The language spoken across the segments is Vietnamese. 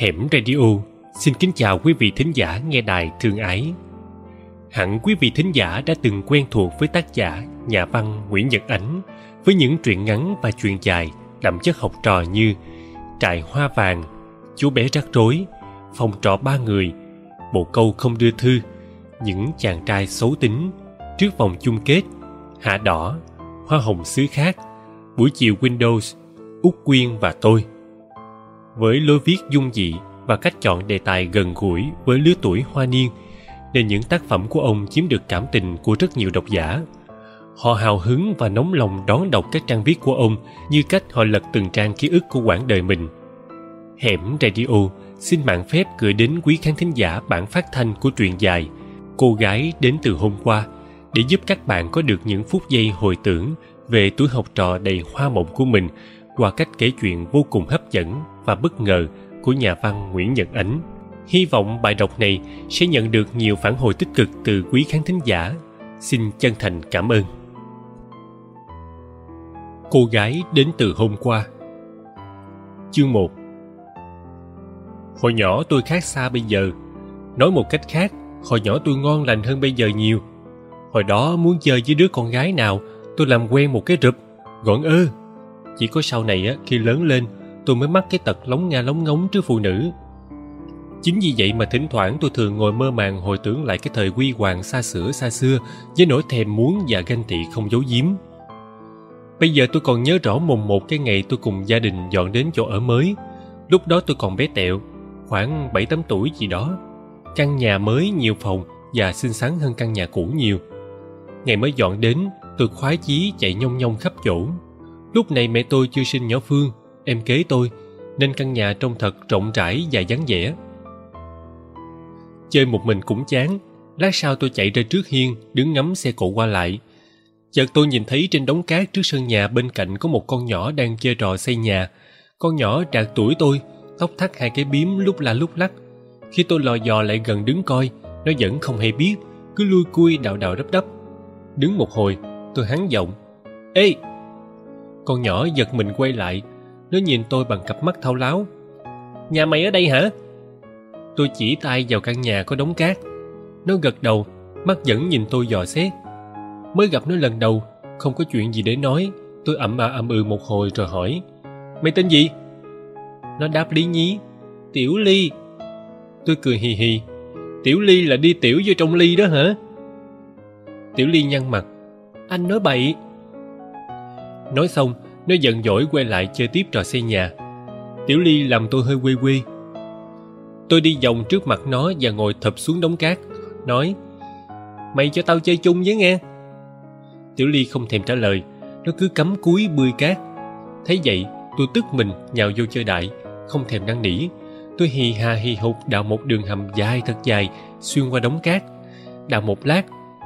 Hẻm Radio xin kính chào quý vị thính giả nghe đài thương ái. Hẳn quý vị thính giả đã từng quen thuộc với tác giả nhà văn Nguyễn Nhật Ánh với những truyện ngắn và truyện dài đậm chất học trò như Trại Hoa Vàng, Chú bé rắc rối, Phòng trọ ba người, Bộ câu không đưa thư, Những chàng trai xấu tính, Trước vòng chung kết, Hạ đỏ, Hoa hồng xứ khác, Buổi chiều Windows, Úc Quyên và tôi. Với lối viết dung dị và cách chọn đề tài gần gũi với lứa tuổi hoa niên, nên những tác phẩm của ông chiếm được cảm tình của rất nhiều độc giả. Họ hào hứng và nóng lòng đón đọc các trang viết của ông như cách họ lật từng trang ký ức của quãng đời mình. Hẻm Radio xin mạng phép gửi đến quý khán thính giả bản phát thanh của truyện dài Cô gái đến từ hôm qua để giúp các bạn có được những phút giây hồi tưởng về tuổi học trò đầy hoa mộng của mình qua cách kể chuyện vô cùng hấp dẫn và bất ngờ của nhà văn Nguyễn Nhật Ánh. Hy vọng bài đọc này sẽ nhận được nhiều phản hồi tích cực từ quý khán thính giả. Xin chân thành cảm ơn. Cô gái đến từ hôm qua Chương 1 Hồi nhỏ tôi khác xa bây giờ. Nói một cách khác, hồi nhỏ tôi ngon lành hơn bây giờ nhiều. Hồi đó muốn chơi với đứa con gái nào, tôi làm quen một cái rụp, gọn ơ. Chỉ có sau này á, khi lớn lên, tôi mới mắc cái tật lóng nga lóng ngóng trước phụ nữ. Chính vì vậy mà thỉnh thoảng tôi thường ngồi mơ màng hồi tưởng lại cái thời huy hoàng xa xửa xa xưa với nỗi thèm muốn và ganh tị không giấu giếm. Bây giờ tôi còn nhớ rõ mùng một cái ngày tôi cùng gia đình dọn đến chỗ ở mới. Lúc đó tôi còn bé tẹo, khoảng bảy tám tuổi gì đó. Căn nhà mới nhiều phòng và xinh xắn hơn căn nhà cũ nhiều. Ngày mới dọn đến, tôi khoái chí chạy nhông nhông khắp chỗ. Lúc này mẹ tôi chưa sinh nhỏ Phương, em kế tôi, nên căn nhà trông thật rộng rãi và vắng vẻ. Chơi một mình cũng chán, lát sau tôi chạy ra trước hiên, đứng ngắm xe cộ qua lại. Chợt tôi nhìn thấy trên đống cát trước sân nhà bên cạnh có một con nhỏ đang chơi trò xây nhà. Con nhỏ trạc tuổi tôi, tóc thắt hai cái bím lúc la lúc lắc. Khi tôi lò dò lại gần đứng coi, nó vẫn không hề biết, cứ lui cui đào đào đắp đắp. Đứng một hồi, tôi hắn giọng. Ê! Con nhỏ giật mình quay lại, nó nhìn tôi bằng cặp mắt thao láo. Nhà mày ở đây hả? Tôi chỉ tay vào căn nhà có đống cát. Nó gật đầu, mắt vẫn nhìn tôi dò xét. Mới gặp nó lần đầu, không có chuyện gì để nói. Tôi ậm à ậm ừ một hồi rồi hỏi. Mày tên gì? Nó đáp lý nhí. Tiểu Ly. Tôi cười hì hì. Tiểu Ly là đi tiểu vô trong ly đó hả? Tiểu Ly nhăn mặt. Anh nói bậy. Nói xong, nó giận dỗi quay lại chơi tiếp trò xây nhà. Tiểu Ly làm tôi hơi quê quê. Tôi đi vòng trước mặt nó và ngồi thập xuống đống cát, nói Mày cho tao chơi chung với nghe. Tiểu Ly không thèm trả lời, nó cứ cắm cúi bươi cát. Thấy vậy, tôi tức mình nhào vô chơi đại, không thèm năn nỉ. Tôi hì hà hì hục đào một đường hầm dài thật dài xuyên qua đống cát. Đào một lát,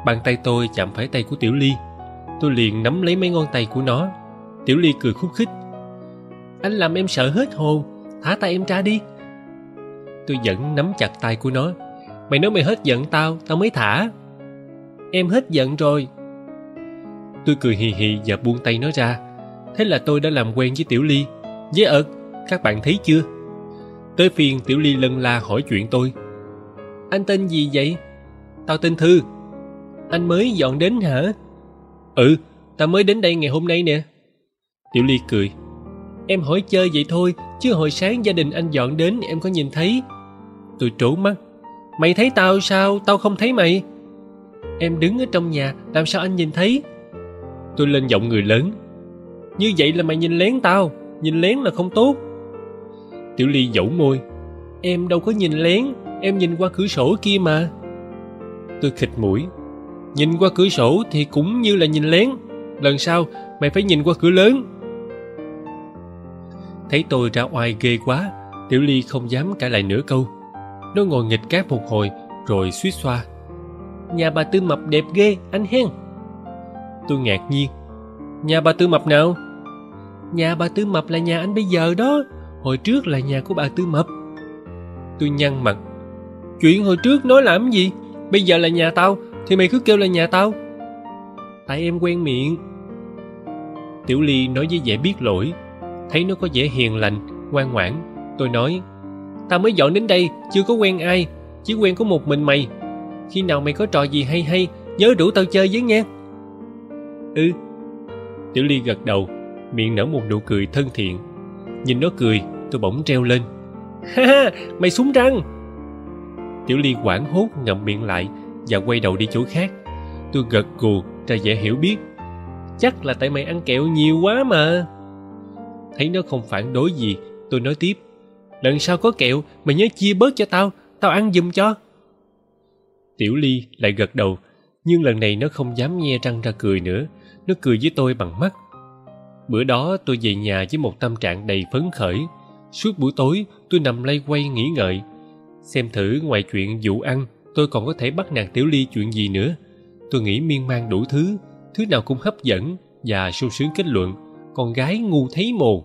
bàn tay tôi chạm phải tay của Tiểu Ly. Tôi liền nắm lấy mấy ngón tay của nó. Tiểu Ly cười khúc khích. Anh làm em sợ hết hồn, thả tay em ra đi. Tôi vẫn nắm chặt tay của nó. Mày nói mày hết giận tao, tao mới thả. Em hết giận rồi. Tôi cười hì hì và buông tay nó ra. Thế là tôi đã làm quen với Tiểu Ly. Với ợt, các bạn thấy chưa? Tới phiên Tiểu Ly lân la hỏi chuyện tôi. Anh tên gì vậy? Tao tên Thư. Anh mới dọn đến hả? Ừ, tao mới đến đây ngày hôm nay nè. Tiểu Ly cười. Em hỏi chơi vậy thôi, chứ hồi sáng gia đình anh dọn đến em có nhìn thấy. Tôi trố mắt. Mày thấy tao sao, tao không thấy mày. Em đứng ở trong nhà, làm sao anh nhìn thấy? Tôi lên giọng người lớn. Như vậy là mày nhìn lén tao, nhìn lén là không tốt. Tiểu Ly dẫu môi. Em đâu có nhìn lén, em nhìn qua cửa sổ kia mà. Tôi khịt mũi. Nhìn qua cửa sổ thì cũng như là nhìn lén. Lần sau mày phải nhìn qua cửa lớn. Thấy tôi ra oai ghê quá, Tiểu Ly không dám cãi lại nửa câu. Nó ngồi nghịch cát một hồi rồi suýt xoa. Nhà bà Tư Mập đẹp ghê, anh hen. Tôi ngạc nhiên. Nhà bà Tư Mập nào? Nhà bà Tư Mập là nhà anh bây giờ đó. Hồi trước là nhà của bà Tư Mập. Tôi nhăn mặt. Chuyện hồi trước nói làm gì? Bây giờ là nhà tao, thì mày cứ kêu là nhà tao. Tại em quen miệng. Tiểu Ly nói với vẻ biết lỗi. Thấy nó có vẻ hiền lành, ngoan ngoãn. Tôi nói, tao mới dọn đến đây chưa có quen ai chỉ quen có một mình mày khi nào mày có trò gì hay hay nhớ rủ tao chơi với nha ừ tiểu ly gật đầu miệng nở một nụ cười thân thiện nhìn nó cười tôi bỗng treo lên ha ha mày súng răng tiểu ly hoảng hốt ngậm miệng lại và quay đầu đi chỗ khác. Tôi gật gù ra vẻ hiểu biết. Chắc là tại mày ăn kẹo nhiều quá mà. Thấy nó không phản đối gì, tôi nói tiếp. Lần sau có kẹo, mày nhớ chia bớt cho tao tao ăn giùm cho. Tiểu ly lại gật đầu, nhưng lần này nó không dám nhe răng ra cười nữa. Nó cười với tôi bằng mắt. Bữa đó tôi về nhà với một tâm trạng đầy phấn khởi. Suốt buổi tối, tôi nằm lay quay nghĩ ngợi, xem thử ngoài chuyện vụ ăn tôi còn có thể bắt nàng tiểu ly chuyện gì nữa. Tôi nghĩ miên man đủ thứ thứ nào cũng hấp dẫn và sung sướng kết luận, con gái ngu thấy mồ.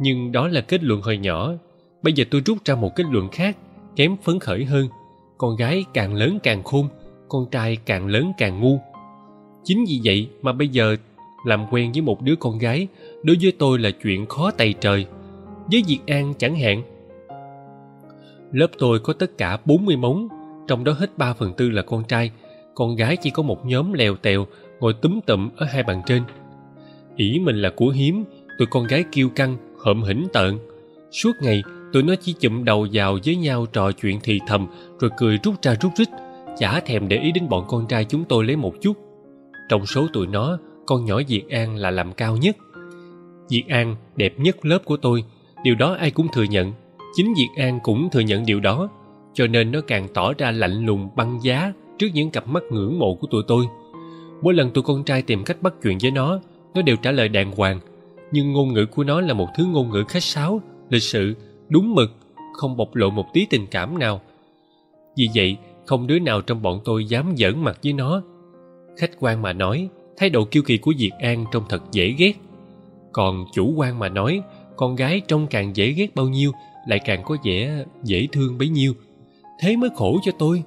Nhưng đó là kết luận hồi nhỏ, bây giờ tôi rút ra một kết luận khác, kém phấn khởi hơn. Con gái càng lớn càng khôn, con trai càng lớn càng ngu. Chính vì vậy mà bây giờ làm quen với một đứa con gái, đối với tôi là chuyện khó tay trời. Với Diệt An chẳng hạn, lớp tôi có tất cả 40 móng trong đó hết 3 phần tư là con trai. Con gái chỉ có một nhóm lèo tèo, ngồi túm tụm ở hai bàn trên. Ỷ mình là của hiếm, tụi con gái kiêu căng hợm hỉnh tợn. Suốt ngày, tụi nó chỉ chụm đầu vào với nhau trò chuyện thì thầm, rồi cười rút ra rút rít, chả thèm để ý đến bọn con trai chúng tôi lấy một chút. Trong số tụi nó, con nhỏ diệt an là làm cao nhất. Diệt an đẹp nhất lớp của tôi, điều đó ai cũng thừa nhận. Chính diệt an cũng thừa nhận điều đó cho nên nó càng tỏ ra lạnh lùng, băng giá trước những cặp mắt ngưỡng mộ của tụi tôi. Mỗi lần tụi con trai tìm cách bắt chuyện với nó nó đều trả lời đàng hoàng. Nhưng ngôn ngữ của nó là một thứ ngôn ngữ khách sáo, lịch sự, đúng mực, không bộc lộ một tí tình cảm nào. Vì vậy, không đứa nào trong bọn tôi dám giỡn mặt với nó. Khách quan mà nói, thái độ kiêu kỳ của diệt an trông thật dễ ghét. Còn chủ quan mà nói, con gái trông càng dễ ghét bao nhiêu, lại càng có vẻ dễ thương bấy nhiêu thế mới khổ cho tôi.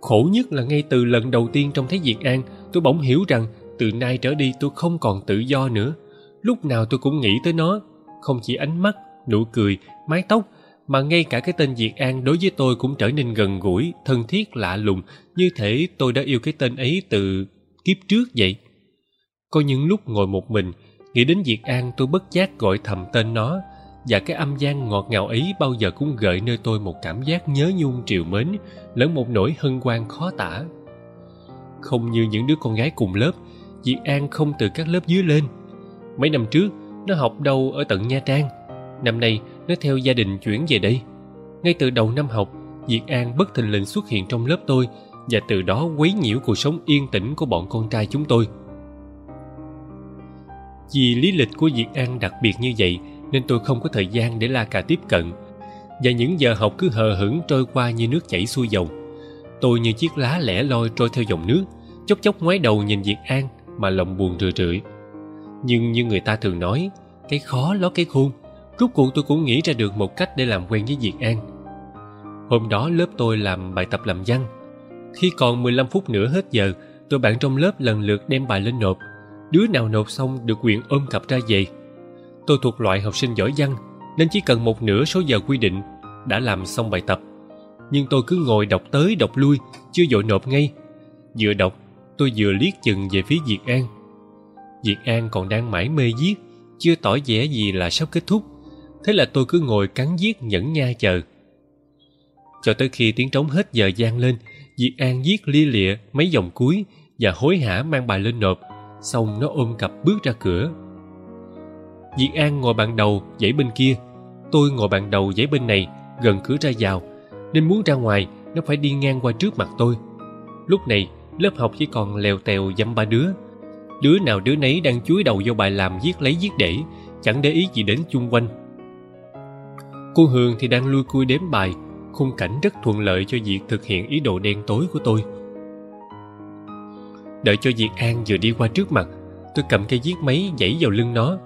Khổ nhất là ngay từ lần đầu tiên trông thấy diệt an, tôi bỗng hiểu rằng từ nay trở đi tôi không còn tự do nữa. Lúc nào tôi cũng nghĩ tới nó, không chỉ ánh mắt, nụ cười, mái tóc, mà ngay cả cái tên diệt an đối với tôi cũng trở nên gần gũi, thân thiết, lạ lùng, như thể tôi đã yêu cái tên ấy từ kiếp trước vậy. Có những lúc ngồi một mình, nghĩ đến diệt an tôi bất giác gọi thầm tên nó và cái âm gian ngọt ngào ấy bao giờ cũng gợi nơi tôi một cảm giác nhớ nhung triều mến, lẫn một nỗi hân hoan khó tả. Không như những đứa con gái cùng lớp diệt an không từ các lớp dưới lên. Mấy năm trước, nó học đâu ở tận nha trang. Năm nay, nó theo gia đình chuyển về đây. Ngay từ đầu năm học diệt an bất thình lình xuất hiện trong lớp tôi, và từ đó quấy nhiễu cuộc sống yên tĩnh của bọn con trai chúng tôi. Vì lý lịch của diệt an đặc biệt như vậy nên tôi không có thời gian để la cà tiếp cận. Và những giờ học cứ hờ hững trôi qua như nước chảy xuôi dòng. Tôi như chiếc lá lẻ loi trôi theo dòng nước, chốc chốc ngoái đầu nhìn việt an mà lòng buồn rười rượi. Nhưng như người ta thường nói, cái khó ló cái khôn. Rốt cuộc tôi cũng nghĩ ra được một cách để làm quen với việt an. Hôm đó lớp tôi làm bài tập làm văn. Khi còn 15 phút nữa hết giờ, tôi bạn trong lớp lần lượt đem bài lên nộp. Đứa nào nộp xong được quyền ôm cặp ra về tôi thuộc loại học sinh giỏi văn, nên chỉ cần một nửa số giờ quy định đã làm xong bài tập. Nhưng tôi cứ ngồi đọc tới đọc lui, chưa dội nộp ngay. Vừa đọc, tôi vừa liếc chừng về phía diệt an. Diệt an còn đang mải mê viết, chưa tỏ vẻ gì là sắp kết thúc. Thế là tôi cứ ngồi cắn viết nhẫn nha chờ. Cho tới khi tiếng trống hết giờ gian lên diệt an viết lia lịa mấy dòng cuối và hối hả mang bài lên nộp. Xong nó ôm cặp bước ra cửa diệt an ngồi bàn đầu dãy bên kia. Tôi ngồi bàn đầu dãy bên này, gần cửa ra vào, nên muốn ra ngoài, nó phải đi ngang qua trước mặt tôi. Lúc này, lớp học chỉ còn lèo tèo dăm ba đứa. Đứa nào đứa nấy đang chúi đầu vô bài làm viết lấy viết để, chẳng để ý gì đến chung quanh. Cô hường thì đang lui cui đếm bài, khung cảnh rất thuận lợi cho việc thực hiện ý đồ đen tối của tôi. Đợi cho diệt an vừa đi qua trước mặt, tôi cầm cây viết máy dãy vào lưng nó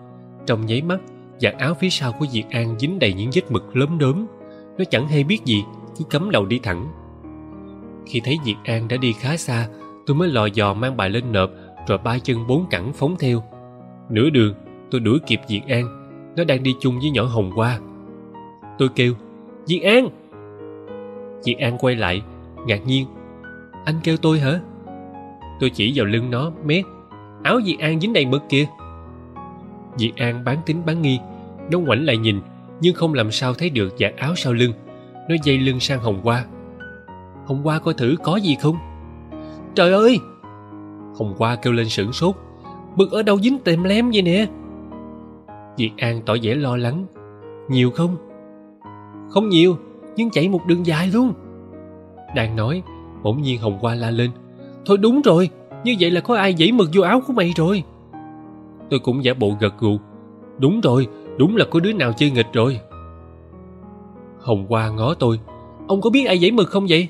trong nháy mắt, vạt áo phía sau của diệt an dính đầy những vết mực lốm đốm. Nó chẳng hay biết gì, cứ cắm đầu đi thẳng. Khi thấy diệt an đã đi khá xa, tôi mới lò dò mang bài lên nộp rồi ba chân bốn cẳng phóng theo. Nửa đường, tôi đuổi kịp diệt an. Nó đang đi chung với nhỏ hồng hoa. Tôi kêu, Diệt An! Diệt An quay lại, Ngạc nhiên, Anh kêu tôi hả? Tôi chỉ vào lưng nó, mét, Áo Diệt An dính đầy mực kìa. Diệt An bán tính bán nghi. Nó ngoảnh lại nhìn, Nhưng không làm sao thấy được vạt áo sau lưng. Nó dây lưng sang Hồng Hoa. Hồng Hoa coi thử có gì không? Trời ơi! Hồng Hoa kêu lên sửng sốt. Mực ở đâu dính tèm lem vậy nè? Diệt An tỏ vẻ lo lắng. Nhiều không? Không nhiều, Nhưng chạy một đường dài luôn. Đang nói, Bỗng nhiên Hồng Hoa la lên. Thôi đúng rồi, Như vậy là có ai dãy mực vô áo của mày rồi? Tôi cũng giả bộ gật gù. Đúng rồi Đúng là có đứa nào chơi nghịch rồi. Hồng Hoa ngó tôi. Ông có biết ai giấy mực không vậy?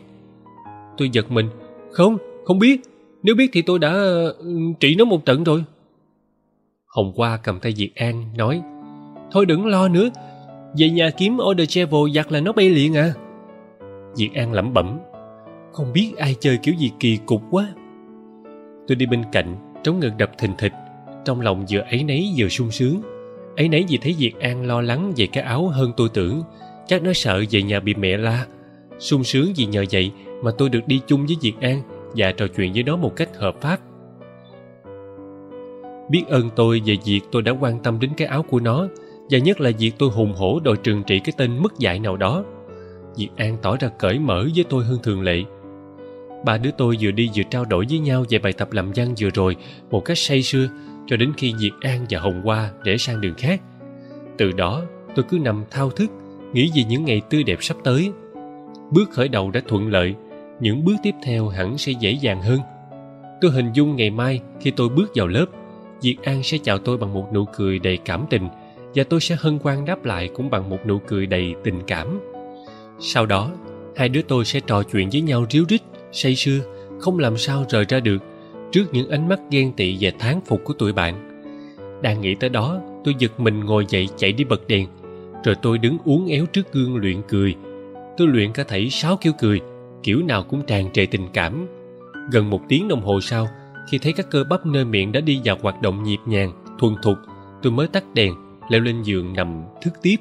Tôi giật mình. Không, không biết. Nếu biết thì tôi đã ừ, trị nó một trận rồi. Hồng Hoa cầm tay Diệt An nói Thôi đừng lo nữa. Về nhà kiếm order travel giặt là nó bay liền à. Diệt An lẩm bẩm Không biết ai chơi kiểu gì kỳ cục quá. Tôi đi bên cạnh Trống ngực đập thình thịch. Trong lòng vừa ấy nấy vừa sung sướng. Ấy nấy vì thấy Diệt An lo lắng về cái áo hơn tôi tưởng. Chắc nó sợ về nhà bị mẹ la. Sung sướng vì nhờ vậy mà tôi được đi chung với Diệt An và trò chuyện với nó một cách hợp pháp. Biết ơn tôi về việc tôi đã quan tâm đến cái áo của nó, và nhất là việc tôi hùng hổ đòi trừng trị cái tên mất dạy nào đó. Diệt An tỏ ra cởi mở với tôi hơn thường lệ. Ba đứa tôi vừa đi vừa trao đổi với nhau về bài tập làm văn vừa rồi một cách say sưa cho đến khi Diệt An và Hồng Hoa để sang đường khác. Từ đó tôi cứ nằm thao thức nghĩ về những ngày tươi đẹp sắp tới. Bước khởi đầu đã thuận lợi những bước tiếp theo hẳn sẽ dễ dàng hơn. Tôi hình dung ngày mai khi tôi bước vào lớp Diệt An sẽ chào tôi bằng một nụ cười đầy cảm tình và tôi sẽ hân hoan đáp lại cũng bằng một nụ cười đầy tình cảm. Sau đó, hai đứa tôi sẽ trò chuyện với nhau ríu rít, say sưa, không làm sao rời ra được trước những ánh mắt ghen tị và thán phục của tụi bạn. Đang nghĩ tới đó, tôi giật mình ngồi dậy chạy đi bật đèn, rồi tôi đứng uốn éo trước gương luyện cười. Tôi luyện cả thảy sáu kiểu cười, kiểu nào cũng tràn trề tình cảm. Gần một tiếng đồng hồ sau, khi thấy các cơ bắp nơi miệng đã đi vào hoạt động nhịp nhàng thuần thục tôi mới tắt đèn leo lên giường nằm thức tiếp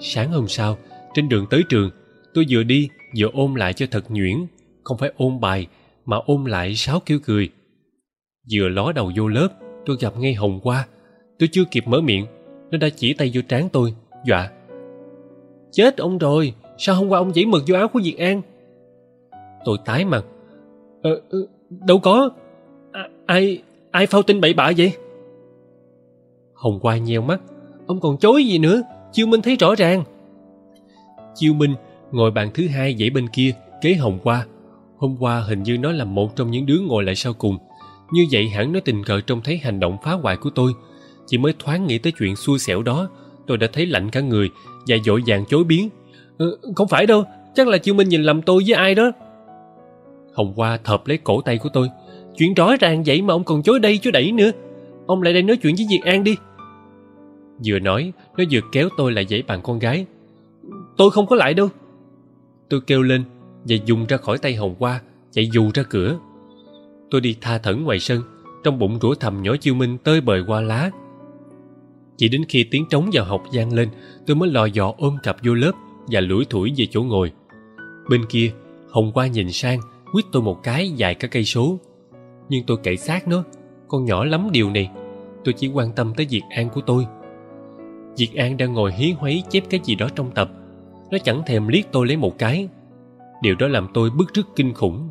sáng hôm sau trên đường tới trường tôi vừa đi vừa ôm lại cho thật nhuyễn không phải ôn bài mà ôm lại sáu kiểu cười. Vừa ló đầu vô lớp tôi gặp ngay hồng qua tôi chưa kịp mở miệng nó đã chỉ tay vô trán tôi dọa. Chết ông rồi sao hôm qua ông dãy mực vô áo của việt an? Tôi tái mặt. Ờ, ờ đâu có. À, ai ai phao tin bậy bạ vậy? Hồng qua nheo mắt. Ông còn chối gì nữa? Chiêu minh thấy rõ ràng. Chiêu minh ngồi bàn thứ hai dãy bên kia kế hồng qua hôm qua hình như nó là một trong những đứa ngồi lại sau cùng. Như vậy hẳn nó tình cờ trông thấy hành động phá hoại của tôi. Chỉ mới thoáng nghĩ tới chuyện xui xẻo đó tôi đã thấy lạnh cả người và dội vàng chối biến. Ừ, không phải đâu chắc là chiêu minh nhìn lầm tôi với ai đó. Hồng hoa thợp lấy cổ tay của tôi. Chuyện rõ ràng vậy mà ông còn chối đây chối đẩy nữa. Ông lại đây nói chuyện với diệt an đi. Vừa nói nó vừa kéo tôi lại dãy bàn con gái. Tôi không có lại đâu. Tôi kêu lên và dùng ra khỏi tay hồng hoa, chạy dù ra cửa. Tôi đi tha thẩn ngoài sân, trong bụng rủa thầm nhỏ chiêu minh tơi bời qua lá. Chỉ đến khi tiếng trống vào học vang lên, tôi mới lò dò ôm cặp vô lớp và lủi thủi về chỗ ngồi. Bên kia, hồng hoa nhìn sang, quýt tôi một cái dài cả cây số. Nhưng tôi kệ sát nó, con nhỏ lắm điều này, tôi chỉ quan tâm tới việc an của tôi. Diệt An đang ngồi hí hoáy chép cái gì đó trong tập, Nó chẳng thèm liếc tôi lấy một cái. Điều đó làm tôi bức rứt kinh khủng.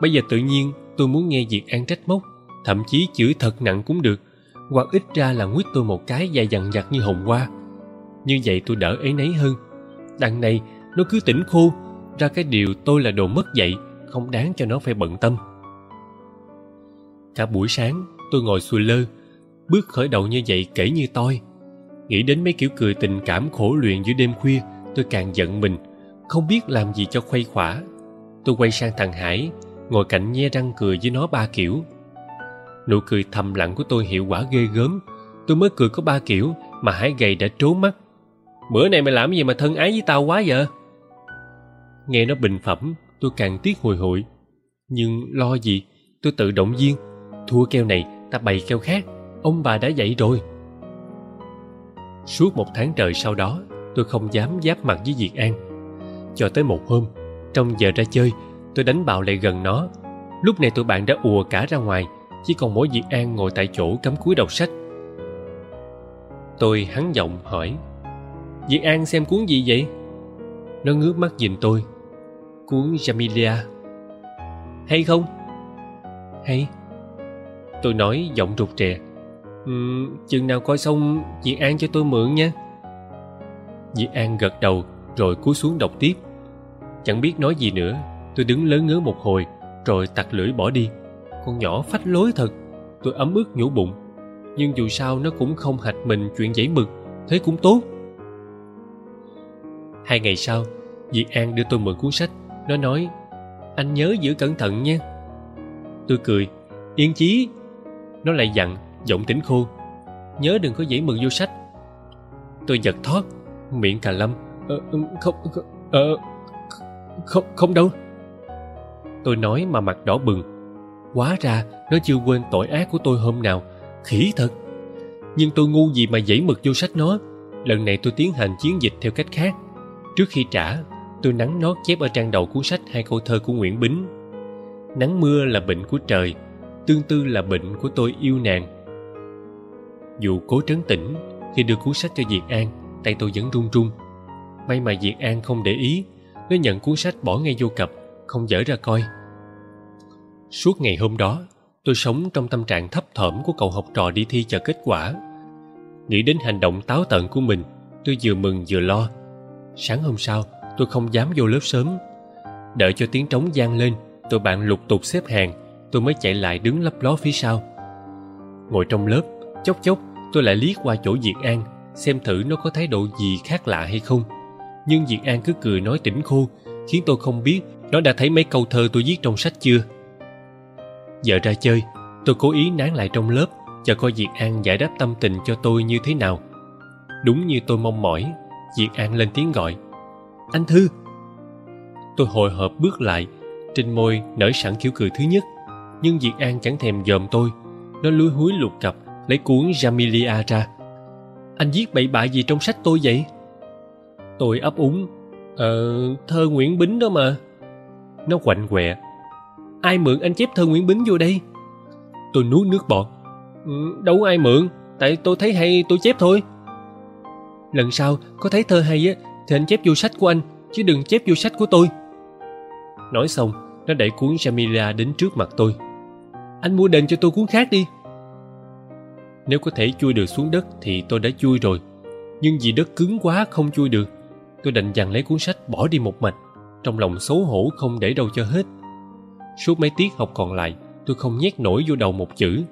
Bây giờ tự nhiên, tôi muốn nghe việc An trách móc, Thậm chí chửi thật nặng cũng được. Hoặc ít ra là nguyết tôi một cái dài dằn dặt như hồng hoa Như vậy tôi đỡ ấy nấy hơn. Đằng này, nó cứ tỉnh khô. Ra cái điều tôi là đồ mất dạy, không đáng cho nó phải bận tâm. Cả buổi sáng, tôi ngồi xùi lơ, bước khởi đầu như vậy kể như tôi nghĩ đến mấy kiểu cười tình cảm khổ luyện giữa đêm khuya, tôi càng giận mình không biết làm gì cho khuây khỏa. Tôi quay sang thằng hải, ngồi cạnh nhe răng cười với nó ba kiểu. Nụ cười thầm lặng của tôi hiệu quả ghê gớm. Tôi mới cười có ba kiểu mà hải gầy đã trố mắt. Bữa này mày làm gì mà thân ái với tao quá vậy? Nghe nó bình phẩm, tôi càng tiếc hồi hụi. Nhưng lo gì, tôi tự động viên. Thua keo này, ta bày keo khác. Ông bà đã dạy rồi. Suốt một tháng trời sau đó, tôi tôi không dám giáp mặt với Diệt An. Cho tới một hôm, trong giờ ra chơi, tôi đánh bạo lại gần nó. Lúc này tụi bạn đã ùa cả ra ngoài, chỉ còn mỗi Diệt An ngồi tại chỗ cắm cúi đọc sách. Tôi hắn giọng hỏi, Diệt An xem cuốn gì vậy? Nó ngước mắt nhìn tôi. Cuốn Jamilia. Hay không? Hay. Tôi nói giọng rụt rè. Um, chừng nào coi xong, Diệt An cho tôi mượn nha. Diệt An gật đầu rồi cúi xuống đọc tiếp. Chẳng biết nói gì nữa, tôi đứng lớn ngớ một hồi rồi tặc lưỡi bỏ đi. Con nhỏ phách lối thật. Tôi ấm ức nhủ bụng. Nhưng dù sao nó cũng không hạch mình chuyện giấy mực, thế cũng tốt. Hai ngày sau, Diệt An đưa tôi mượn cuốn sách. Nó nói, anh nhớ giữ cẩn thận nha. Tôi cười, yên chí. Nó lại dặn, giọng tỉnh khô. Nhớ đừng có dãy mực vô sách. Tôi giật thót, miệng cà lâm. Ờ, không, không, ờ, không, không đâu. Tôi nói mà mặt đỏ bừng. Quá ra nó chưa quên tội ác của tôi hôm nào. Khỉ thật. Nhưng tôi ngu gì mà dãy mực vô sách nó. Lần này tôi tiến hành chiến dịch theo cách khác Trước khi trả, tôi nắng nót chép ở trang đầu cuốn sách hai câu thơ của Nguyễn Bính. Nắng mưa là bệnh của trời, tương tư là bệnh của tôi yêu nàng. Dù cố trấn tĩnh, khi đưa cuốn sách cho Diệt An, tay tôi vẫn run run. May mà Diệt An không để ý, nó nhận cuốn sách bỏ ngay vô cặp, không dở ra coi. Suốt ngày hôm đó, tôi sống trong tâm trạng thấp thỏm của cậu học trò đi thi chờ kết quả. Nghĩ đến hành động táo tợn của mình, tôi vừa mừng vừa lo sáng hôm sau tôi không dám vô lớp sớm đợi cho tiếng trống vang lên tụi bạn lục tục xếp hàng tôi mới chạy lại đứng lấp ló phía sau ngồi trong lớp chốc chốc tôi lại liếc qua chỗ diệt an xem thử nó có thái độ gì khác lạ hay không nhưng diệt an cứ cười nói tỉnh khô, khiến tôi không biết nó đã thấy mấy câu thơ tôi viết trong sách chưa. Giờ ra chơi, tôi cố ý nán lại trong lớp, chờ coi diệt an giải đáp tâm tình cho tôi như thế nào. Đúng như tôi mong mỏi Diệt An lên tiếng gọi. Anh Thư. Tôi hồi hộp bước lại, Trên môi nở sẵn kiểu cười thứ nhất. Nhưng Diệt An chẳng thèm dòm tôi, Nó lúi húi lục cặp Lấy cuốn Jamilia ra. Anh viết bậy bạ gì trong sách tôi vậy? Tôi ấp úng. Ờ thơ Nguyễn Bính đó mà. Nó quạnh quẹ. Ai mượn anh chép thơ Nguyễn Bính vô đây? Tôi nuốt nước bọt. Ừ, đâu ai mượn, Tại tôi thấy hay tôi chép thôi. Lần sau có thấy thơ hay á, thì anh chép vô sách của anh, chứ đừng chép vô sách của tôi. Nói xong, nó đẩy cuốn Jamila đến trước mặt tôi. Anh mua đền cho tôi cuốn khác đi. Nếu có thể chui được xuống đất thì tôi đã chui rồi. Nhưng vì đất cứng quá không chui được tôi định dằn lấy cuốn sách bỏ đi một mạch, trong lòng xấu hổ không để đâu cho hết. Suốt mấy tiết học còn lại, tôi không nhét nổi vô đầu một chữ.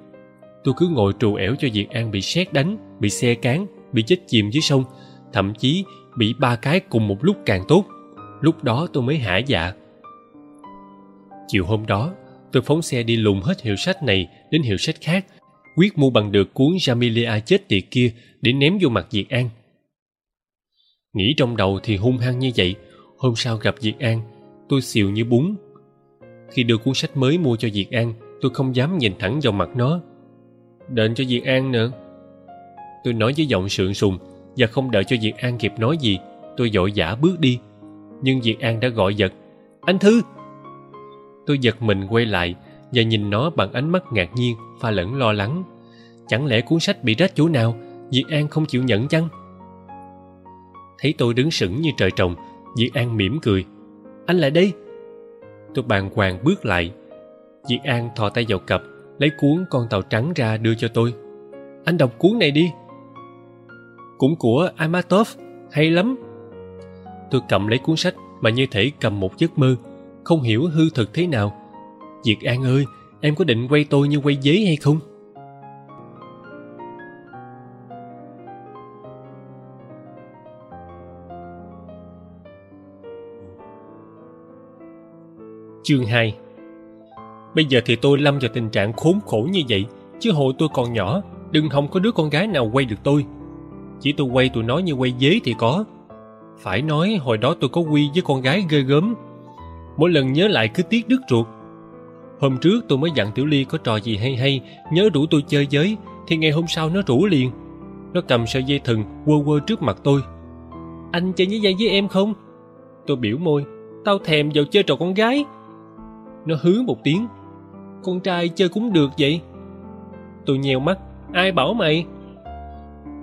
Tôi cứ ngồi trù ẻo cho việt an bị sét đánh, bị xe cán, bị chết chìm dưới sông, thậm chí bị ba cái cùng một lúc càng tốt. Lúc đó tôi mới hả dạ. Chiều hôm đó, tôi phóng xe đi lùng hết hiệu sách này đến hiệu sách khác, quyết mua bằng được cuốn Jamilia chết tiệt kia để ném vô mặt Diệt An. Nghĩ trong đầu thì hung hăng như vậy, hôm sau gặp Diệt An, tôi xìu như bún. Khi đưa cuốn sách mới mua cho Diệt An, tôi không dám nhìn thẳng vào mặt nó. Đền cho Diệt An nữa. Tôi nói với giọng sượng sùng và không đợi cho Diệt An kịp nói gì, tôi dội vã bước đi. Nhưng Diệt An đã gọi giật. Anh Thư! Tôi giật mình quay lại và nhìn nó bằng ánh mắt ngạc nhiên, pha lẫn lo lắng. Chẳng lẽ cuốn sách bị rách chỗ nào, Diệt An không chịu nhận chăng? Thấy tôi đứng sững như trời trồng, Diệt An mỉm cười. Anh lại đây! Tôi bàng hoàng bước lại. Diệt An thò tay vào cặp, lấy cuốn con tàu trắng ra đưa cho tôi. Anh đọc cuốn này đi cũng của Amatov, hay lắm. Tôi cầm lấy cuốn sách mà như thể cầm một giấc mơ, không hiểu hư thực thế nào. Diệt An ơi, em có định quay tôi như quay giấy hay không? Chương 2 Bây giờ thì tôi lâm vào tình trạng khốn khổ như vậy, chứ hồi tôi còn nhỏ, đừng hòng có đứa con gái nào quay được tôi. Chỉ tôi quay tụi nó như quay dế thì có. Phải nói hồi đó tôi có quy với con gái ghê gớm. Mỗi lần nhớ lại cứ tiếc đứt ruột. Hôm trước tôi mới dặn Tiểu Ly có trò gì hay hay, nhớ rủ tôi chơi với, thì ngày hôm sau nó rủ liền. Nó cầm sợi dây thừng quơ quơ trước mặt tôi. anh chơi với dây với em không tôi biểu môi tao thèm vào chơi trò con gái nó hứ một tiếng. Con trai chơi cũng được vậy. Tôi nheo mắt. Ai bảo mày?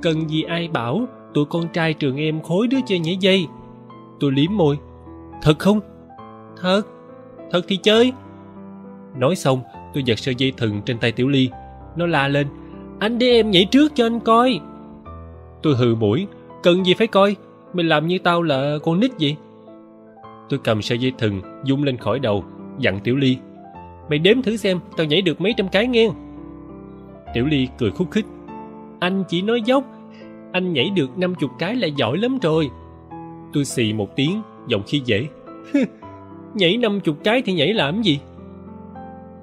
Cần gì ai bảo tụi con trai trường em khối đứa chơi nhảy dây? Tôi liếm môi. Thật không? Thật. Thật thì chơi. Nói xong, tôi giật sợi dây thừng trên tay tiểu ly. Nó la lên. Anh để em nhảy trước cho anh coi. Tôi hừ mũi. Cần gì phải coi? Mày làm như tao là con nít vậy. Tôi cầm sợi dây thừng dung lên khỏi đầu dặn tiểu ly, mày đếm thử xem tao nhảy được mấy trăm cái nghe. Tiểu ly cười khúc khích, anh chỉ nói dốc, anh nhảy được năm chục cái là giỏi lắm rồi. Tôi xì một tiếng, giọng khi dễ, nhảy năm chục cái thì nhảy làm gì?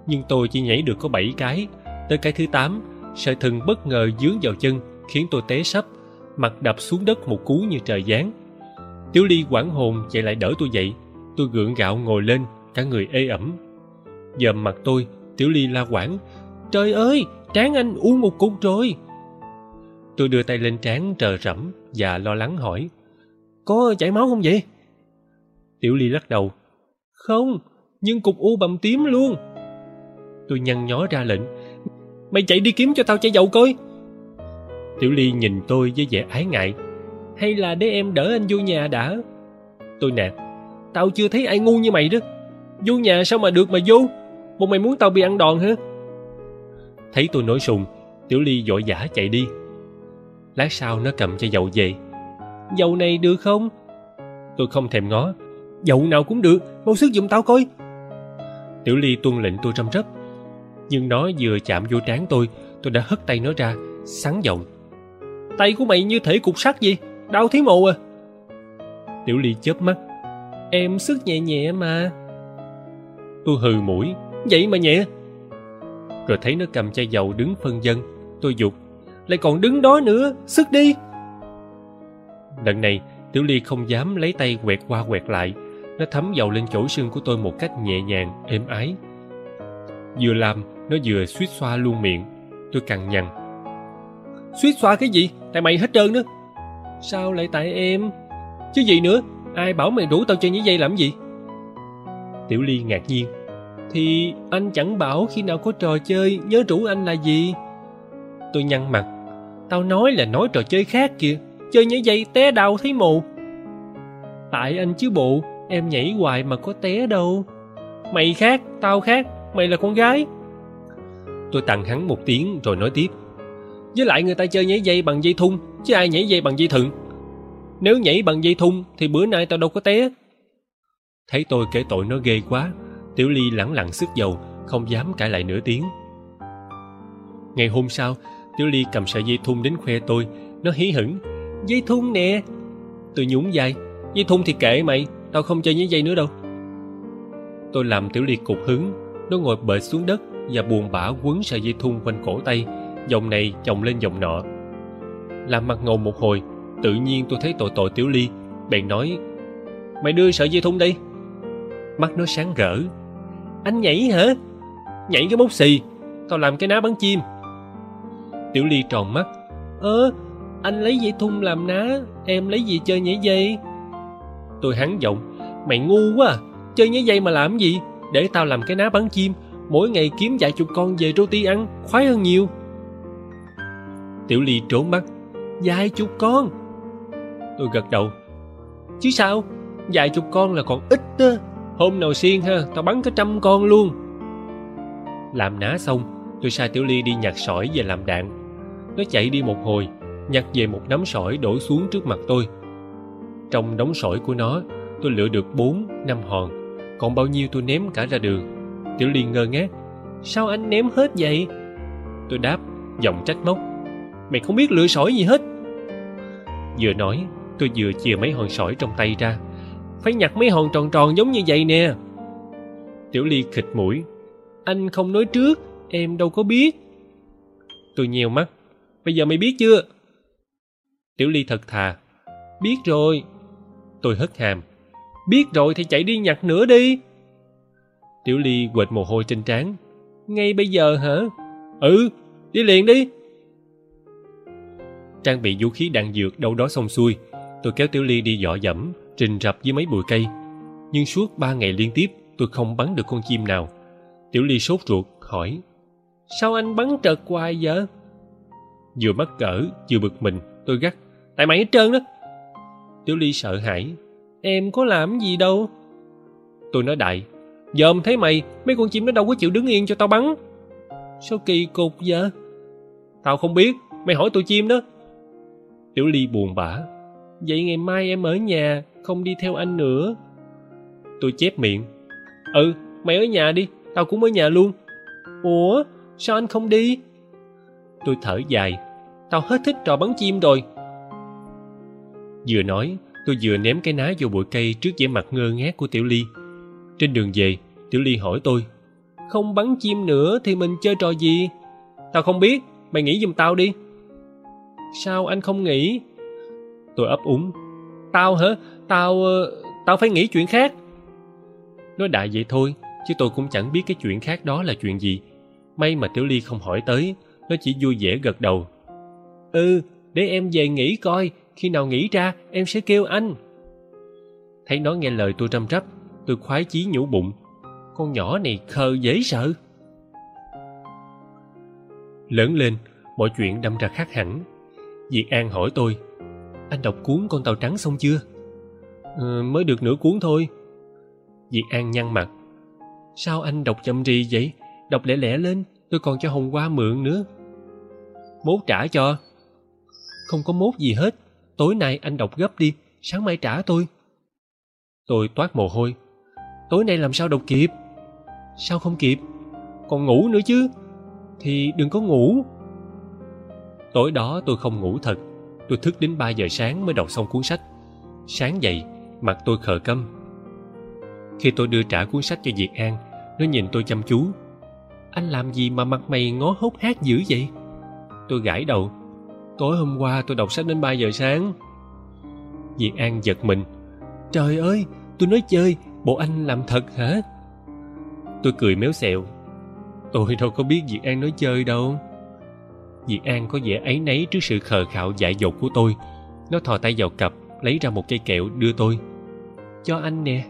Nhưng tôi chỉ nhảy được có bảy cái, tới cái thứ tám, sợi thừng bất ngờ dướng vào chân, khiến tôi té sấp, mặt đập xuống đất một cú như trời giáng. Tiểu ly quảng hồn chạy lại đỡ tôi dậy, tôi gượng gạo ngồi lên cả người ê ẩm. Dòm mặt tôi, tiểu ly la quảng, trời ơi trán anh uống một cục rồi. Tôi đưa tay lên trán trờ rẫm và lo lắng hỏi, có chảy máu không vậy? Tiểu ly lắc đầu, không, nhưng cục u bầm tím luôn. Tôi nhăn nhó ra lệnh, mày chạy đi kiếm cho tao chai dầu coi. Tiểu ly nhìn tôi với vẻ ái ngại, hay là để em đỡ anh vô nhà đã? Tôi nạt, tao chưa thấy ai ngu như mày đó vô nhà sao mà được mà vô? Bộ mày muốn tao bị ăn đòn hả? Thấy tôi nổi sùng tiểu ly vội vã chạy đi. Lát sau nó cầm chai dầu về. Dầu này được không? Tôi không thèm ngó. Dầu nào cũng được mau sức giùm tao coi. Tiểu ly tuân lệnh tôi răm rắp. Nhưng nó vừa chạm vô trán tôi tôi đã hất tay nó ra sắn giọng tay của mày như thể cục sắt gì đau thấy mồ à. Tiểu ly chớp mắt. Em sức nhẹ nhẹ mà tôi hừ mũi. Vậy mà nhẹ. Rồi thấy nó cầm chai dầu đứng phân dân. Tôi dục. Lại còn đứng đó nữa. Sức đi. Lần này, tiểu ly không dám lấy tay quẹt qua quẹt lại. Nó thấm dầu lên chỗ sưng của tôi một cách nhẹ nhàng, êm ái. Vừa làm, nó vừa suýt xoa luôn miệng. Tôi cằn nhằn. Suýt xoa cái gì? Tại mày hết trơn đó sao lại tại em? Chứ gì nữa? Ai bảo mày rủ tao chơi như dây làm gì? Tiểu ly ngạc nhiên. Thì anh chẳng bảo khi nào có trò chơi, nhớ rủ anh là gì? Tôi nhăn mặt. Tao nói là nói trò chơi khác kìa, chơi nhảy dây té đau thấy mù. Tại anh chứ bộ, em nhảy hoài mà có té đâu. Mày khác, tao khác, mày là con gái. Tôi tặng hắn một tiếng rồi nói tiếp. Với lại người ta chơi nhảy dây bằng dây thun, chứ ai nhảy dây bằng dây thừng. Nếu nhảy bằng dây thun thì bữa nay tao đâu có té thấy tôi kể tội nó ghê quá. Tiểu ly lẳng lặng sức dầu, không dám cãi lại nửa tiếng. Ngày hôm sau, tiểu ly cầm sợi dây thun đến khoe tôi. Nó hí hửng, dây thun nè. Tôi nhún vai, dây thun thì kệ mày, tao không chơi với dây nữa đâu. Tôi làm tiểu ly cục hứng. Nó ngồi bệt xuống đất và buồn bã quấn sợi dây thun quanh cổ tay dòng này chồng lên dòng nọ. Làm mặt ngầu một hồi, tự nhiên tôi thấy tội tội tiểu ly. Bèn nói, mày đưa sợi dây thun đi mắt nó sáng rỡ. Anh nhảy hả? Nhảy cái mốc xì. Tao làm cái ná bắn chim. Tiểu ly tròn mắt. Ơ, anh lấy dây thun làm ná, em lấy gì chơi nhảy dây? Tôi hắn giọng. Mày ngu quá à chơi nhảy dây mà làm gì? Để tao làm cái ná bắn chim, mỗi ngày kiếm vài chục con về roti ăn, khoái hơn nhiều. Tiểu ly trốn mắt. Vài chục con? Tôi gật đầu. Chứ sao? Vài chục con là còn ít đó hôm nào xiên ha, tao bắn cả trăm con luôn. Làm ná xong, tôi sai tiểu ly đi nhặt sỏi về làm đạn. Nó chạy đi một hồi, nhặt về một nắm sỏi đổ xuống trước mặt tôi. Trong đống sỏi của nó, tôi lựa được bốn, năm hòn. Còn bao nhiêu tôi ném cả ra đường. Tiểu ly ngơ ngác, sao anh ném hết vậy? Tôi đáp, giọng trách móc, mày không biết lựa sỏi gì hết. Vừa nói, tôi vừa chìa mấy hòn sỏi trong tay ra phải nhặt mấy hòn tròn tròn giống như vậy nè. Tiểu ly khịt mũi. Anh không nói trước em đâu có biết. Tôi nheo mắt. Bây giờ mày biết chưa? Tiểu ly thật thà. Biết rồi. Tôi hất hàm. Biết rồi thì chạy đi nhặt nữa đi. Tiểu ly quệt mồ hôi trên trán. Ngay bây giờ hả? Ừ đi liền đi. Trang bị vũ khí đạn dược đâu đó xong xuôi. Tôi kéo tiểu ly đi dọ dẫm trình rập dưới mấy bụi cây. Nhưng suốt ba ngày liên tiếp, tôi không bắn được con chim nào. Tiểu ly sốt ruột, hỏi, sao anh bắn trật hoài vậy? Vừa mắc cỡ, vừa bực mình, tôi gắt, tại mày hết trơn đó. Tiểu ly sợ hãi, em có làm gì đâu? Tôi nói đại dòm thấy mày, mấy con chim nó đâu có chịu đứng yên cho tao bắn. Sao kỳ cục vậy? Tao không biết, mày hỏi tụi chim đó. Tiểu ly buồn bã, vậy ngày mai em ở nhà không đi theo anh nữa. Tôi chép miệng. Ừ mày ở nhà đi, tao cũng ở nhà luôn. Ủa, sao anh không đi? Tôi thở dài. Tao hết thích trò bắn chim rồi. Vừa nói, tôi vừa ném cái ná vô bụi cây trước vẻ mặt ngơ ngác của tiểu ly. Trên đường về, tiểu ly hỏi tôi, không bắn chim nữa thì mình chơi trò gì? Tao không biết, mày nghĩ giùm tao đi. Sao anh không nghĩ? Tôi ấp úng, tao hả? Tao ờ, tao phải nghĩ chuyện khác. Nói đại vậy thôi, chứ tôi cũng chẳng biết cái chuyện khác đó là chuyện gì. May mà tiểu ly không hỏi tới, nó chỉ vui vẻ gật đầu. Ừ để em về nghĩ coi, khi nào nghĩ ra, em sẽ kêu anh. Thấy nó nghe lời tôi trăm trắp tôi khoái chí nhủ bụng. Con nhỏ này khờ dễ sợ. Lớn lên, mọi chuyện đâm ra khác hẳn. Diệt an hỏi tôi, anh đọc cuốn con tàu trắng xong chưa? Ừ, mới được nửa cuốn thôi. Diệt an nhăn mặt. Sao anh đọc chậm rì vậy? Đọc lẻ lẻ lên tôi còn cho hồng qua mượn nữa. Mốt trả cho. Không có mốt gì hết. Tối nay anh đọc gấp đi sáng mai trả tôi. Tôi toát mồ hôi. Tối nay làm sao đọc kịp? Sao không kịp? Còn ngủ nữa chứ. Thì đừng có ngủ. Tối đó tôi không ngủ thật. Tôi thức đến ba giờ sáng mới đọc xong cuốn sách. Sáng dậy mặt tôi khờ câm khi tôi đưa trả cuốn sách cho diệt an, nó nhìn tôi chăm chú. Anh làm gì mà mặt mày ngó hốc hác dữ vậy? Tôi gãi đầu. Tối hôm qua tôi đọc sách đến ba giờ sáng. Diệt an giật mình. Trời ơi, tôi nói chơi, bộ anh làm thật hả? Tôi cười méo xẹo. Tôi đâu có biết diệt an nói chơi đâu. Diệt an có vẻ áy náy trước sự khờ khạo dại dột của tôi. Nó thò tay vào cặp, lấy ra một cây kẹo đưa tôi cho anh nè.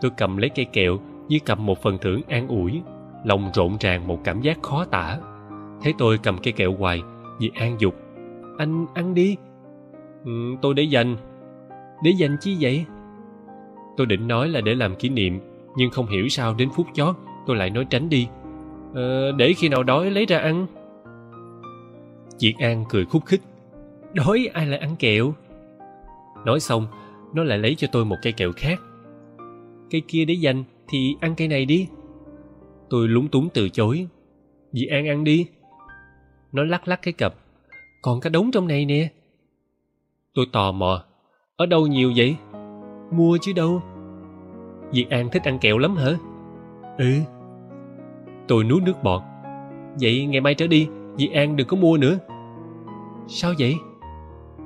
Tôi cầm lấy cây kẹo như cầm một phần thưởng an ủi lòng rộn ràng một cảm giác khó tả. Thấy tôi cầm cây kẹo hoài vì an dục. Anh ăn đi. Ừ, tôi để dành. Để dành chi vậy? Tôi định nói là để làm kỷ niệm nhưng không hiểu sao đến phút chót tôi lại nói tránh đi. Ờ, để khi nào đói lấy ra ăn. Chị An cười khúc khích. Đói ai lại ăn kẹo? Nói xong nó lại lấy cho tôi một cây kẹo khác. Cây kia để dành Thì ăn cây này đi. Tôi lúng túng từ chối. Dì An ăn đi. Nó lắc lắc cái cặp. Còn cả đống trong này nè. Tôi tò mò. Ở đâu nhiều vậy? Mua chứ đâu? Dì An thích ăn kẹo lắm hả? Ừ. Tôi nuốt nước bọt. Vậy ngày mai trở đi, dì An đừng có mua nữa. Sao vậy?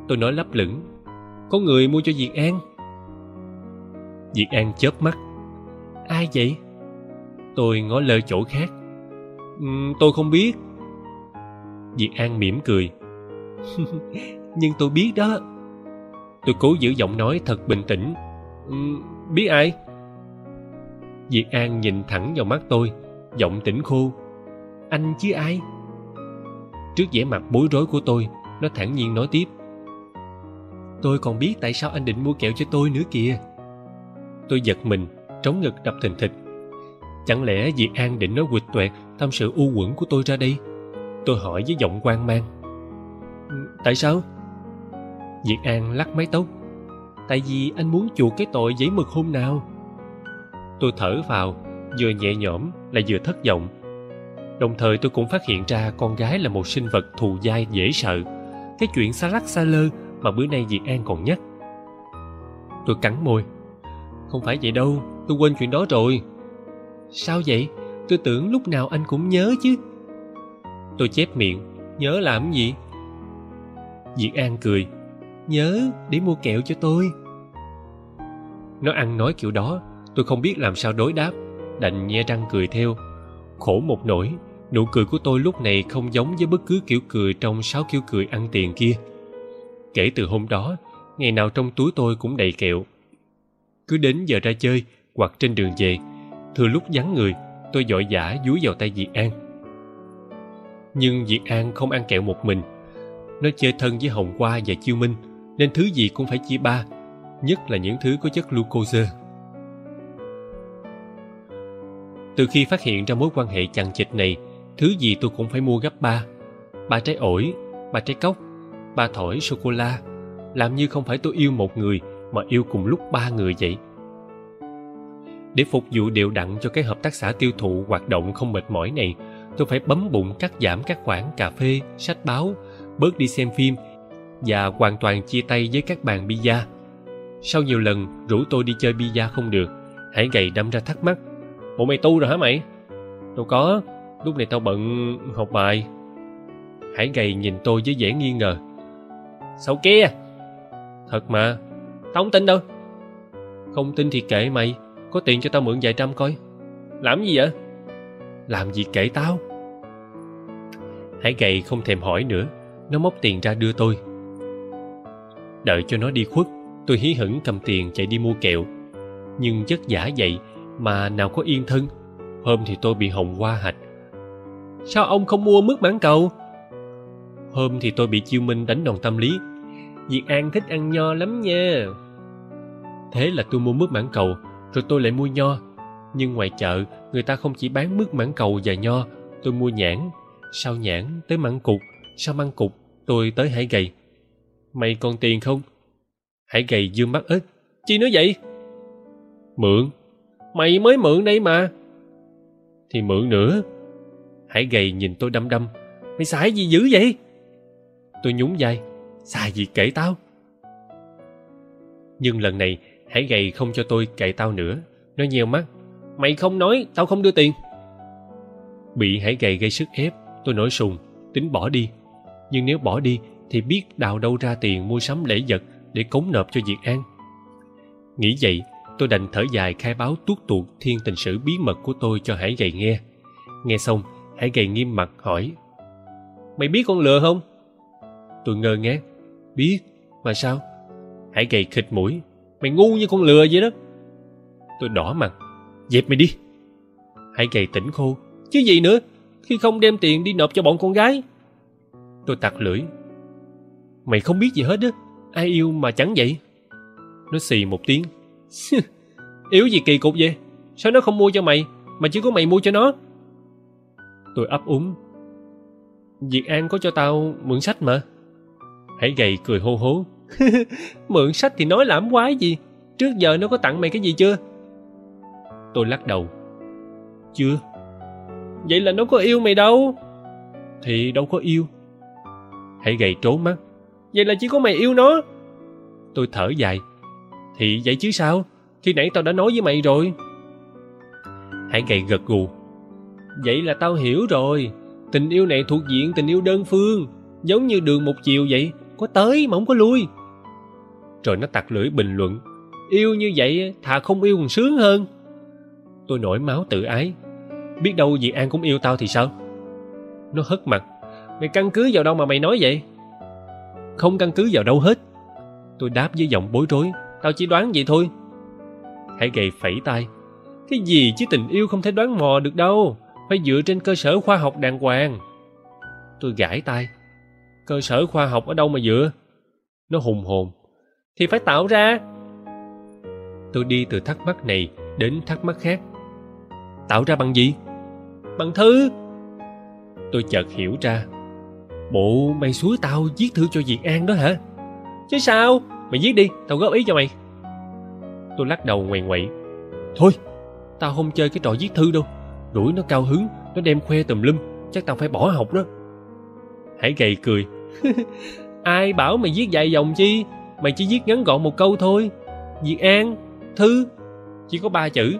Tôi nói lấp lửng. Có người mua cho Diệt An. Diệt An chớp mắt. Ai vậy? Tôi ngó lơ chỗ khác. Uhm, Tôi không biết. Diệt An mỉm cười. Nhưng tôi biết đó. Tôi cố giữ giọng nói thật bình tĩnh. Uhm, Biết ai? Diệt An nhìn thẳng vào mắt tôi Giọng tỉnh khô. Anh chứ ai? Trước vẻ mặt bối rối của tôi Nó thản nhiên nói tiếp Tôi còn biết tại sao anh định mua kẹo cho tôi nữa kìa. Tôi giật mình, Trống ngực đập thình thịch. Chẳng lẽ diệp An định nói quịch toẹt Tâm sự u quẩn của tôi ra đây? Tôi hỏi với giọng quan mang. Ừ, tại sao? Diệp An lắc mái tóc. Tại vì anh muốn chuộc cái tội giấy mực hôm nào. Tôi thở vào, Vừa nhẹ nhõm lại vừa thất vọng. Đồng thời tôi cũng phát hiện ra con gái là một sinh vật thù dai dễ sợ. Cái chuyện xa lắc xa lơ mà bữa nay Diệt An còn nhắc. Tôi cắn môi. Không phải vậy đâu, tôi quên chuyện đó rồi. Sao vậy? Tôi tưởng lúc nào anh cũng nhớ chứ. Tôi chép miệng, nhớ làm gì? Diệt An cười. Nhớ để mua kẹo cho tôi. Nó ăn nói kiểu đó, tôi không biết làm sao đối đáp, đành nhe răng cười theo. Khổ một nỗi, Nụ cười của tôi lúc này không giống với bất cứ kiểu cười trong sáu kiểu cười ăn tiền kia. Kể từ hôm đó, ngày nào trong túi tôi cũng đầy kẹo. Cứ đến giờ ra chơi hoặc trên đường về thừa lúc vắng người tôi vội vã dúi vào tay diệt an. Nhưng diệt an không ăn kẹo một mình. Nó chơi thân với hồng hoa và chiêu minh nên thứ gì cũng phải chia ba nhất là những thứ có chất glucose. Từ khi phát hiện ra mối quan hệ chằng chịt này thứ gì tôi cũng phải mua gấp ba. Ba trái ổi ba trái cốc ba thỏi sô cô la làm như không phải tôi yêu một người, mà yêu cùng lúc ba người vậy. Để phục vụ đều đặn cho cái hợp tác xã tiêu thụ hoạt động không mệt mỏi này, tôi phải bấm bụng cắt giảm các khoản cà phê, sách báo, bớt đi xem phim và hoàn toàn chia tay với các bàn bia sau nhiều lần rủ tôi đi chơi bia không được, hải gầy đâm ra thắc mắc, bộ mày tu rồi hả mày? Đâu có, lúc này tao bận học bài. Hải gầy nhìn tôi với vẻ nghi ngờ sao kia? Thật mà, tao không tin đâu. Không tin thì kệ mày, có tiền cho tao mượn vài trăm coi. Làm gì vậy? Làm gì kệ tao? Hải gầy không thèm hỏi nữa, nó móc tiền ra đưa tôi. Đợi cho nó đi khuất, tôi hí hửng cầm tiền chạy đi mua kẹo. Nhưng chất giả vậy mà nào có yên thân, hôm thì tôi bị hồng hoa hạch. Sao ông không mua mứt mãn cầu? Hôm thì tôi bị chiêu minh đánh đòn tâm lý. Diệt an thích ăn nho lắm nha. Thế là tôi mua mứt mãn cầu, rồi tôi lại mua nho. Nhưng ngoài chợ, người ta không chỉ bán mứt mãn cầu và nho, tôi mua nhãn. Sau nhãn tới măng cục sau măng cục, tôi tới hải gầy. Mày còn tiền không? Hải gầy dương mắt ếch. Chi nữa vậy? Mượn. Mày mới mượn đây mà. Thì mượn nữa. Hải gầy nhìn tôi đăm đăm. Mày xài gì dữ vậy? Tôi nhún vai, xài gì kể tao. Nhưng lần này hải gầy không cho tôi kệ tao nữa. Nó nheo mắt, mày không nói, tao không đưa tiền. Bị hải gầy gây sức ép, tôi nổi sùng, tính bỏ đi. Nhưng nếu bỏ đi thì biết đào đâu ra tiền mua sắm lễ vật để cống nộp cho diệt an. Nghĩ vậy, tôi đành thở dài khai báo tuốt tuột thiên tình sử bí mật của tôi cho hải gầy nghe. Nghe xong, hải gầy nghiêm mặt hỏi, mày biết con lừa không? Tôi ngơ ngác. Biết, mà sao? Hải gầy khịt mũi. Mày ngu như con lừa vậy đó. Tôi đỏ mặt. Dẹp mày đi. Hải gầy tỉnh khô. Chứ gì nữa, khi không đem tiền đi nộp cho bọn con gái. Tôi tặc lưỡi. Mày không biết gì hết á. Ai yêu mà chẳng vậy? Nó xì một tiếng. Yếu gì kỳ cục vậy? Sao nó không mua cho mày, mà chỉ có mày mua cho nó? Tôi ấp úng. Việt An có cho tao mượn sách mà. Hãy gầy cười hô hố. Mượn sách thì nói lãm quái gì? Trước giờ nó có tặng mày cái gì chưa? Tôi lắc đầu. Chưa. Vậy là nó có yêu mày đâu. Thì đâu có yêu. Hãy gầy trố mắt. Vậy là chỉ có mày yêu nó. Tôi thở dài. Thì vậy chứ sao? Khi nãy tao đã nói với mày rồi. Hãy gầy gật gù. Vậy là tao hiểu rồi. Tình yêu này thuộc diện tình yêu đơn phương, Giống như đường một chiều vậy. Có tới mà không có lui. Rồi nó tặc lưỡi bình luận, Yêu như vậy thà không yêu còn sướng hơn. Tôi nổi máu tự ái, Biết đâu Diệt An cũng yêu tao thì sao? Nó hất mặt, Mày căn cứ vào đâu mà mày nói vậy? Không căn cứ vào đâu hết. Tôi đáp với giọng bối rối, Tao chỉ đoán vậy thôi. Hãy gầy phẩy tay, Cái gì chứ tình yêu không thể đoán mò được đâu, Phải dựa trên cơ sở khoa học đàng hoàng. Tôi gãi tay Cơ sở khoa học ở đâu mà dựa? Nó hùng hồn. Thì phải tạo ra. Tôi đi từ thắc mắc này đến thắc mắc khác. Tạo ra bằng gì? Bằng thư. Tôi chợt hiểu ra. Bộ mày suối tao viết thư cho Diệt An đó hả? Chứ sao? Mày viết đi, tao góp ý cho mày. Tôi lắc đầu ngoằn ngoậy Thôi, tao không chơi cái trò viết thư đâu. Đuổi nó cao hứng, nó đem khoe tùm lum. Chắc tao phải bỏ học đó. Hãy gầy cười. Ai bảo mày viết dài dòng chi? Mày chỉ viết ngắn gọn một câu thôi. Diệt An, thư Chỉ có ba chữ.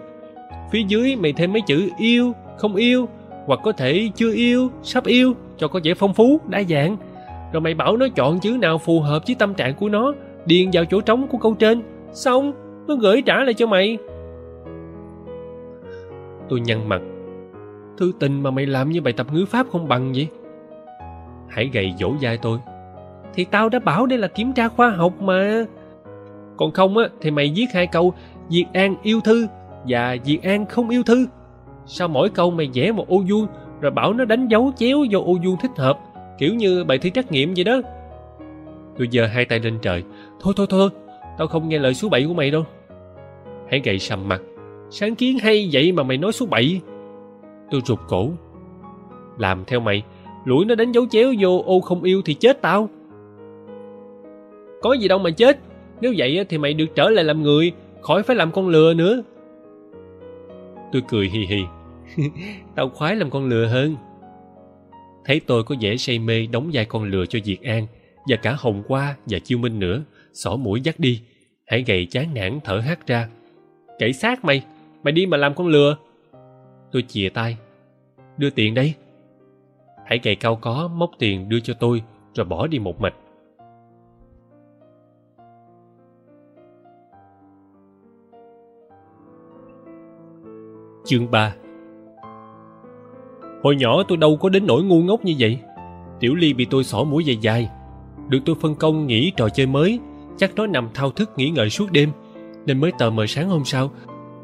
Phía dưới mày thêm mấy chữ yêu, không yêu Hoặc có thể chưa yêu, sắp yêu Cho có vẻ phong phú, đa dạng. Rồi mày bảo nó chọn chữ nào phù hợp với tâm trạng của nó Điền vào chỗ trống của câu trên. Xong, nó gửi trả lại cho mày. Tôi nhăn mặt. Thư tình mà mày làm như bài tập ngữ pháp không bằng vậy. Hãy gầy dỗ dai tôi. Thì tao đã bảo đây là kiểm tra khoa học mà. Còn không á, thì mày viết hai câu, diệt an yêu thư và diệt an không yêu thư sao mỗi câu mày vẽ một ô vuông, rồi bảo nó đánh dấu chéo vô ô vuông thích hợp, kiểu như bài thi trắc nghiệm vậy đó. Tôi giơ hai tay lên trời. Thôi thôi thôi, tao không nghe lời số bảy của mày đâu. Hãy gậy sầm mặt. Sáng kiến hay vậy mà mày nói số bảy? Tôi rụt cổ. Làm theo mày lũi nó đánh dấu chéo vô, ô không yêu thì chết tao. Có gì đâu mà chết. Nếu vậy thì mày được trở lại làm người, khỏi phải làm con lừa nữa. Tôi cười hì hì. Tao khoái làm con lừa hơn. Thấy tôi có vẻ say mê đóng vai con lừa cho diệt an, và cả hồng qua và chiêu minh nữa, xỏ mũi dắt đi. Hãy gầy chán nản thở hắt ra. Kể xác mày mày đi mà làm con lừa. Tôi chìa tay. Đưa tiền đây hãy cày cao có, móc tiền đưa cho tôi, rồi bỏ đi một mạch. Chương ba. Hồi nhỏ tôi đâu có đến nỗi ngu ngốc như vậy. Tiểu ly bị tôi xỏ mũi dài dài được tôi phân công nghỉ trò chơi mới, chắc nó nằm thao thức nghĩ ngợi suốt đêm. Nên mới tờ mờ sáng hôm sau,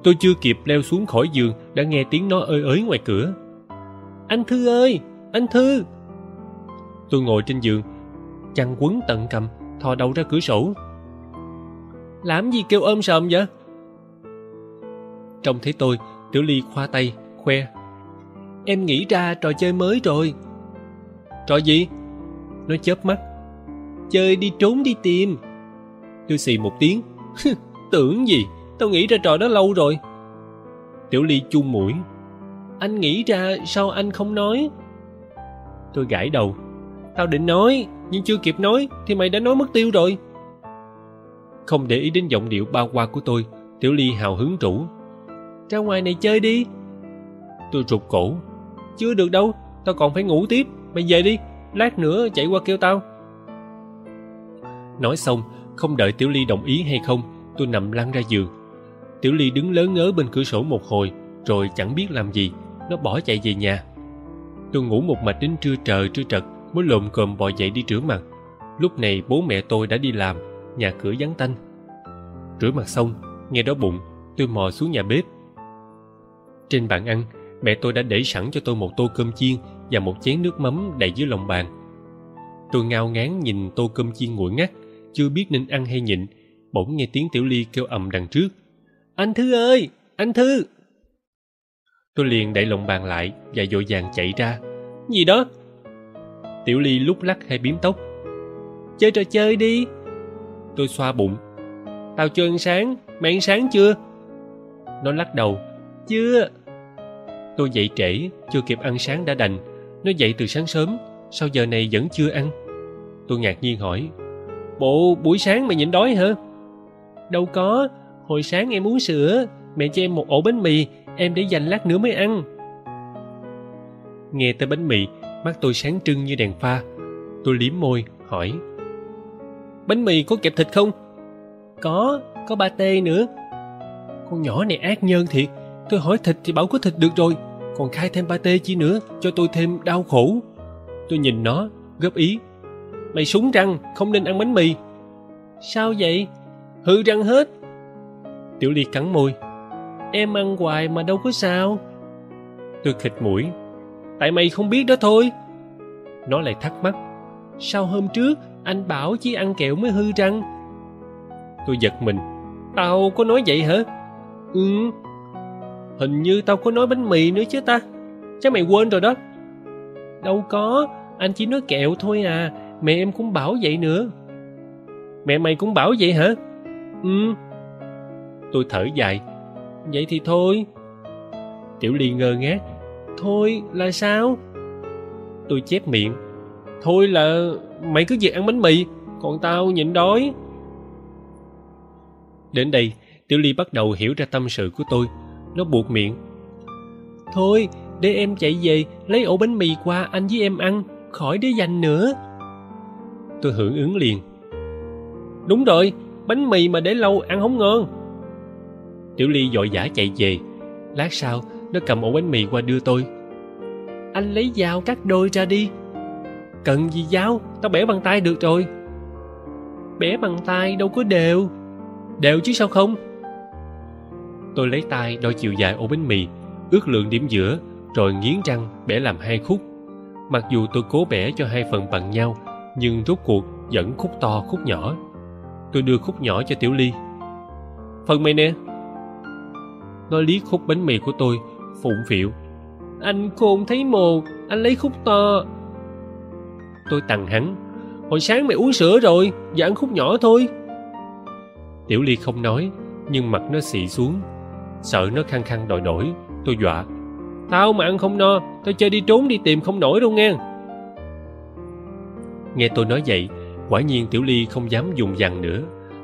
tôi chưa kịp leo xuống khỏi giường đã nghe tiếng nó ơi ới ngoài cửa. Anh thư ơi! Anh thư. Tôi ngồi trên giường, chăn quấn tận cầm, thò đầu ra cửa sổ. Làm gì kêu ôm sòm vậy? Trông thấy tôi, tiểu ly khoa tay, khoe. Em nghĩ ra trò chơi mới rồi. Trò gì? Nó chớp mắt. Chơi đi trốn đi tìm. Tôi xì một tiếng. Tưởng gì? Tao nghĩ ra trò đó lâu rồi. Tiểu ly chung mũi. Anh nghĩ ra sao anh không nói? Tôi gãi đầu. Tao định nói, nhưng chưa kịp nói thì mày đã nói mất tiêu rồi. Không để ý đến giọng điệu bao qua của tôi, tiểu ly hào hứng rủ. Ra ngoài này chơi đi. Tôi rụt cổ. Chưa được đâu, tao còn phải ngủ tiếp. Mày về đi, lát nữa chạy qua kêu tao. Nói xong, không đợi tiểu ly đồng ý hay không, tôi nằm lăn ra giường. Tiểu ly đứng lớn ngớ bên cửa sổ một hồi, rồi chẳng biết làm gì, nó bỏ chạy về nhà tôi ngủ một mạch đến trưa trời, trưa trật, mới lồm cồm bò dậy đi rửa mặt. Lúc này bố mẹ tôi đã đi làm, nhà cửa vắng tanh. Rửa mặt xong, nghe đói bụng, tôi mò xuống nhà bếp. Trên bàn ăn, mẹ tôi đã để sẵn cho tôi một tô cơm chiên và một chén nước mắm đầy dưới lòng bàn. Tôi ngao ngán nhìn tô cơm chiên nguội ngắt, chưa biết nên ăn hay nhịn, bỗng nghe tiếng tiểu ly kêu ầm đằng trước. Anh thư ơi, anh thư! Tôi liền đẩy lồng bàn lại và vội vàng chạy ra. Gì đó? Tiểu ly lúc lắc hay biếm tóc. Chơi trò chơi đi. Tôi xoa bụng. Tao chưa ăn sáng. Mày ăn sáng chưa? Nó lắc đầu. Chưa. Tôi dậy trễ, chưa kịp ăn sáng đã đành. Nó dậy từ sáng sớm sao giờ này vẫn chưa ăn. Tôi ngạc nhiên hỏi, bộ buổi sáng mày nhịn đói hả? Đâu có. Hồi sáng em uống sữa mẹ cho em một ổ bánh mì, em để dành lát nữa mới ăn. Nghe tới bánh mì, mắt tôi sáng trưng như đèn pha. Tôi liếm môi, hỏi. Bánh mì có kẹp thịt không? Có có ba tê nữa. Con nhỏ này ác nhân thiệt. Tôi hỏi thịt thì bảo có thịt được rồi. Còn khai thêm ba tê chi nữa, cho tôi thêm đau khổ. Tôi nhìn nó, góp ý. Mày súng răng, không nên ăn bánh mì. Sao vậy? Hư răng hết. Tiểu ly cắn môi em ăn hoài mà đâu có sao. Tôi khịt mũi. Tại mày không biết đó thôi. Nó lại thắc mắc. Sao hôm trước anh bảo chỉ ăn kẹo mới hư răng. Tôi giật mình. Tao có nói vậy hả? Ừ. Hình như tao có nói bánh mì nữa chứ ta. Chắc mày quên rồi đó. Đâu có anh chỉ nói kẹo thôi à. Mẹ em cũng bảo vậy nữa. Mẹ mày cũng bảo vậy hả? Ừ. Tôi thở dài vậy thì thôi. Tiểu ly ngơ ngác. Thôi là sao? Tôi chép miệng. Thôi là mày cứ việc ăn bánh mì, còn tao nhịn đói. Đến đây, tiểu ly bắt đầu hiểu ra tâm sự của tôi. Nó buộc miệng. Thôi, để em chạy về, lấy ổ bánh mì qua anh với em ăn. Khỏi để dành nữa. Tôi hưởng ứng liền. Đúng rồi, bánh mì mà để lâu ăn không ngon tiểu ly vội vã chạy về. Lát sau, nó cầm ổ bánh mì qua đưa tôi. Anh lấy dao cắt đôi ra đi. Cần gì dao? Tao bẻ bằng tay được rồi. Bẻ bằng tay đâu có đều. Đều chứ sao không? Tôi lấy tay đo chiều dài ổ bánh mì, ước lượng điểm giữa, rồi nghiến răng bẻ làm hai khúc. Mặc dù tôi cố bẻ cho hai phần bằng nhau, nhưng rốt cuộc vẫn khúc to khúc nhỏ. Tôi đưa khúc nhỏ cho tiểu ly. Phần mày nè nó liếc khúc bánh mì của tôi, phụng phịu. Anh khôn thấy mồ, anh lấy khúc to. Tôi tằng hắn hồi sáng mày uống sữa rồi, giờ ăn khúc nhỏ thôi. Tiểu ly không nói, nhưng mặt nó xị xuống. Sợ nó khăng khăng đòi đổi, tôi dọa, tao mà ăn không no, tao chơi đi trốn đi tìm không nổi đâu nghe. Nghe tôi nói vậy, quả nhiên tiểu ly không dám dùng dằn nữa.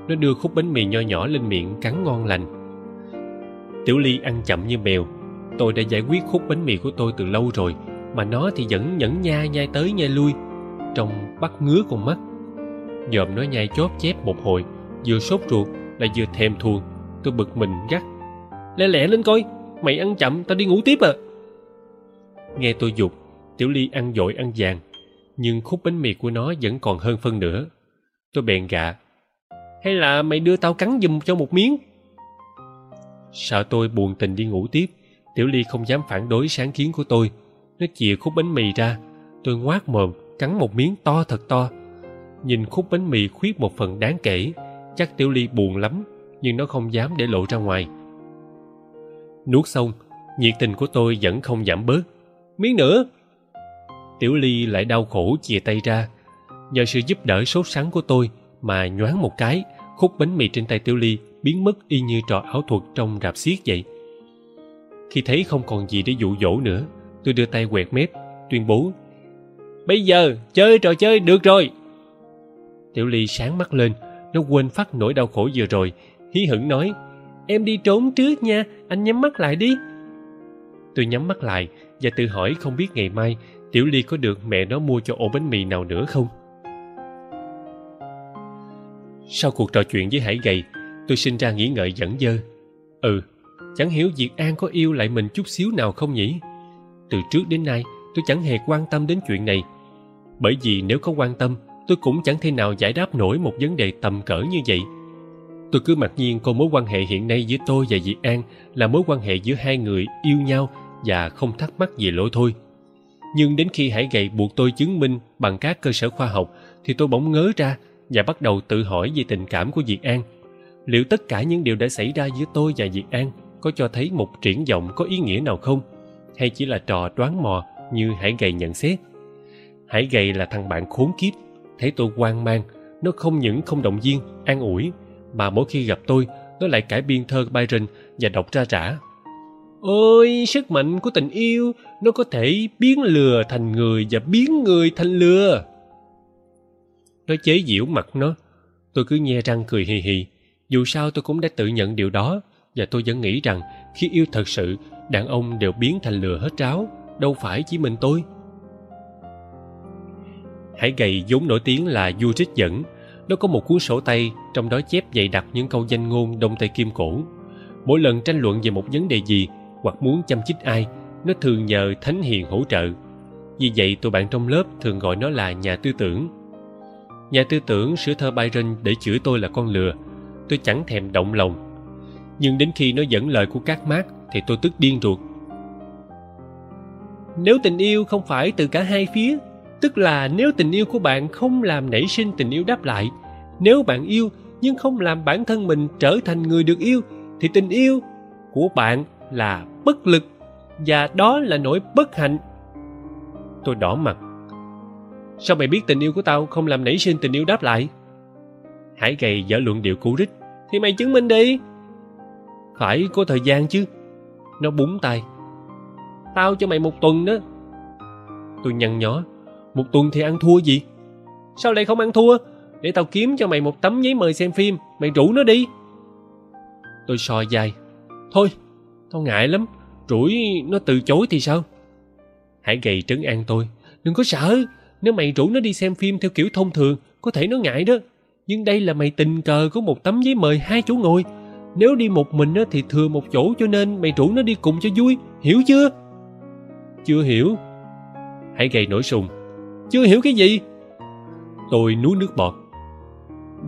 Nó đưa khúc bánh mì nho nhỏ lên miệng cắn ngon lành tiểu ly ăn chậm như mèo. Tôi đã giải quyết khúc bánh mì của tôi từ lâu rồi, mà nó thì vẫn nhẫn nha nhai tới nhai lui, trông bắt ngứa con mắt. Dòm nó nhai chóp chép một hồi, vừa sốt ruột lại vừa thèm thuồng. Tôi bực mình gắt. Lẹ lẹ lên coi, mày ăn chậm, tao đi ngủ tiếp à. Nghe tôi dục, tiểu ly ăn dội ăn vàng, nhưng khúc bánh mì của nó vẫn còn hơn phân nữa. tôi bèn gạ, hay là mày đưa tao cắn giùm cho một miếng? Sợ tôi buồn tình đi ngủ tiếp. Tiểu ly không dám phản đối sáng kiến của tôi. Nó chìa khúc bánh mì ra. Tôi ngoác mồm, cắn một miếng to thật to. Nhìn khúc bánh mì khuyết một phần đáng kể, chắc tiểu ly buồn lắm, nhưng nó không dám để lộ ra ngoài. Nuốt xong, nhiệt tình của tôi vẫn không giảm bớt. Miếng nữa! Tiểu ly lại đau khổ chìa tay ra. Nhờ sự giúp đỡ sốt sắng của tôi mà nhoáng một cái, khúc bánh mì trên tay tiểu ly biến mất y như trò ảo thuật trong rạp xiếc vậy. Khi thấy không còn gì để dụ dỗ nữa, tôi đưa tay quẹt mép, tuyên bố, bây giờ chơi trò chơi được rồi. Tiểu ly sáng mắt lên, nó quên phát nỗi đau khổ vừa rồi, hí hửng nói, em đi trốn trước nha, anh nhắm mắt lại đi. Tôi nhắm mắt lại và tự hỏi không biết ngày mai tiểu ly có được mẹ nó mua cho ổ bánh mì nào nữa không. Sau cuộc trò chuyện với hải gầy tôi sinh ra nghĩ ngợi dẫn dơ. Ừ chẳng hiểu diệt an có yêu lại mình chút xíu nào không nhỉ? Từ trước đến nay, tôi chẳng hề quan tâm đến chuyện này. Bởi vì nếu có quan tâm, tôi cũng chẳng thể nào giải đáp nổi một vấn đề tầm cỡ như vậy. Tôi cứ mặc nhiên coi mối quan hệ hiện nay giữa tôi và diệt an là mối quan hệ giữa hai người yêu nhau và không thắc mắc gì lỗi thôi. Nhưng đến khi hải gầy buộc tôi chứng minh bằng các cơ sở khoa học, thì tôi bỗng ngớ ra và bắt đầu tự hỏi về tình cảm của diệt an liệu tất cả những điều đã xảy ra giữa tôi và diệt an có cho thấy một triển vọng có ý nghĩa nào không? Hay chỉ là trò đoán mò như hải gầy nhận xét? Hải gầy là thằng bạn khốn kiếp. Thấy tôi hoang mang, nó không những không động viên, an ủi, mà mỗi khi gặp tôi, nó lại cải biên thơ byron và đọc ra rã ôi, sức mạnh của tình yêu, nó có thể biến lừa thành người và biến người thành lừa. Nó chế giễu mặt nó. Tôi cứ nhe răng cười hì hì dù sao tôi cũng đã tự nhận điều đó, và tôi vẫn nghĩ rằng khi yêu thật sự, đàn ông đều biến thành lừa hết ráo đâu phải chỉ mình tôi. Hải gầy vốn nổi tiếng là vua trích dẫn, nó có một cuốn sổ tay, trong đó chép dày đặc những câu danh ngôn đông tây kim cổ. Mỗi lần tranh luận về một vấn đề gì, hoặc muốn chăm chích ai, nó thường nhờ thánh hiền hỗ trợ. Vì vậy tụi bạn trong lớp thường gọi nó là nhà tư tưởng. Nhà tư tưởng sửa thơ byron để chửi tôi là con lừa tôi chẳng thèm động lòng. Nhưng đến khi nó dẫn lời của các mác thì tôi tức điên ruột. Nếu tình yêu không phải từ cả hai phía, tức là nếu tình yêu của bạn không làm nảy sinh tình yêu đáp lại, nếu bạn yêu nhưng không làm bản thân mình trở thành người được yêu, thì tình yêu của bạn là bất lực và đó là nỗi bất hạnh. Tôi đỏ mặt. Sao mày biết tình yêu của tao không làm nảy sinh tình yêu đáp lại? Hãy gầy dở luận điệu cũ rích thì mày chứng minh đi. Phải có thời gian chứ. Nó búng tay. Tao cho mày một tuần đó. Tôi nhăn nhó. Một tuần thì ăn thua gì? Sao lại không ăn thua? Để tao kiếm cho mày một tấm giấy mời xem phim. Mày rủ nó đi. Tôi sò dài. Thôi, tao ngại lắm. Rủi nó từ chối thì sao? Hãy gầy trấn an tôi. Đừng có sợ. Nếu mày rủ nó đi xem phim theo kiểu thông thường, có thể nó ngại đó nhưng đây là mày tình cờ có một tấm giấy mời hai chỗ ngồi. Nếu đi một mình thì thừa một chỗ cho nên mày rủ nó đi cùng cho vui. Hiểu chưa? Chưa hiểu. Hãy gầy nổi sùng. Chưa hiểu cái gì? Tôi nuốt nước bọt.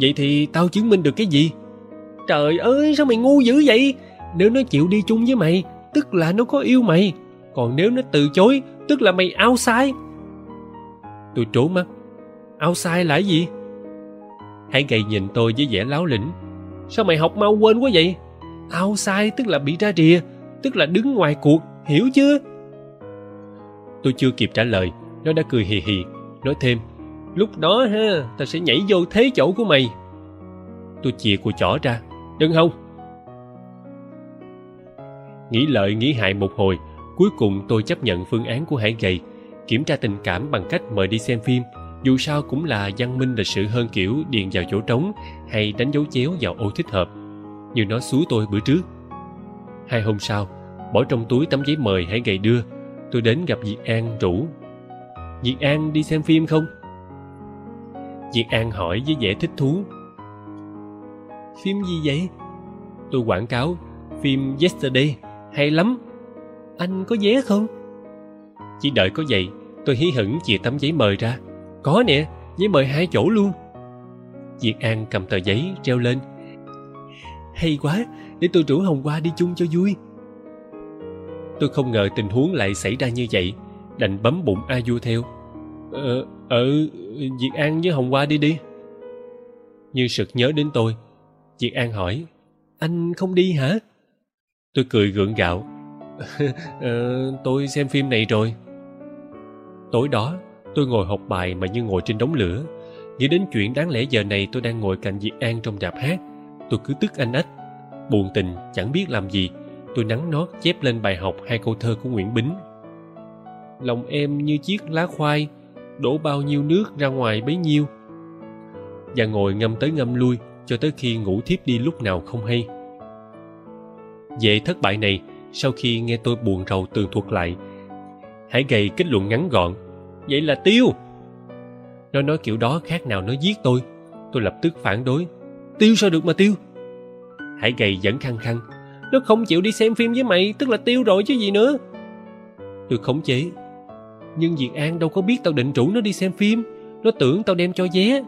Vậy thì tao chứng minh được cái gì? Trời ơi, sao mày ngu dữ vậy? Nếu nó chịu đi chung với mày, Tức là nó có yêu mày. Còn nếu nó từ chối, Tức là mày ao sai. Tôi trố mắt. Ao sai là gì? Hãy gầy nhìn tôi với vẻ láo lĩnh. Sao mày học mau quên quá vậy? Ao sai, tức là bị ra rìa, Tức là đứng ngoài cuộc, Hiểu chưa Tôi chưa kịp trả lời, Nó đã cười hì hì, Nói thêm, Lúc đó ha, Tao sẽ nhảy vô thế chỗ của mày. Tôi chìa của chỏ ra, Đừng không Nghĩ lợi, nghĩ hại một hồi, Cuối cùng tôi chấp nhận phương án của Hải Gầy, Kiểm tra tình cảm bằng cách mời đi xem phim. Dù sao cũng là văn minh lịch sự hơn kiểu điền vào chỗ trống Hay đánh dấu chéo vào ô thích hợp Như nó xúi tôi bữa trước Hai hôm sau, Bỏ trong túi tấm giấy mời hãy Gầy đưa, Tôi đến gặp Diệt An rủ Diệt An đi xem phim không? Diệt An hỏi với vẻ thích thú Phim gì vậy? Tôi quảng cáo, Phim Yesterday, Hay lắm Anh có vé không? Chỉ đợi có vậy Tôi hí hửng chìa tấm giấy mời ra có nè Giấy mời hai chỗ luôn. Diệt An cầm tờ giấy treo lên. Hay quá Để tôi rủ Hồng qua đi chung cho vui. Tôi không ngờ tình huống lại xảy ra như vậy Đành bấm bụng A Du theo. Ờ, ờ, Diệt An với Hồng qua đi đi. Như sực nhớ đến tôi Diệt An hỏi Anh không đi hả? Tôi cười gượng gạo ờ, Tôi xem phim này rồi. Tối đó tôi ngồi học bài mà như ngồi trên đống lửa. Nghĩ đến chuyện đáng lẽ giờ này tôi đang ngồi cạnh Diệt An trong rạp hát. Tôi cứ tức anh ách. Buồn tình, chẳng biết làm gì. Tôi nắng nót chép lên bài học hai câu thơ của Nguyễn Bính. Lòng em như chiếc lá khoai, Đổ bao nhiêu nước ra ngoài bấy nhiêu. Và ngồi ngâm tới ngâm lui, Cho tới khi ngủ thiếp đi lúc nào không hay. Về thất bại này, Sau khi nghe tôi buồn rầu tường thuật lại, hãy gầy kết luận ngắn gọn Vậy là tiêu. Nó nói kiểu đó khác nào nó giết tôi. Tôi lập tức phản đối. Tiêu sao được mà tiêu? Hải gầy vẫn khăng khăng. Nó không chịu đi xem phim với mày, Tức là tiêu rồi chứ gì nữa. Tôi khống chế. Nhưng Diệt An đâu có biết tao định rủ nó đi xem phim. Nó tưởng tao đem cho vé.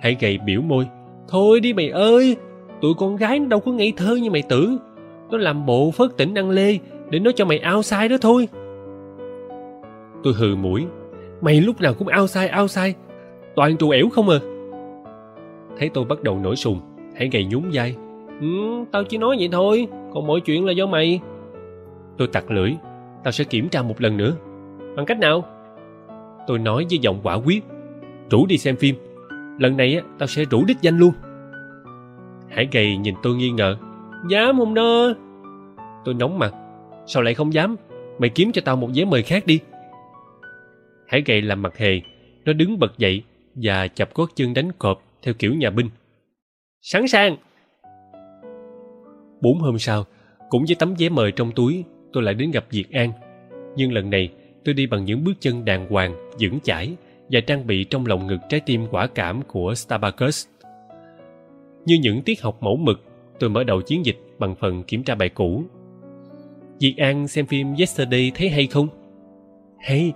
Hải gầy biểu môi. Thôi đi mày ơi, Tụi con gái nó đâu có ngây thơ như mày tưởng. Nó làm bộ phớt tỉnh ăn lê Để nó cho mày ao sai đó thôi. Tôi hừ mũi. Mày lúc nào cũng ao sai ao sai. Toàn trù ẻo không à? Thấy tôi bắt đầu nổi sùng Hãy gầy nhún vai. Ừ, tao chỉ nói vậy thôi Còn mọi chuyện là do mày. Tôi tặc lưỡi Tao sẽ kiểm tra một lần nữa. Bằng cách nào? Tôi nói với giọng quả quyết. Rủ đi xem phim. Lần này á, tao sẽ rủ đích danh luôn. Hải gầy nhìn tôi nghi ngờ. Dám không đó? Tôi nóng mặt. Sao lại không dám? Mày kiếm cho tao một vé mời khác đi Hải gầy làm mặt hề Nó đứng bật dậy Và chập gót chân đánh cọp Theo kiểu nhà binh. Sẵn sàng! Bốn hôm sau Cũng với tấm vé mời trong túi Tôi lại đến gặp Diệt An. Nhưng lần này tôi đi bằng những bước chân đàng hoàng Vững chãi Và trang bị trong lòng ngực trái tim quả cảm của Starbucks. Như những tiết học mẫu mực Tôi mở đầu chiến dịch bằng phần kiểm tra bài cũ. Diệt An xem phim Yesterday thấy hay không? Hay,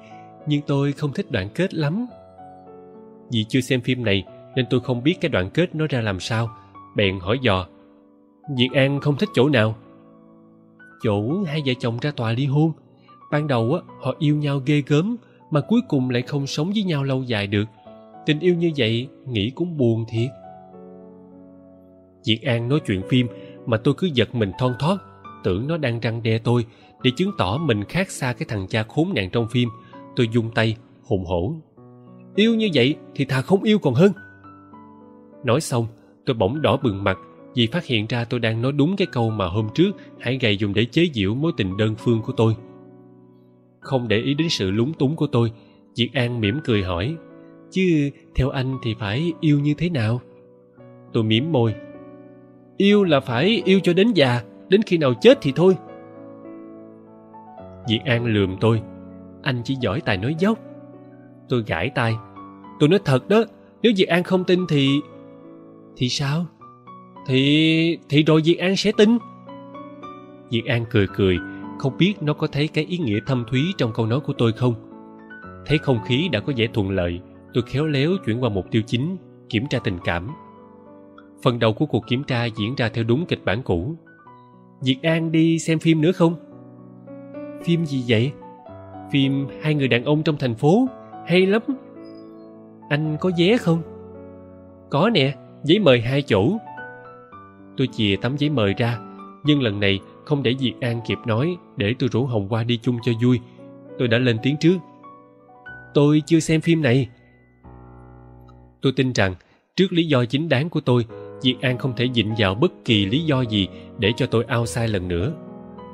nhưng tôi không thích đoạn kết lắm. Vì chưa xem phim này nên tôi không biết cái đoạn kết nó ra làm sao. Bèn hỏi dò. Diệt An không thích chỗ nào? Chỗ hai vợ chồng ra tòa ly hôn. Ban đầu á, họ yêu nhau ghê gớm mà cuối cùng lại không sống với nhau lâu dài được. Tình yêu như vậy nghĩ cũng buồn thiệt. Diệt An nói chuyện phim mà tôi cứ giật mình thon thót tưởng nó đang răng đe tôi để chứng tỏ mình khác xa cái thằng cha khốn nạn trong phim tôi dung tay, hùng hổ. Yêu như vậy thì thà không yêu còn hơn. Nói xong, tôi bỗng đỏ bừng mặt vì phát hiện ra tôi đang nói đúng cái câu mà hôm trước hải gầy dùng để chế giễu mối tình đơn phương của tôi. Không để ý đến sự lúng túng của tôi, diệt an mỉm cười hỏi, chứ theo anh thì phải yêu như thế nào? Tôi mỉm môi, yêu là phải yêu cho đến già, đến khi nào chết thì thôi. Diệt an lườm tôi anh chỉ giỏi tài nói dốc. Tôi gãi tay, tôi nói thật đó nếu diệt an không tin thì thì sao? Thì thì rồi diệt an sẽ tin. Diệt an cười cười không biết nó có thấy cái ý nghĩa thâm thúy trong câu nói của tôi không? Thấy không khí đã có vẻ thuận lợi tôi khéo léo chuyển qua mục tiêu chính kiểm tra tình cảm. Phần đầu của cuộc kiểm tra diễn ra theo đúng kịch bản cũ. Diệt an đi xem phim nữa không? Phim gì vậy? Phim hai người đàn ông trong thành phố. Hay lắm. Anh có vé không? Có nè, giấy mời hai chỗ tôi chìa tấm giấy mời ra, nhưng lần này không để diệt an kịp nói, để tôi rủ hồng qua đi chung cho vui. Tôi đã lên tiếng trước. Tôi chưa xem phim này. Tôi tin rằng, trước lý do chính đáng của tôi diệt an không thể dịnh vào bất kỳ lý do gì để cho tôi ao sai lần nữa.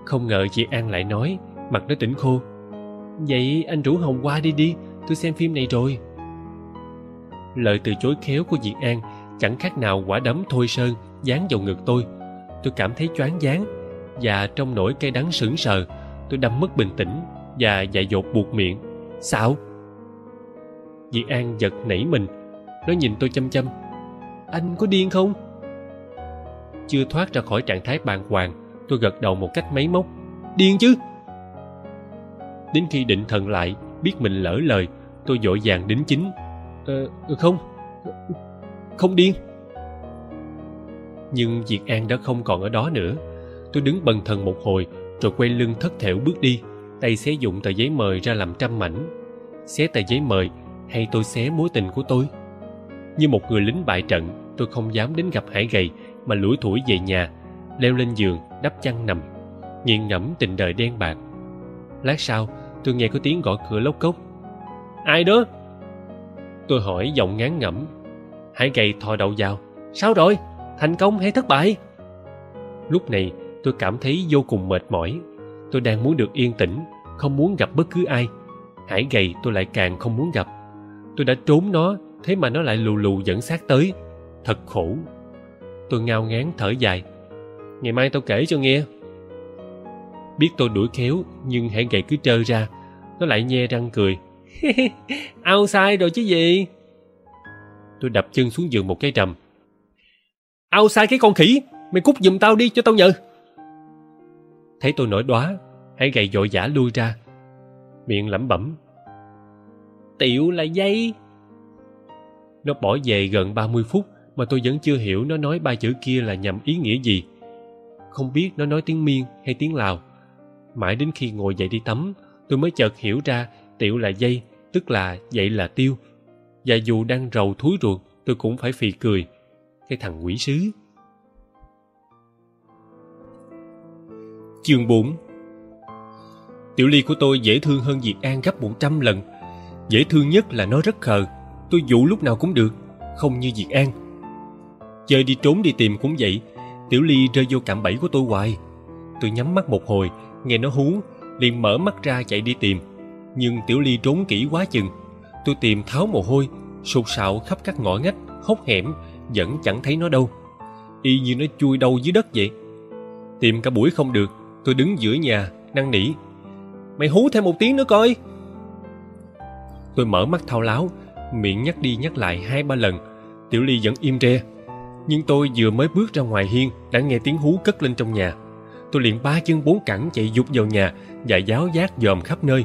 Không ngờ diệt an lại nói, mặt nó tỉnh khô vậy anh rủ hồng qua đi đi, tôi xem phim này rồi. Lời từ chối khéo của diệt an chẳng khác nào quả đấm thôi sơn dán vào ngực tôi. Tôi cảm thấy choáng váng và trong nỗi cay đắng sững sờ, tôi đâm mất bình tĩnh và dại dột buộc miệng. Sao? Diệt an giật nảy mình, nó nhìn tôi chăm chăm. Anh có điên không? Chưa thoát ra khỏi trạng thái bàng hoàng, tôi gật đầu một cách máy móc. Điên chứ? Đến khi định thần lại, biết mình lỡ lời, tôi vội vàng đính chính. Ờ không không điên. Nhưng diệt an đã không còn ở đó nữa. Tôi đứng bần thần một hồi, rồi quay lưng thất thểu bước đi, tay xé dụng tờ giấy mời ra làm trăm mảnh. Xé tờ giấy mời, hay tôi xé mối tình của tôi? Như một người lính bại trận, tôi không dám đến gặp hải gầy, mà lủi thủi về nhà, leo lên giường, đắp chăn nằm nghiền ngẫm tình đời đen bạc. Lát sau tôi nghe có tiếng gõ cửa lốc cốc. Ai đó? Tôi hỏi giọng ngán ngẩm. Hải gầy thò đầu vào. Sao rồi? Thành công hay thất bại? Lúc này, tôi cảm thấy vô cùng mệt mỏi. Tôi đang muốn được yên tĩnh, không muốn gặp bất cứ ai. Hải gầy, tôi lại càng không muốn gặp. Tôi đã trốn nó, thế mà nó lại lù lù dẫn sát tới. Thật khổ. Tôi ngao ngán thở dài. Ngày mai tao kể cho nghe biết tôi đuổi khéo, nhưng hãy gậy cứ trơ ra. Nó lại nhe răng cười. Ao sai rồi chứ gì? Tôi đập chân xuống giường một cái trầm. Ao sai cái con khỉ, mày cút giùm tao đi cho tao nhờ. Thấy tôi nổi đoá, hãy gầy vội vã lui ra. Miệng lẩm bẩm. Tiểu là dây. Nó bỏ về gần ba mươi phút mà tôi vẫn chưa hiểu nó nói ba chữ kia là nhằm ý nghĩa gì. Không biết nó nói tiếng miên hay tiếng lào mãi đến khi ngồi dậy đi tắm, tôi mới chợt hiểu ra tiểu là dây, tức là dậy là tiêu. Và dù đang rầu thúi ruột, tôi cũng phải phì cười. Cái thằng quỷ sứ. Chương bốn. Tiểu ly của tôi dễ thương hơn Diệt An gấp một trăm lần. Dễ thương nhất là nó rất khờ. Tôi dụ lúc nào cũng được, Không như Diệt An. Chơi đi trốn đi tìm cũng vậy, Tiểu ly rơi vô cạm bẫy của tôi hoài. Tôi nhắm mắt một hồi Nghe nó hú, liền mở mắt ra chạy đi tìm. Nhưng Tiểu ly trốn kỹ quá chừng. Tôi tìm tháo mồ hôi Sụt sạo khắp các ngõ ngách, Hốc hẻm, Vẫn chẳng thấy nó đâu. Y như nó chui đâu dưới đất vậy. Tìm cả buổi không được, Tôi đứng giữa nhà, năn nỉ. Mày hú thêm một tiếng nữa coi. Tôi mở mắt thao láo, Miệng nhắc đi nhắc lại hai ba lần. Tiểu Ly vẫn im re. Nhưng tôi vừa mới bước ra ngoài hiên, Đã nghe tiếng hú cất lên trong nhà. Tôi liền ba chân bốn cẳng chạy dục vào nhà Và giáo giác dòm khắp nơi.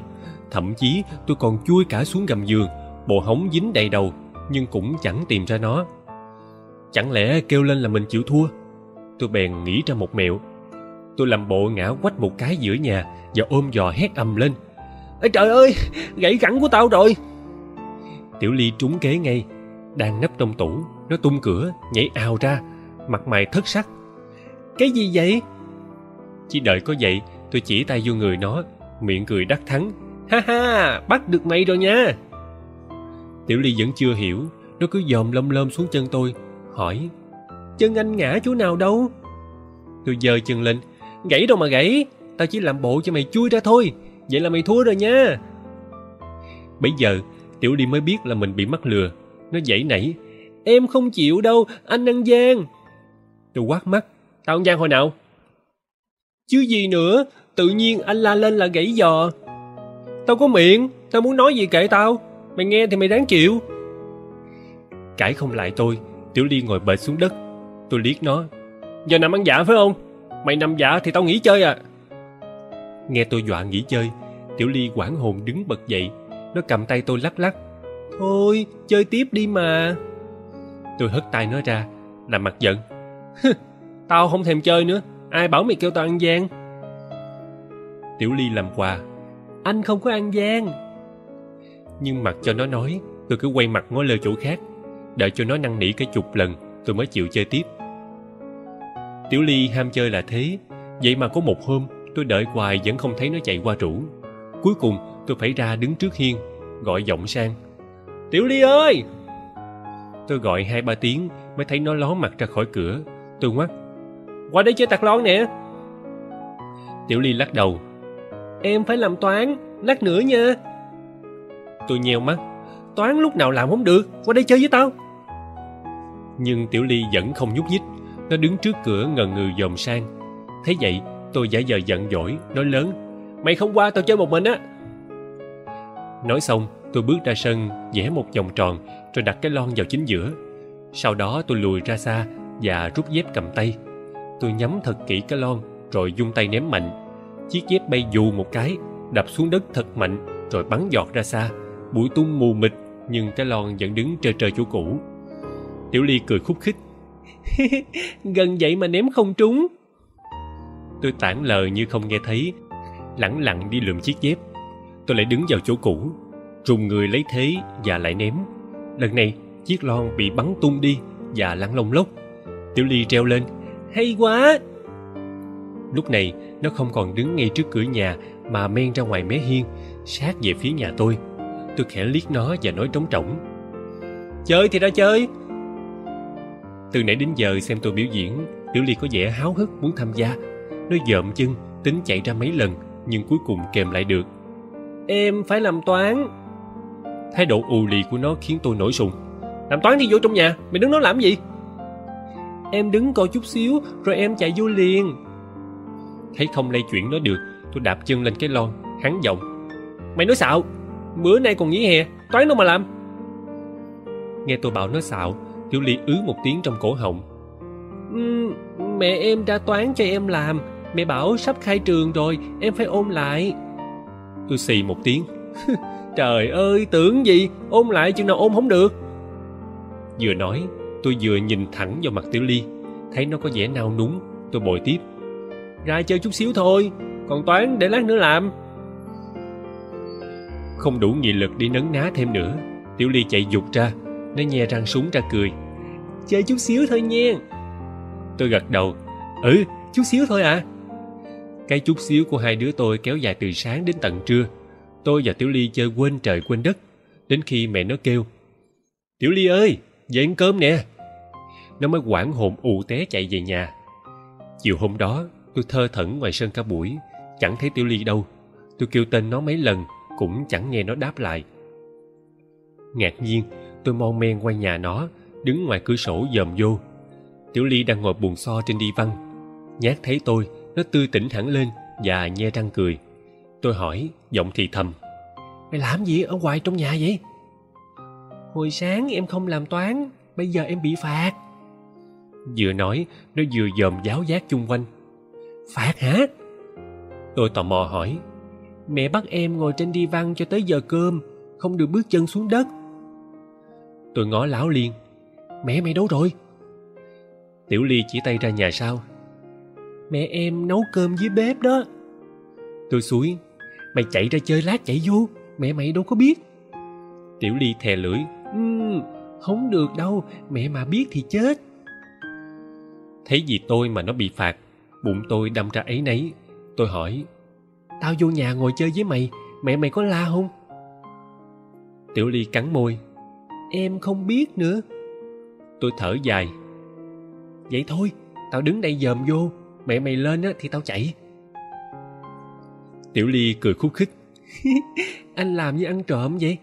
Thậm chí tôi còn chui cả xuống gầm giường, Bộ hóng dính đầy đầu, Nhưng cũng chẳng tìm ra nó. Chẳng lẽ kêu lên là mình chịu thua? Tôi bèn nghĩ ra một mẹo. Tôi làm bộ ngã quách một cái giữa nhà và ôm giò hét ầm lên. Ê, trời ơi, gãy cẳng của tao rồi. Tiểu ly trúng kế ngay, đang nấp trong tủ, nó tung cửa, nhảy ào ra, mặt mày thất sắc. Cái gì vậy? Chỉ đợi có vậy, tôi chỉ tay vô người nó, miệng cười đắc thắng. Ha ha, bắt được mày rồi nha. Tiểu ly vẫn chưa hiểu, nó cứ dòm lom lom xuống chân tôi, hỏi, chân anh ngã chỗ nào đâu? Tôi giơ chân lên, Gãy đâu mà gãy, Tao chỉ làm bộ cho mày chui ra thôi, Vậy là mày thua rồi nha. Bây giờ, Tiểu Ly mới biết là mình bị mắc lừa, Nó dãy nảy, Em không chịu đâu, Anh ăn gian. Tôi quát mắt, Tao ăn gian hồi nào? Chứ gì nữa, Tự nhiên anh la lên là gãy giò. Tao có miệng, Tao muốn nói gì kệ tao? Mày nghe thì mày đáng chịu. Cãi không lại tôi, Tiểu Ly ngồi bệt xuống đất. Tôi liếc nó. Giờ nằm ăn dạ phải không? Mày nằm dạ thì tao nghỉ chơi à? Nghe tôi dọa nghỉ chơi, Tiểu Ly quảng hồn đứng bật dậy. Nó cầm tay tôi lắc lắc. Thôi, chơi tiếp đi mà. Tôi hất tay nó ra, làm mặt giận. Tao không thèm chơi nữa ai bảo mày kêu tao ăn gian? Tiểu ly làm quà. Anh không có ăn gian. Nhưng mặc cho nó nói tôi cứ quay mặt ngó lơ chỗ khác. Đợi cho nó năn nỉ cái chục lần tôi mới chịu chơi tiếp. Tiểu ly ham chơi là thế. Vậy mà có một hôm tôi đợi hoài vẫn không thấy nó chạy qua rủ. Cuối cùng tôi phải ra đứng trước hiên gọi giọng sang. Tiểu ly ơi! Tôi gọi hai ba tiếng mới thấy nó ló mặt ra khỏi cửa. Tôi ngoắt qua đây chơi tạc lon nè. Tiểu ly lắc đầu. Em phải làm toán lát nữa nha. Tôi nheo mắt. Toán lúc nào làm không được qua đây chơi với tao. Nhưng tiểu ly vẫn không nhúc nhích. Nó đứng trước cửa ngần ngừ dòm sang. Thấy vậy tôi giả vờ giận dỗi nói lớn. Mày không qua tao chơi một mình á. Nói xong tôi bước ra sân vẽ một vòng tròn rồi đặt cái lon vào chính giữa. Sau đó tôi lùi ra xa và rút dép cầm tay tôi nhắm thật kỹ cái lon, rồi dung tay ném mạnh. Chiếc dép bay dù một cái, đập xuống đất thật mạnh, rồi bắn giọt ra xa. Bụi tung mù mịt, nhưng cái lon vẫn đứng trơ trơ chỗ cũ. Tiểu ly cười khúc khích. Gần vậy mà ném không trúng. Tôi tản lờ như không nghe thấy, lẳng lặng đi lượm chiếc dép. Tôi lại đứng vào chỗ cũ rùng người lấy thế và lại ném. Lần này, chiếc lon bị bắn tung đi và lăn lông lốc. Tiểu ly treo lên hay quá. Lúc này nó không còn đứng ngay trước cửa nhà mà men ra ngoài mé hiên sát về phía nhà tôi. Tôi khẽ liếc nó và nói trống trỏng. Chơi thì ra chơi. Từ nãy đến giờ xem tôi biểu diễn tiểu ly có vẻ háo hức muốn tham gia. Nó dợm chân tính chạy ra mấy lần nhưng cuối cùng kèm lại được. Em phải làm toán. Thái độ ù lì của nó khiến tôi nổi sùng. Làm toán đi vô trong nhà mày đứng đó làm gì em đứng coi chút xíu rồi em chạy vô liền. Thấy không lay chuyển nó được tôi đạp chân lên cái lon hắn giọng. Mày nói xạo bữa nay còn nghỉ hè toán đâu mà làm? Nghe tôi bảo nó xạo tiểu ly ứ một tiếng trong cổ họng. Uhm, mẹ em ra toán cho em làm mẹ bảo sắp khai trường rồi em phải ôn lại. Tôi xì một tiếng. Trời ơi tưởng gì ôn lại chừng nào ôn không được. Vừa nói tôi vừa nhìn thẳng vào mặt tiểu ly, thấy nó có vẻ nao núng. Tôi bồi tiếp. Ra chơi chút xíu thôi, còn toán để lát nữa làm. Không đủ nghị lực đi nấn ná thêm nữa, tiểu ly chạy dục ra, nó nhe răng súng ra cười. Chơi chút xíu thôi nha. Tôi gật đầu. Ừ chút xíu thôi à cái chút xíu của hai đứa tôi kéo dài từ sáng đến tận trưa. Tôi và tiểu ly chơi quên trời quên đất, đến khi mẹ nó kêu. Tiểu ly ơi dậy ăn cơm nè nó mới quảng hồn ù té chạy về nhà. Chiều hôm đó, tôi thơ thẩn ngoài sân cả buổi, chẳng thấy tiểu ly đâu. Tôi kêu tên nó mấy lần, cũng chẳng nghe nó đáp lại. Ngạc nhiên, tôi mon men qua nhà nó, đứng ngoài cửa sổ dòm vô. Tiểu ly đang ngồi buồn so trên đi văn nhát thấy tôi, nó tươi tỉnh hẳn lên và nhe răng cười. Tôi hỏi, giọng thì thầm, mày làm gì ở ngoài trong nhà vậy? Hồi sáng em không làm toán, bây giờ em bị phạt vừa nói nó vừa dòm giáo giác chung quanh. Phạt hả? Tôi tò mò hỏi. Mẹ bắt em ngồi trên đi văn cho tới giờ cơm không được bước chân xuống đất. Tôi ngó lão liên. Mẹ mày đâu rồi? Tiểu ly chỉ tay ra nhà sau. Mẹ em nấu cơm dưới bếp đó. Tôi suối mày chạy ra chơi lát chạy vô. Mẹ mày đâu có biết. Tiểu ly thè lưỡi. Um, không được đâu. Mẹ mà biết thì chết thấy gì tôi mà nó bị phạt? Bụng tôi đâm ra ấy nấy. Tôi hỏi, tao vô nhà ngồi chơi với mày, mẹ mày có la không? Tiểu ly cắn môi, em không biết nữa. Tôi thở dài, vậy thôi, tao đứng đây dòm vô, mẹ mày lên á thì tao chạy. Tiểu ly cười khúc khích, anh làm như ăn trộm vậy.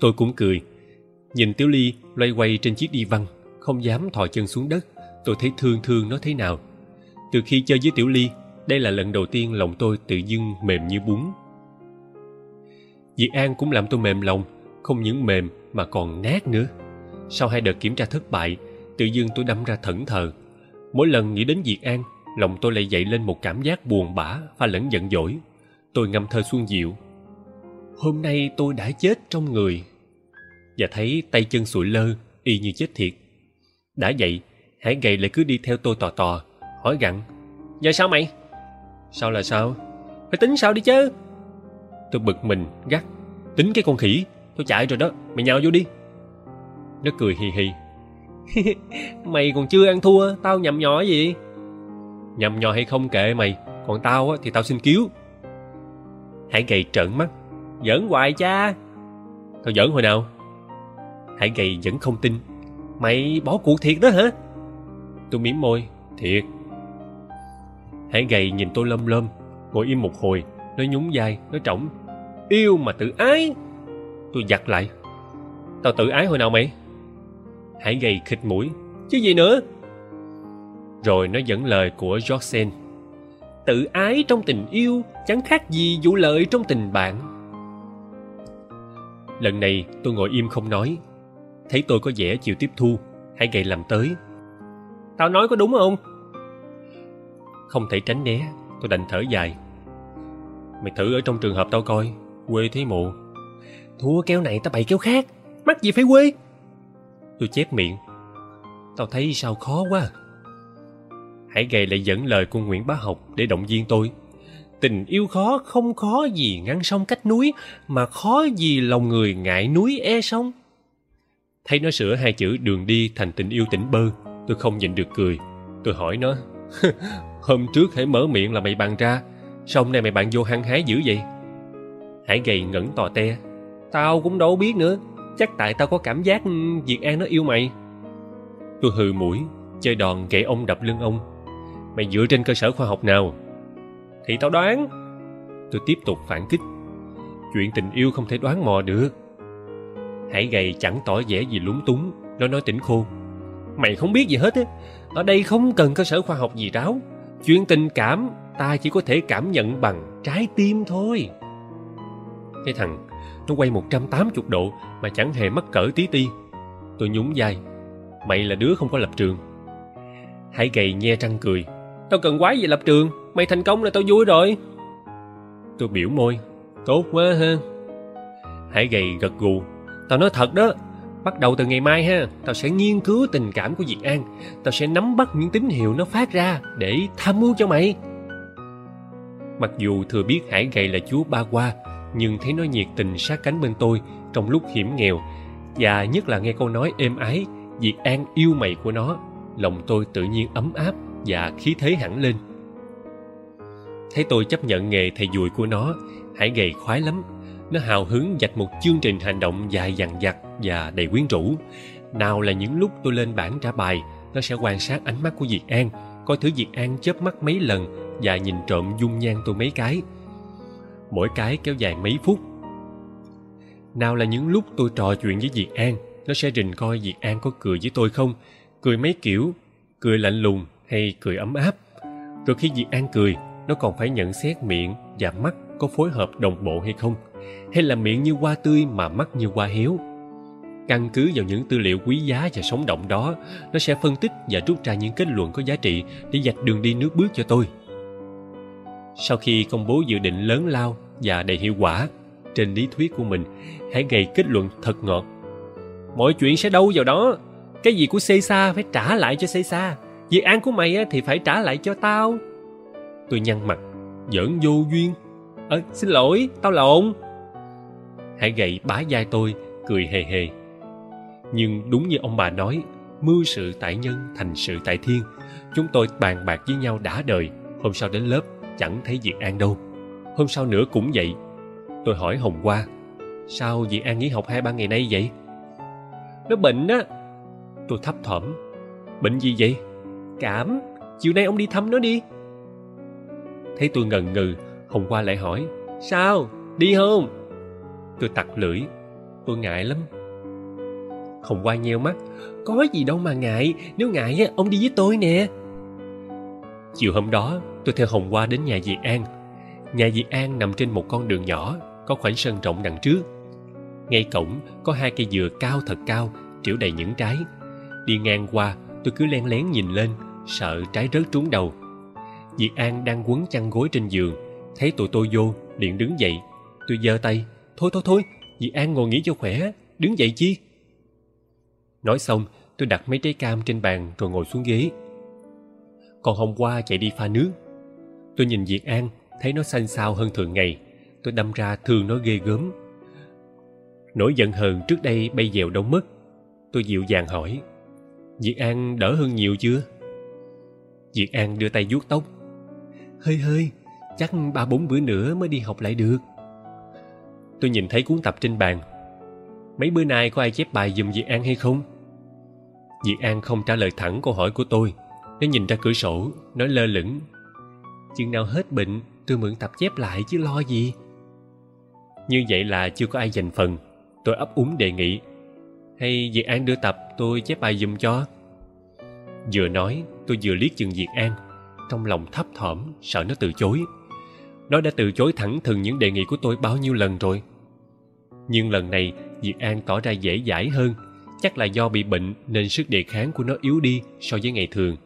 Tôi cũng cười, nhìn tiểu ly loay quay trên chiếc đi văn không dám thò chân xuống đất. Tôi thấy thương thương nó thế nào? Từ khi chơi với tiểu ly, đây là lần đầu tiên lòng tôi tự dưng mềm như bún. Diệp an cũng làm tôi mềm lòng, không những mềm mà còn nát nữa. Sau hai đợt kiểm tra thất bại, tự dưng tôi đâm ra thẫn thờ. Mỗi lần nghĩ đến diệp an, lòng tôi lại dậy lên một cảm giác buồn bã pha lẫn giận dỗi. Tôi ngâm thơ xuân diệu hôm nay tôi đã chết trong người. Và thấy tay chân sụi lơ, y như chết thiệt đã vậy, hải gầy lại cứ đi theo tôi tò tò hỏi gặn giờ sao mày? Sao là sao? Phải tính sao đi chứ? Tôi bực mình gắt tính cái con khỉ tôi chạy rồi đó mày nhào vô đi. Nó cười hì hì. Mày còn chưa ăn thua tao nhầm nhỏ gì? Nhầm nhỏ hay không kệ mày còn tao á thì tao xin cứu. Hải gầy trợn mắt. Giỡn hoài cha. Tao giỡn hồi nào? Hải gầy vẫn không tin mày bỏ cuộc thiệt đó hả? Tôi mím môi thiệt. Hải gầy nhìn tôi lâm lâm, ngồi im một hồi nó nhún vai nó trỏng. Yêu mà tự ái. Tôi giặt lại. Tao tự ái hồi nào mày? Hải gầy khịt mũi. Chứ gì nữa? Rồi nó dẫn lời của Jocelyn tự ái trong tình yêu chẳng khác gì vụ lợi trong tình bạn. Lần này tôi ngồi im không nói thấy tôi có vẻ chịu tiếp thu. Hãy gầy làm tới. Tao nói có đúng không? Không thể tránh né, tôi đành thở dài. Mày thử ở trong trường hợp tao coi, quê thấy mụ thua kéo này tao bày kéo khác, mắc gì phải quê? Tôi chép miệng. Tao thấy sao khó quá. Hãy gầy lại dẫn lời của nguyễn bá học để động viên tôi. Tình yêu khó không khó gì ngăn sông cách núi, mà khó gì lòng người ngại núi e sông thấy nó sửa hai chữ đường đi thành tình yêu tỉnh bơ, tôi không nhịn được cười. Tôi hỏi nó, hôm trước hãy mở miệng là mày bàn ra, sao hôm nay mày bạn vô hăng hái dữ vậy? Hải gầy ngẩn tò te, tao cũng đâu biết nữa, chắc tại tao có cảm giác việt an nó yêu mày. Tôi hừ mũi, chơi đòn gậy ông đập lưng ông. Mày dựa trên cơ sở khoa học nào? Thì tao đoán. Tôi tiếp tục phản kích. Chuyện tình yêu không thể đoán mò được hải gầy chẳng tỏ vẻ gì lúng túng. Nó nói tỉnh khôn mày không biết gì hết á. Ở đây không cần cơ sở khoa học gì ráo. Chuyện tình cảm ta chỉ có thể cảm nhận bằng trái tim thôi. Cái thằng, nó quay một trăm tám chục độ mà chẳng hề mắc cỡ tí ti. Tôi nhún vai. Mày là đứa không có lập trường. Hải gầy nhe răng cười. Tao cần quái gì lập trường? Mày thành công là tao vui rồi. Tôi biểu môi. Tốt quá ha. Hải gầy gật gù tao nói thật đó, bắt đầu từ ngày mai ha, tao sẽ nghiên cứu tình cảm của diệt an. Tao sẽ nắm bắt những tín hiệu nó phát ra để tham mưu cho mày. Mặc dù thừa biết hải gầy là chúa ba qua, nhưng thấy nó nhiệt tình sát cánh bên tôi trong lúc hiểm nghèo. Và nhất là nghe câu nói êm ái diệt an yêu mày của nó, lòng tôi tự nhiên ấm áp và khí thế hẳn lên. Thấy tôi chấp nhận nghề thầy dùi của nó, hải gầy khoái lắm nó hào hứng dạch một chương trình hành động dài dằng dặc và đầy quyến rũ. Nào là những lúc tôi lên bảng trả bài, nó sẽ quan sát ánh mắt của diệt an. Coi thứ diệt an chớp mắt mấy lần và nhìn trộm dung nhan tôi mấy cái. Mỗi cái kéo dài mấy phút. Nào là những lúc tôi trò chuyện với diệt an, nó sẽ rình coi diệt an có cười với tôi không? Cười mấy kiểu, cười lạnh lùng hay cười ấm áp? Rồi khi diệt an cười, nó còn phải nhận xét miệng và mắt có phối hợp đồng bộ hay không? Hay là miệng như hoa tươi mà mắt như hoa héo. Căn cứ vào những tư liệu quý giá và sống động đó nó sẽ phân tích và rút ra những kết luận có giá trị để dạch đường đi nước bước cho tôi. Sau khi công bố dự định lớn lao và đầy hiệu quả trên lý thuyết của mình hãy gầy kết luận thật ngọt. Mọi chuyện sẽ đâu vào đó. Cái gì của Caesar phải trả lại cho Caesar. Việc ăn của mày thì phải trả lại cho tao. Tôi nhăn mặt giỡn vô duyên. Ơ à, xin lỗi tao lộn hãy gậy bá vai tôi, cười hề hề. Nhưng đúng như ông bà nói, mưu sự tại nhân thành sự tại thiên. Chúng tôi bàn bạc với nhau đã đời, hôm sau đến lớp chẳng thấy diệt an đâu. Hôm sau nữa cũng vậy. Tôi hỏi hồng qua sao diệt an nghỉ học hai ba ngày nay vậy? Nó bệnh á. Tôi thấp thỏm, bệnh gì vậy? Cảm, chiều nay ông đi thăm nó đi. Thấy tôi ngần ngừ, hồng qua lại hỏi, sao, đi không? Tôi tặc lưỡi. Tôi ngại lắm. Hồng qua nheo mắt. Có gì đâu mà ngại. Nếu ngại á, ông đi với tôi nè. Chiều hôm đó, tôi theo hồng qua đến nhà dì an. Nhà dì an nằm trên một con đường nhỏ, có khoảng sân rộng đằng trước. Ngay cổng, có hai cây dừa cao thật cao triểu đầy những trái. Đi ngang qua, tôi cứ len lén nhìn lên, sợ trái rớt trúng đầu. Dì an đang quấn chăn gối trên giường, thấy tụi tôi vô, liền đứng dậy. Tôi giơ tay thôi thôi thôi, dì an ngồi nghỉ cho khỏe, đứng dậy chi? Nói xong, tôi đặt mấy trái cam trên bàn rồi ngồi xuống ghế. Còn hôm qua chạy đi pha nước tôi nhìn diệt an, thấy nó xanh xao hơn thường ngày. Tôi đâm ra thương nó ghê gớm. Nỗi giận hờn trước đây bay dèo đâu mất. Tôi dịu dàng hỏi diệt an đỡ hơn nhiều chưa? Diệt an đưa tay vuốt tóc, hơi hơi, chắc ba bốn bữa nữa mới đi học lại được tôi nhìn thấy cuốn tập trên bàn. Mấy bữa nay có ai chép bài giùm diệt an hay không? Diệt an không trả lời thẳng câu hỏi của tôi, nó nhìn ra cửa sổ nói lơ lửng. Chừng nào hết bệnh, tôi mượn tập chép lại chứ lo gì? Như vậy là chưa có ai dành phần, tôi ấp úng đề nghị. Hay diệt an đưa tập, tôi chép bài giùm cho? Vừa nói, tôi vừa liếc chừng diệt an, trong lòng thấp thỏm, sợ nó từ chối. Nó đã từ chối thẳng thừng những đề nghị của tôi bao nhiêu lần rồi nhưng lần này Diệp an tỏ ra dễ dãi hơn. Chắc là do bị bệnh nên sức đề kháng của nó yếu đi so với ngày thường.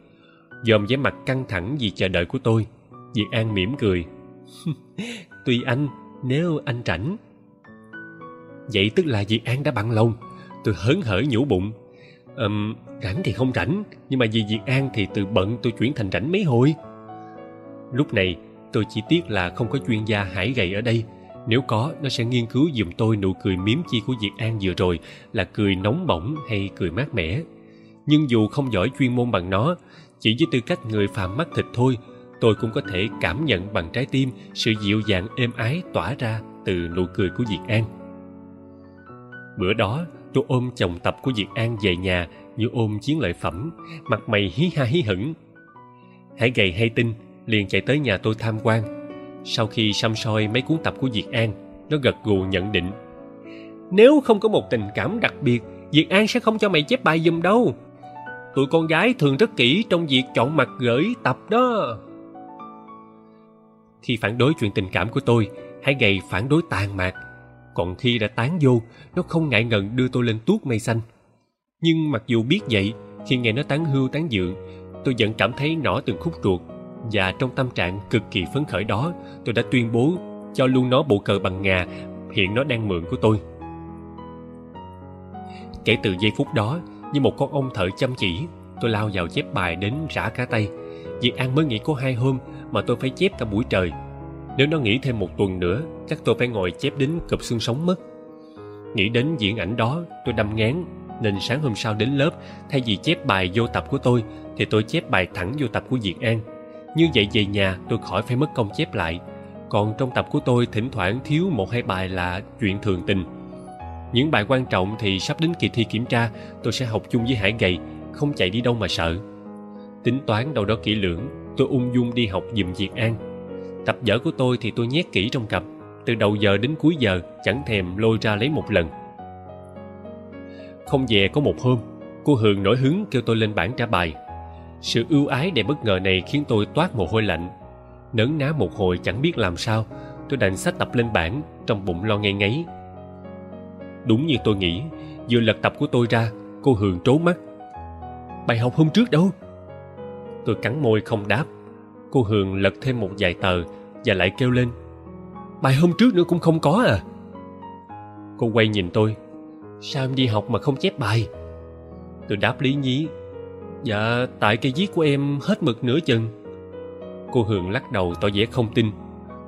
Dòm vẻ mặt căng thẳng vì chờ đợi của tôi. Diệp an mỉm cười. tùy anh nếu anh rảnh. Vậy tức là Diệp an đã bằng lòng. Tôi hớn hở nhủ bụng. Um, rảnh thì không rảnh nhưng mà vì Diệp an thì từ bận tôi chuyển thành rảnh mấy hồi. Lúc này tôi chỉ tiếc là không có chuyên gia hải gầy ở đây nếu có, nó sẽ nghiên cứu giùm tôi nụ cười miếm chi của diệt an vừa rồi, là cười nóng bỏng hay cười mát mẻ. Nhưng dù không giỏi chuyên môn bằng nó, chỉ với tư cách người phàm mắt thịt thôi, tôi cũng có thể cảm nhận bằng trái tim sự dịu dàng êm ái tỏa ra từ nụ cười của diệt an. Bữa đó, tôi ôm chồng tập của diệt an về nhà như ôm chiến lợi phẩm, mặt mày hí ha hí hửng. Hãy gầy hay tin liền chạy tới nhà tôi tham quan sau khi xăm soi mấy cuốn tập của diệt an, nó gật gù nhận định. Nếu không có một tình cảm đặc biệt, diệt an sẽ không cho mày chép bài giùm đâu. Tụi con gái thường rất kỹ trong việc chọn mặt gửi tập đó. Khi phản đối chuyện tình cảm của tôi hãy gầy phản đối tàn mạc. Còn khi đã tán vô, nó không ngại ngần đưa tôi lên tuốt mây xanh. Nhưng mặc dù biết vậy, khi nghe nó tán hưu tán dượng, tôi vẫn cảm thấy nỏ từng khúc ruột và trong tâm trạng cực kỳ phấn khởi đó, tôi đã tuyên bố cho luôn nó bộ cờ bằng ngà, hiện nó đang mượn của tôi. Kể từ giây phút đó, như một con ông thợ chăm chỉ, tôi lao vào chép bài đến rã cả tay. Việc ăn mới nghỉ có hai hôm mà tôi phải chép cả buổi trời. Nếu nó nghỉ thêm một tuần nữa, chắc tôi phải ngồi chép đến cụp xương sống mất. Nghĩ đến diễn ảnh đó, tôi đâm ngán, nên sáng hôm sau đến lớp, thay vì chép bài vô tập của tôi, thì tôi chép bài thẳng vô tập của diệt an như vậy về nhà, tôi khỏi phải mất công chép lại. Còn trong tập của tôi, thỉnh thoảng thiếu một hai bài là chuyện thường tình. Những bài quan trọng thì sắp đến kỳ thi kiểm tra, tôi sẽ học chung với hải gầy, không chạy đi đâu mà sợ. Tính toán đâu đó kỹ lưỡng, tôi ung dung đi học giùm việt an. Tập vở của tôi thì tôi nhét kỹ trong cặp. Từ đầu giờ đến cuối giờ, chẳng thèm lôi ra lấy một lần. Không về có một hôm, cô hường nổi hứng kêu tôi lên bảng trả bài sự ưu ái đầy bất ngờ này khiến tôi toát mồ hôi lạnh. Nấn ná một hồi chẳng biết làm sao, tôi đành sách tập lên bảng, trong bụng lo ngay ngáy. Đúng như tôi nghĩ, vừa lật tập của tôi ra, cô hường trố mắt. Bài học hôm trước đâu? Tôi cắn môi không đáp. Cô hường lật thêm một vài tờ và lại kêu lên. Bài hôm trước nữa cũng không có à? Cô quay nhìn tôi. Sao em đi học mà không chép bài? Tôi đáp lý nhí dạ tại cây viết của em hết mực nửa chừng. Cô hường lắc đầu tỏ vẻ không tin.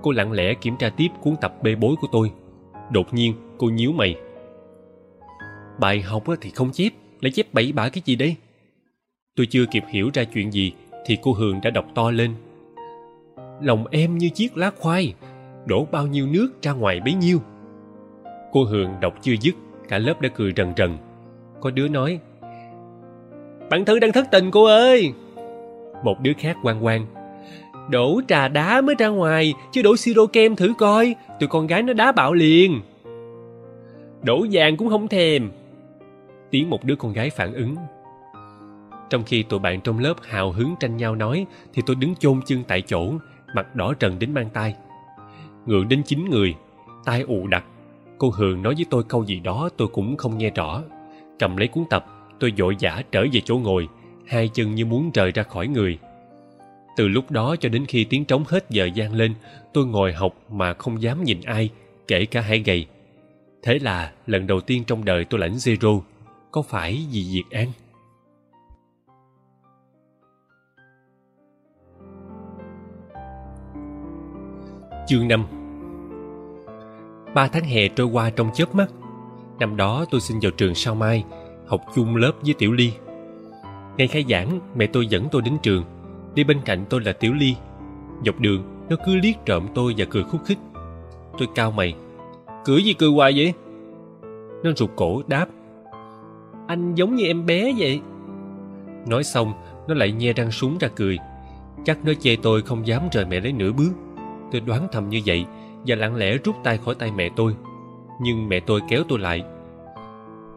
Cô lặng lẽ kiểm tra tiếp cuốn tập bê bối của tôi. Đột nhiên, cô nhíu mày. Bài học thì không chép, lại chép bậy bạ cái gì đây? Tôi chưa kịp hiểu ra chuyện gì thì cô hường đã đọc to lên. Lòng em như chiếc lá khoai, đổ bao nhiêu nước ra ngoài bấy nhiêu. Cô hường đọc chưa dứt, cả lớp đã cười rần rần. Có đứa nói bạn thư đang thất tình, cô ơi. Một đứa khác quan quan đổ trà đá mới ra ngoài, chứ đổ siro kem thử coi. Tụi con gái nó đá bạo liền. Đổ vàng cũng không thèm. Tiếng một đứa con gái phản ứng. Trong khi tụi bạn trong lớp hào hứng tranh nhau nói, thì tôi đứng chôn chân tại chỗ, mặt đỏ trần đến mang tay ngượng đến chín người, tai ù đặc cô hường nói với tôi câu gì đó tôi cũng không nghe rõ. Cầm lấy cuốn tập tôi vội vã trở về chỗ ngồi, hai chân như muốn rời ra khỏi người. Từ lúc đó cho đến khi tiếng trống hết giờ gian lên, tôi ngồi học mà không dám nhìn ai, kể cả hai gầy thế là lần đầu tiên trong đời tôi lãnh zero, có phải vì diệt an? Chương năm. Ba tháng hè trôi qua trong chớp mắt. Năm đó tôi xin vào trường sao mai Học chung lớp với Tiểu Ly. Ngày khai giảng, mẹ tôi dẫn tôi đến trường. Đi bên cạnh tôi là Tiểu Ly. Dọc đường, nó cứ liếc trộm tôi và cười khúc khích. Tôi cao mày. Cười gì cười hoài vậy? Nó rụt cổ đáp. Anh giống như em bé vậy. Nói xong, Nó lại nhe răng súng ra cười. Chắc nó chê tôi không dám rời mẹ lấy nửa bước. Tôi đoán thầm như vậy Và lặng lẽ rút tay khỏi tay mẹ tôi. Nhưng mẹ tôi kéo tôi lại.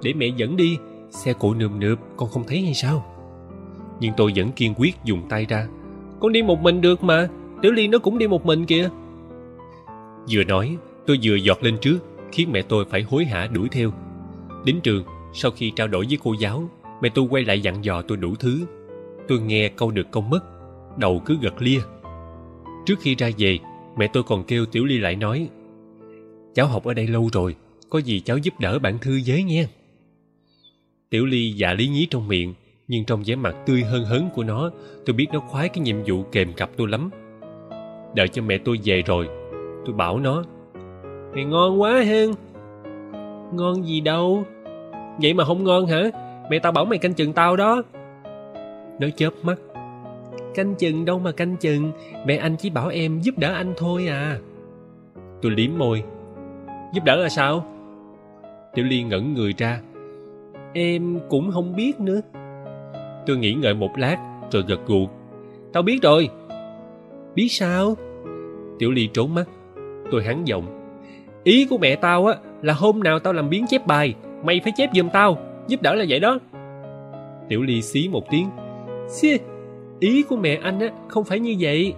Để mẹ dẫn đi Xe cộ nườm nượp, con không thấy hay sao? Nhưng tôi vẫn kiên quyết dùng tay ra. Con đi một mình được mà, Tiểu Ly nó cũng đi một mình kìa. Vừa nói, tôi vừa giọt lên trước, Khiến mẹ tôi phải hối hả đuổi theo. Đến trường, Sau khi trao đổi với cô giáo, Mẹ tôi quay lại dặn dò tôi đủ thứ. Tôi nghe câu được câu mất, Đầu cứ gật lia. Trước khi ra về, Mẹ tôi còn kêu Tiểu Ly lại nói, Cháu học ở đây lâu rồi, Có gì cháu giúp đỡ bạn thư giới nghe Tiểu Ly dạ lý nhí trong miệng, Nhưng trong vẻ mặt tươi hơn hớn của nó, Tôi biết nó khoái cái nhiệm vụ kèm cặp tôi lắm. Đợi cho mẹ tôi về rồi, Tôi bảo nó Mày ngon quá hen. Ngon gì đâu. Vậy mà không ngon hả? Mẹ tao bảo mày canh chừng tao đó. Nó chớp mắt. Canh chừng đâu mà canh chừng, Mẹ anh chỉ bảo em giúp đỡ anh thôi à. Tôi liếm môi. Giúp đỡ là sao? Tiểu Ly ngẩn người ra. Em cũng không biết nữa. Tôi nghĩ ngợi một lát Rồi gật gù. Tao biết rồi. Biết sao? Tiểu Ly trốn mắt. Tôi hắn giọng. Ý của mẹ tao á là hôm nào tao làm biến chép bài Mày phải chép giùm tao. Giúp đỡ là vậy đó. Tiểu Ly xí một tiếng. Xì, ý của mẹ anh á không phải như vậy.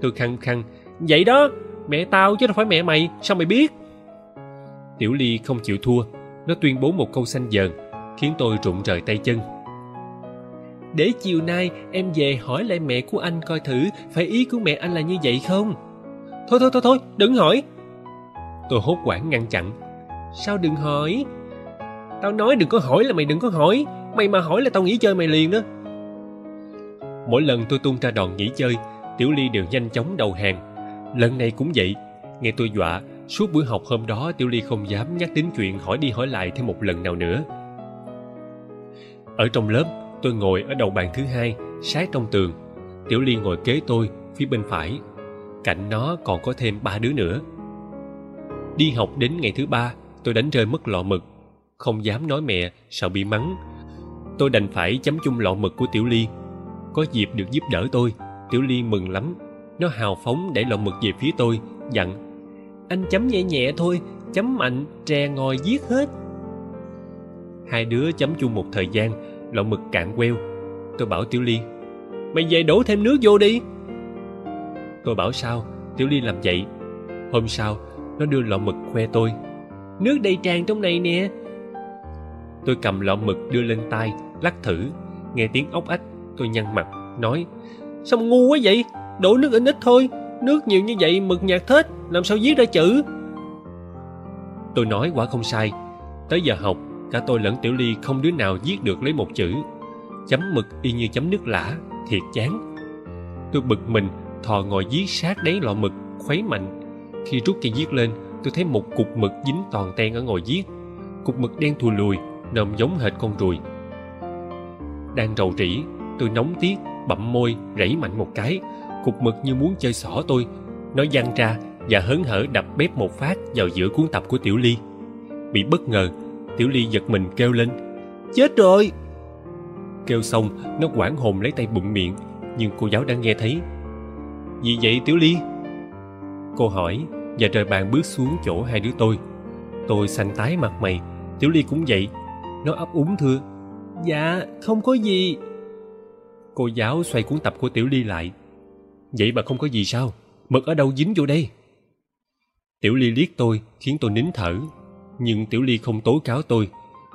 Tôi khăng khăng. Vậy đó Mẹ tao chứ đâu phải mẹ mày Sao mày biết? Tiểu Ly không chịu thua. Nó tuyên bố một câu xanh dờn. Khiến tôi rụng rời tay chân. Để chiều nay em về hỏi lại mẹ của anh coi thử Phải ý của mẹ anh là như vậy không? Thôi thôi thôi thôi đừng hỏi. Tôi hốt quảng ngăn chặn. Sao đừng hỏi? Tao nói đừng có hỏi là mày đừng có hỏi. Mày mà hỏi là tao nghỉ chơi mày liền đó Mỗi lần tôi tung ra đòn nghỉ chơi Tiểu Ly đều nhanh chóng đầu hàng. Lần này cũng vậy. Nghe tôi dọa Suốt buổi học hôm đó Tiểu Ly không dám nhắc đến chuyện hỏi đi hỏi lại thêm một lần nào nữa ở trong lớp, Tôi ngồi ở đầu bàn thứ hai, Sát trong tường. Tiểu Ly ngồi kế tôi, Phía bên phải. Cạnh nó còn có thêm ba đứa nữa. Đi học đến ngày thứ ba, Tôi đánh rơi mất lọ mực. Không dám nói mẹ, Sợ bị mắng. Tôi đành phải chấm chung lọ mực của Tiểu Ly. Có dịp được giúp đỡ tôi, Tiểu Ly mừng lắm. Nó hào phóng đẩy lọ mực về phía tôi, Dặn, Anh chấm nhẹ nhẹ thôi, Chấm mạnh trè ngòi giết hết. Hai đứa chấm chung một thời gian, Lọ mực cạn queo. Tôi bảo Tiểu Ly Mày về đổ thêm nước vô đi. Tôi bảo, sao? Tiểu Ly làm vậy, Hôm sau nó đưa lọ mực khoe tôi. Nước đầy tràn trong này nè. Tôi cầm lọ mực đưa lên tay Lắc thử. Nghe tiếng ốc ách, Tôi nhăn mặt, Nói, Sao mà ngu quá vậy? Đổ nước in ít thôi, Nước nhiều như vậy mực nhạt thết Làm sao viết ra chữ? Tôi nói, quả không sai, Tới giờ học Cả tôi lẫn Tiểu Ly không đứa nào viết được lấy một chữ. Chấm mực y như chấm nước lã, Thiệt chán. Tôi bực mình, thò ngồi viết sát đáy lọ mực, khuấy mạnh. Khi rút cây viết lên, tôi thấy một cục mực dính toàn ten ở ngồi viết. Cục mực đen thùi lùi nòm giống hệt con ruồi. Đang rầu rĩ, tôi nóng tiếc bậm môi rẫy mạnh một cái. Cục mực như muốn chơi xỏ tôi. Nó văng ra và hớn hở đập bếp một phát vào giữa cuốn tập của tiểu ly. Bị bất ngờ tiểu ly giật mình kêu lên. Chết rồi! Kêu xong, nó quảng hồn lấy tay bụng miệng, nhưng cô giáo đã nghe thấy. Gì vậy, tiểu ly? Cô hỏi, và rời bàn bước xuống chỗ hai đứa tôi. Tôi xanh tái mặt mày. Tiểu ly cũng vậy. Nó ấp úng thưa dạ không có gì. Cô giáo xoay cuốn tập của tiểu ly lại. Vậy mà không có gì sao? Mực ở đâu dính vô đây? Tiểu ly liếc tôi, khiến tôi nín thở nhưng tiểu ly không tố cáo tôi.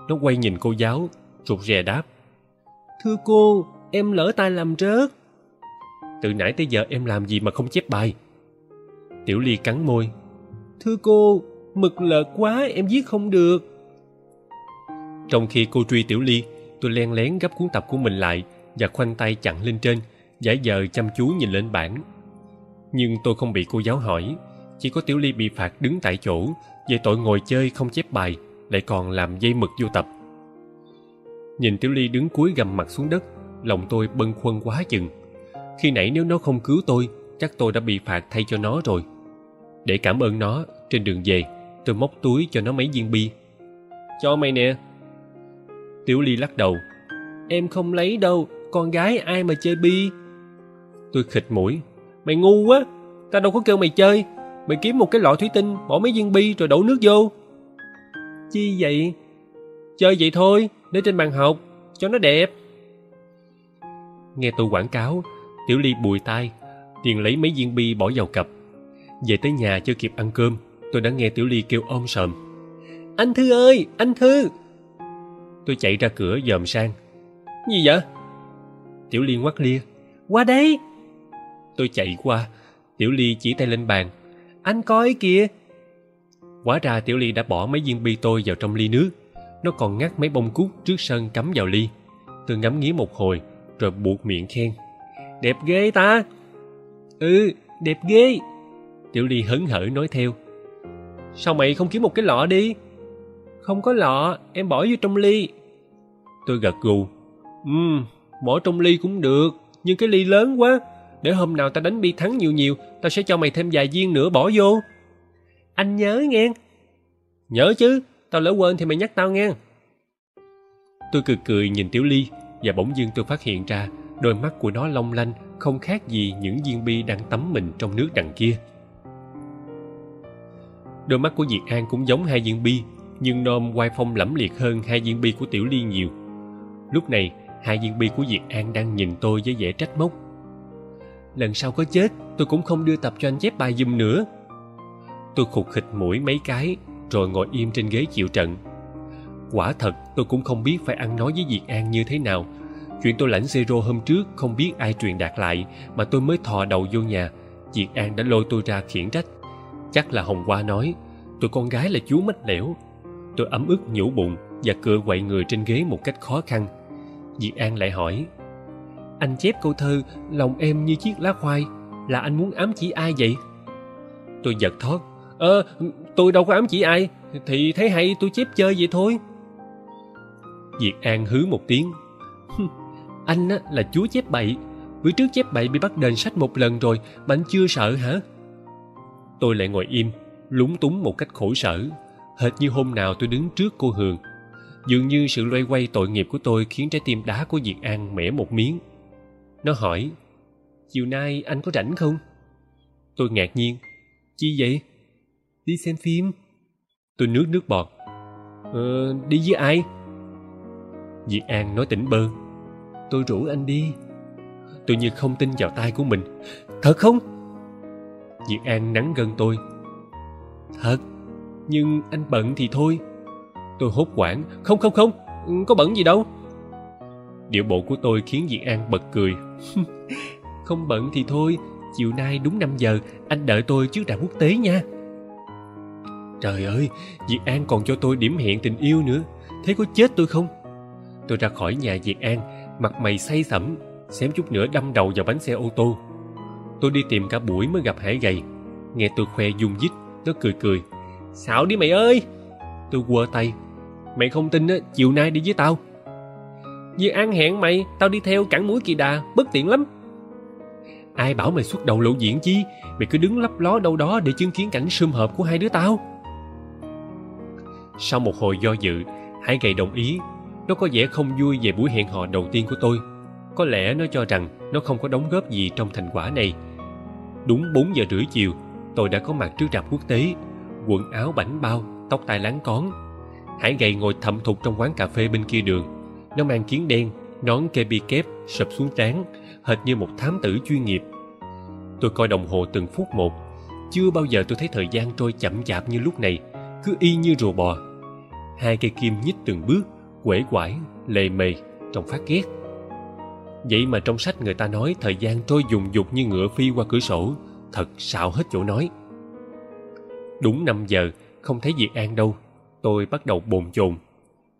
Nó quay nhìn cô giáo rụt rè đáp. Thưa cô em lỡ tay làm rớt. Từ nãy tới giờ em làm gì mà không chép bài? Tiểu ly cắn môi. Thưa cô mực lợt quá em viết không được. Trong khi cô truy tiểu ly tôi len lén gấp cuốn tập của mình lại và khoanh tay chặn lên trên giả vờ chăm chú nhìn lên bảng. Nhưng tôi không bị cô giáo hỏi chỉ có tiểu ly bị phạt đứng tại chỗ về tội ngồi chơi không chép bài, lại còn làm dây mực vô tập. Nhìn tiểu ly đứng cúi gầm mặt xuống đất, lòng tôi bâng khuâng quá chừng. Khi nãy nếu nó không cứu tôi, chắc tôi đã bị phạt thay cho nó rồi. Để cảm ơn nó, trên đường về, tôi móc túi cho nó mấy viên bi. Cho mày nè. Tiểu ly lắc đầu. Em không lấy đâu, con gái ai mà chơi bi? Tôi khịt mũi. Mày ngu quá ta đâu có kêu mày chơi mày kiếm một cái lọ thủy tinh bỏ mấy viên bi rồi đổ nước vô. Chi vậy? Chơi vậy thôi để trên bàn học cho nó đẹp. Nghe tôi quảng cáo tiểu ly bùi tai liền lấy mấy viên bi bỏ vào cặp. Về tới nhà chưa kịp ăn cơm tôi đã nghe tiểu ly kêu ôm sờm anh thư ơi anh thư! Tôi chạy ra cửa dòm sang. Gì vậy? Tiểu ly ngoắt lia. Qua đây! Tôi chạy qua tiểu ly chỉ tay lên bàn anh coi kìa. Hóa ra tiểu ly đã bỏ mấy viên bi tôi vào trong ly nước. Nó còn ngắt mấy bông cúc trước sân cắm vào ly. Tôi ngắm nghía một hồi rồi buộc miệng khen. Đẹp ghê ta. Ừ đẹp ghê. Tiểu ly hớn hở nói theo. Sao mày không kiếm một cái lọ đi? Không có lọ em bỏ vô trong ly. Tôi gật gù. Ừ bỏ trong ly cũng được nhưng cái ly lớn quá để hôm nào ta đánh bi thắng nhiều nhiều, ta sẽ cho mày thêm vài viên nữa, bỏ vô. Anh nhớ nghe. Nhớ chứ, tao lỡ quên thì mày nhắc tao nghe. Tôi cười cười nhìn tiểu ly, và bỗng dưng tôi phát hiện ra, đôi mắt của nó long lanh, không khác gì những viên bi đang tắm mình trong nước đằng kia. Đôi mắt của diệt an cũng giống hai viên bi, nhưng nôm quai phong lẫm liệt hơn hai viên bi của tiểu ly nhiều. Lúc này, hai viên bi của diệt an đang nhìn tôi với vẻ trách móc lần sau có chết, tôi cũng không đưa tập cho anh chép bài giùm nữa. Tôi khục khịch mũi mấy cái, rồi ngồi im trên ghế chịu trận. Quả thật, tôi cũng không biết phải ăn nói với diệt an như thế nào. Chuyện tôi lãnh zero hôm trước, không biết ai truyền đạt lại, mà tôi mới thò đầu vô nhà. Diệt an đã lôi tôi ra khiển trách. Chắc là hồng hoa nói, tụi con gái là chú mách lẻo. Tôi ấm ức nhủ bụng và cựa quậy người trên ghế một cách khó khăn. Diệt an lại hỏi anh chép câu thơ lòng em như chiếc lá khoai. Là anh muốn ám chỉ ai vậy? Tôi giật thót. Ờ tôi đâu có ám chỉ ai. Thì thấy hay tôi chép chơi vậy thôi. Diệt an hứ một tiếng. Anh á, là chúa chép bậy. Bữa trước chép bậy bị bắt đền sách một lần rồi, mà anh chưa sợ hả? Tôi lại ngồi im, lúng túng một cách khổ sở. Hệt như hôm nào tôi đứng trước cô hường. Dường như sự loay quay tội nghiệp của tôi khiến trái tim đá của diệt an mẻ một miếng nó hỏi, chiều nay anh có rảnh không? Tôi ngạc nhiên, chi vậy? Đi xem phim. Tôi nước nước bọt ờ đi với ai? Diệp an nói tỉnh bơ, tôi rủ anh đi. Tôi như không tin vào tai của mình, thật không? Diệp an nắng gân tôi, thật, nhưng anh bận thì thôi. Tôi hốt hoảng, không không không, có bận gì đâu. Điệu bộ của tôi khiến diệp an bật cười. không bận thì thôi, chiều nay đúng năm giờ, anh đợi tôi trước trạm quốc tế nha. Trời ơi diệt an còn cho tôi điểm hẹn tình yêu nữa, thế có chết tôi không? Tôi ra khỏi nhà diệt an, mặt mày say sẩm, xém chút nữa đâm đầu vào bánh xe ô tô. Tôi đi tìm cả buổi mới gặp hải gầy. Nghe tôi khoe dung dít nó cười cười. Xạo đi mày ơi! Tôi quơ tay. Mày không tin á, chiều nay đi với tao. Diệt An hẹn mày, Tao đi theo cản muối kỳ đà, Bất tiện lắm. Ai bảo mày xuất đầu lộ diện chi? Mày cứ đứng lấp ló đâu đó Để chứng kiến cảnh sum hợp của hai đứa tao. Sau một hồi do dự Hải gầy đồng ý. Nó có vẻ không vui về buổi hẹn hò đầu tiên của tôi. Có lẽ nó cho rằng Nó không có đóng góp gì trong thành quả này. Đúng bốn giờ rưỡi chiều, Tôi đã có mặt trước rạp quốc tế. Quần áo bảnh bao, Tóc tai láng cón. Hải gầy ngồi thầm thục trong quán cà phê bên kia đường nó mang kiến đen, nón kê bi kép, sập xuống trán, hệt như một thám tử chuyên nghiệp. Tôi coi đồng hồ từng phút một. Chưa bao giờ tôi thấy thời gian trôi chậm chạp như lúc này, cứ y như rùa bò. Hai cây kim nhích từng bước, quể quải, lề mề trông phát ghét. Vậy mà trong sách người ta nói thời gian trôi dùng dục như ngựa phi qua cửa sổ, thật xạo hết chỗ nói. Đúng năm giờ, không thấy diệt an đâu, tôi bắt đầu bồn chồn.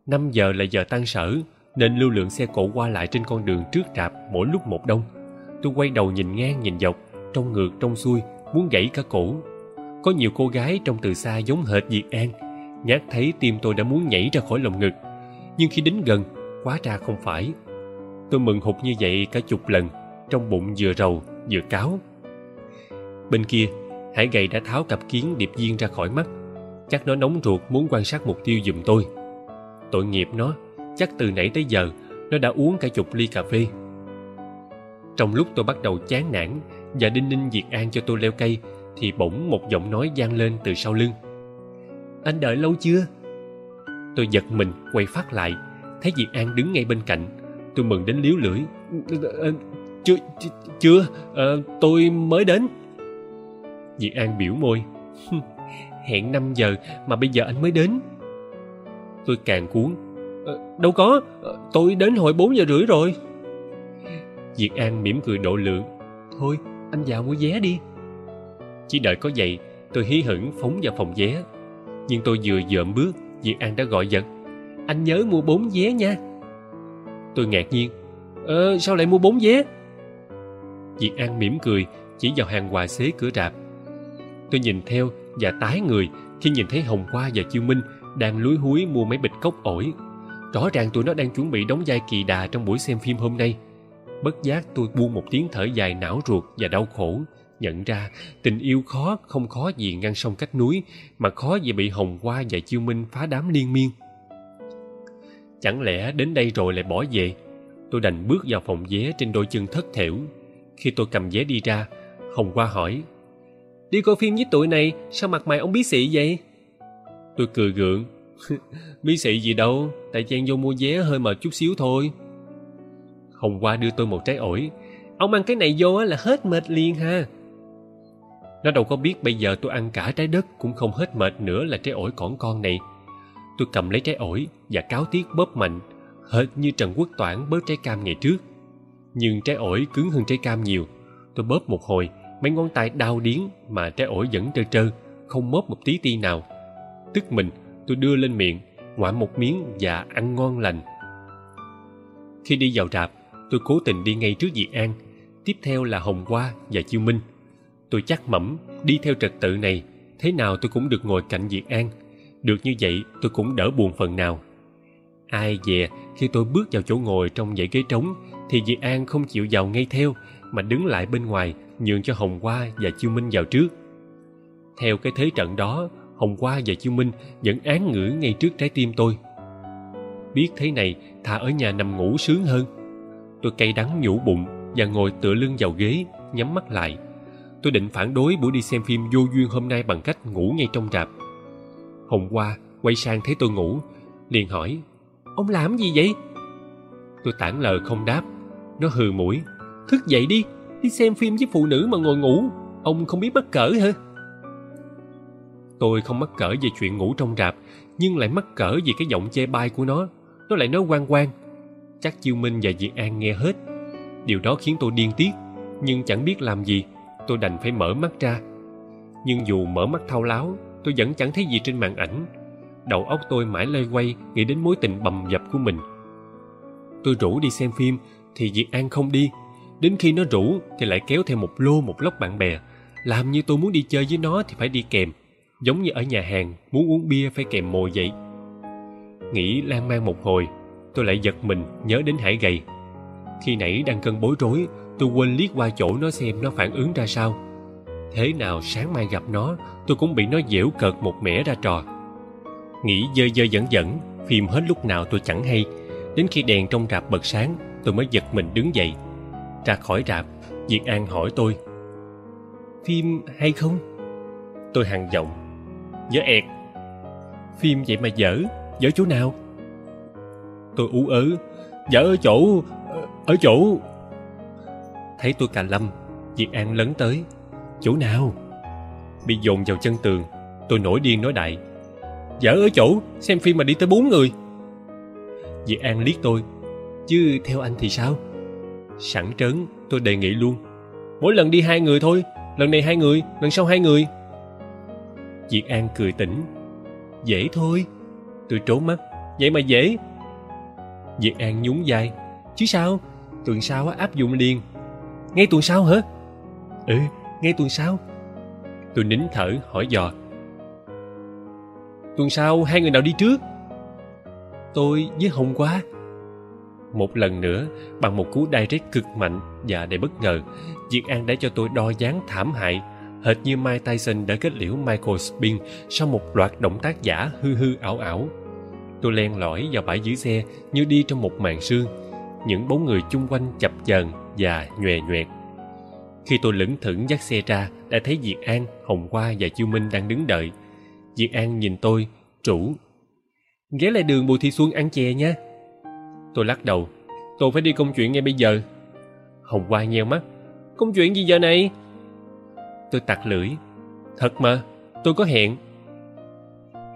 Năm giờ là giờ tan sở nên lưu lượng xe cộ qua lại trên con đường trước rạp mỗi lúc một đông. Tôi quay đầu nhìn ngang nhìn dọc trông ngược trông xuôi, muốn gãy cả cổ. Có nhiều cô gái trong từ xa giống hệt Diệt An, nhát thấy tim tôi đã muốn nhảy ra khỏi lồng ngực. Nhưng khi đến gần, quá ra không phải. Tôi mừng hụt như vậy cả chục lần, trong bụng vừa rầu vừa cáo. Bên kia, hải gầy đã tháo cặp kiến điệp viên ra khỏi mắt. Chắc nó nóng ruột muốn quan sát mục tiêu giùm tôi. Tội nghiệp nó chắc từ nãy tới giờ nó đã uống cả chục ly cà phê. Trong lúc tôi bắt đầu chán nản và đinh ninh diệt an cho tôi leo cây thì bỗng một giọng nói vang lên từ sau lưng. Anh đợi lâu chưa? Tôi giật mình quay phát lại thấy diệt an đứng ngay bên cạnh. Tôi mừng đến liếu lưỡi. Ờ, chưa chưa à, tôi mới đến. Diệt an biểu môi. Hẹn năm giờ mà bây giờ anh mới đến. Tôi càng cuốn đâu có. Tôi đến hồi bốn giờ rưỡi rồi. Diệt an mỉm cười độ lượng. Thôi anh vào mua vé đi. Chỉ đợi có vậy tôi hí hửng phóng vào phòng vé. Nhưng tôi vừa dợm bước diệt an đã gọi giật. Anh nhớ mua bốn vé nha. Tôi ngạc nhiên. Ờ sao lại mua bốn vé? Diệt an mỉm cười chỉ vào hàng quà xế cửa rạp. Tôi nhìn theo và tái người khi nhìn thấy hồng hoa và chiêu minh đang lúi húi mua mấy bịch cốc ổi rõ ràng tụi nó đang chuẩn bị đóng vai kỳ đà trong buổi xem phim hôm nay. Bất giác tôi buông một tiếng thở dài não ruột và đau khổ, nhận ra tình yêu khó không khó gì ngăn sông cách núi, mà khó vì bị hồng hoa và chiêu minh phá đám liên miên. Chẳng lẽ đến đây rồi lại bỏ về? Tôi đành bước vào phòng vé trên đôi chân thất thểu. Khi tôi cầm vé đi ra, hồng hoa hỏi, đi coi phim với tụi này, sao mặt mày ông bí xị vậy? Tôi cười gượng bí xị gì đâu, tại chen vô mua vé hơi mệt chút xíu thôi. Hôm qua đưa tôi một trái ổi. Ông ăn cái này vô là hết mệt liền ha nó đâu có biết bây giờ tôi ăn cả trái đất cũng không hết mệt nữa là trái ổi cỏn con này. Tôi cầm lấy trái ổi và cáo tiếc bóp mạnh, hệt như trần quốc toản bớt trái cam ngày trước. Nhưng trái ổi cứng hơn trái cam nhiều. Tôi bóp một hồi, mấy ngón tay đau điếng mà trái ổi vẫn trơ trơ, không móp một tí ti nào. Tức mình tôi đưa lên miệng ngoạm một miếng và ăn ngon lành. Khi đi vào rạp, tôi cố tình đi ngay trước diệt an. Tiếp theo là hồng hoa và chiêu minh. Tôi chắc mẩm, đi theo trật tự này, thế nào tôi cũng được ngồi cạnh diệt an. Được như vậy, tôi cũng đỡ buồn phần nào. Ai dè, khi tôi bước vào chỗ ngồi trong dãy ghế trống, thì diệt an không chịu vào ngay theo, mà đứng lại bên ngoài, nhường cho hồng hoa và chiêu minh vào trước. Theo cái thế trận đó hồng hoa và chiêu minh vẫn án ngữ ngay trước trái tim tôi. Biết thế này, thà ở nhà nằm ngủ sướng hơn. Tôi cay đắng nhủ bụng và ngồi tựa lưng vào ghế, nhắm mắt lại. Tôi định phản đối buổi đi xem phim vô duyên hôm nay bằng cách ngủ ngay trong rạp. Hồng qua quay sang thấy tôi ngủ, liền hỏi, ông làm gì vậy? Tôi tản lờ không đáp. Nó hừ mũi, thức dậy đi đi xem phim với phụ nữ mà ngồi ngủ. Ông không biết mắc cỡ hả? Tôi không mắc cỡ về chuyện ngủ trong rạp, nhưng lại mắc cỡ vì cái giọng chê bai của nó. Nó lại nói quan quan chắc chiêu minh và diệt an nghe hết. Điều đó khiến tôi điên tiết, nhưng chẳng biết làm gì. Tôi đành phải mở mắt ra. Nhưng dù mở mắt thao láo, tôi vẫn chẳng thấy gì trên màn ảnh. Đầu óc tôi mãi lây quay, nghĩ đến mối tình bầm dập của mình. Tôi rủ đi xem phim, thì diệt an không đi. Đến khi nó rủ, thì lại kéo theo một lô, một lốc bạn bè. Làm như tôi muốn đi chơi với nó thì phải đi kèm giống như ở nhà hàng, muốn uống bia phải kèm mồi vậy. Nghĩ lan man một hồi, tôi lại giật mình nhớ đến hải gầy. Khi nãy đang cân bối rối, tôi quên liếc qua chỗ nó xem nó phản ứng ra sao. Thế nào sáng mai gặp nó, tôi cũng bị nó dễu cợt một mẻ ra trò. Nghĩ dơ dơ dẫn dẫn phim hết lúc nào tôi chẳng hay. Đến khi đèn trong rạp bật sáng, tôi mới giật mình đứng dậy. Ra khỏi rạp diệt an hỏi tôi, phim hay không? Tôi hằng giọng dở ẹt. Phim vậy mà dở. Dở chỗ nào? Tôi ú ớ. Dở ở chỗ ở chỗ. Thấy tôi cà lâm, diệp an lấn tới. Chỗ nào? Bị dồn vào chân tường. Tôi nổi điên nói đại. Dở ở chỗ, xem phim mà đi tới bốn người. Diệp an liếc tôi. Chứ theo anh thì sao? Sẵn trớn, tôi đề nghị luôn. Mỗi lần đi hai người thôi. Lần này hai người, lần sau hai người diệt an cười tỉnh. Dễ thôi. Tôi trốn mắt vậy mà dễ. Diệt an nhún vai. Chứ sao? Tuần sau áp dụng liền. Ngay tuần sau hả? Ừ ngay tuần sau. Tôi nín thở, hỏi dò. Tuần sau hai người nào đi trước? Tôi với hồng quá. một lần nữa, bằng một cú direct cực mạnh và đầy bất ngờ, diệt an đã cho tôi đo dáng thảm hại hệt như mike tyson đã kết liễu michael spin sau một loạt động tác giả hư hư ảo ảo. Tôi len lỏi vào bãi giữ xe như đi trong một màn sương. Những bóng người chung quanh chập chờn và nhòe nhoẹt. Khi tôi lững thững dắt xe ra, đã thấy diệt an, hồng hoa và chiêu minh đang đứng đợi. Diệt an nhìn tôi chủ ghé lại đường bùi thị xuân ăn chè nha. Tôi lắc đầu. Tôi phải đi công chuyện ngay bây giờ. Hồng hoa nheo mắt. Công chuyện gì giờ này? Tôi tặc lưỡi. Thật mà, tôi có hẹn.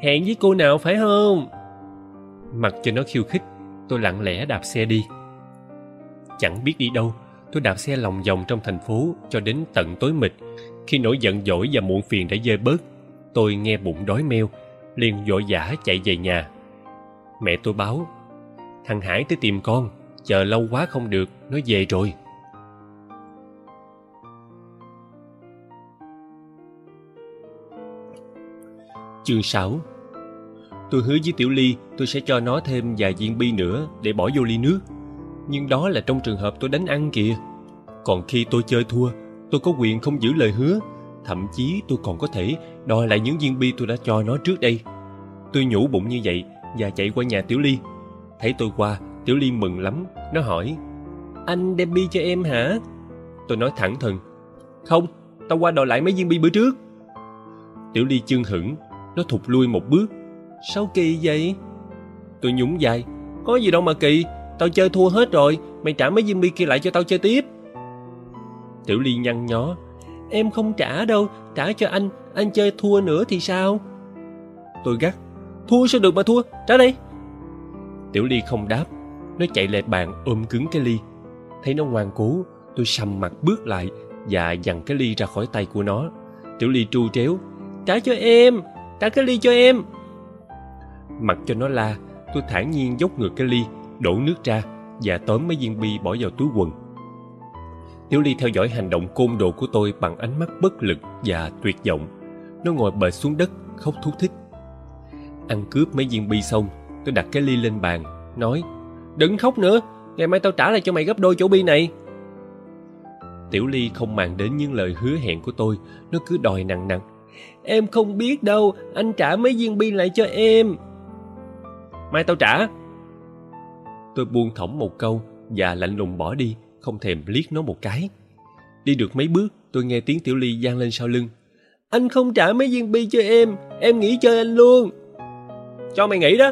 Hẹn với cô nào phải không? Mặc cho nó khiêu khích, tôi lặng lẽ đạp xe đi. Chẳng biết đi đâu, tôi đạp xe lòng vòng trong thành phố cho đến tận tối mịt. Khi nỗi giận dỗi và muộn phiền đã dơi bớt, tôi nghe bụng đói meo, liền vội vã chạy về nhà. Mẹ tôi báo, thằng hải tới tìm con, chờ lâu quá không được, nó về rồi. Chương sáu. Tôi hứa với tiểu ly tôi sẽ cho nó thêm vài viên bi nữa để bỏ vô ly nước. Nhưng đó là trong trường hợp tôi đánh ăn kìa. Còn khi tôi chơi thua, tôi có quyền không giữ lời hứa. Thậm chí tôi còn có thể đòi lại những viên bi tôi đã cho nó trước đây. Tôi nhủ bụng như vậy và chạy qua nhà tiểu ly. Thấy tôi qua, tiểu ly mừng lắm. Nó hỏi, anh đem bi cho em hả? Tôi nói thẳng thừng, không, tao qua đòi lại mấy viên bi bữa trước. Tiểu ly chưng hửng nó thụt lui một bước. Sao kỳ vậy? Tôi nhún vai. Có gì đâu mà kỳ. Tao chơi thua hết rồi. Mày trả mấy viên bi kia lại cho tao chơi tiếp. Tiểu ly nhăn nhó. Em không trả đâu. Trả cho anh. Anh chơi thua nữa thì sao? Tôi gắt. Thua sao được mà thua? Trả đây tiểu ly không đáp. Nó chạy lại bàn ôm cứng cái ly. Thấy nó ngoan cố, tôi sầm mặt bước lại và giằng cái ly ra khỏi tay của nó. Tiểu ly tru tréo. Trả cho em trả cái ly cho em. Mặc cho nó la, tôi thản nhiên dốc ngược cái ly, đổ nước ra và tóm mấy viên bi bỏ vào túi quần. Tiểu ly theo dõi hành động côn đồ của tôi bằng ánh mắt bất lực và tuyệt vọng. Nó ngồi bệt xuống đất, khóc thú thích ăn cướp mấy viên bi xong, tôi đặt cái ly lên bàn, nói, đừng khóc nữa, ngày mai tao trả lại cho mày gấp đôi chỗ bi này. Tiểu ly không màng đến những lời hứa hẹn của tôi, nó cứ đòi nặng nặng em không biết đâu anh trả mấy viên bi lại cho em. Mai tao trả. Tôi buông thõng một câu và lạnh lùng bỏ đi không thèm liếc nó một cái. Đi được mấy bước tôi nghe tiếng tiểu ly vang lên sau lưng. Anh không trả mấy viên bi cho em em nghỉ chơi anh luôn. Cho mày nghỉ đó.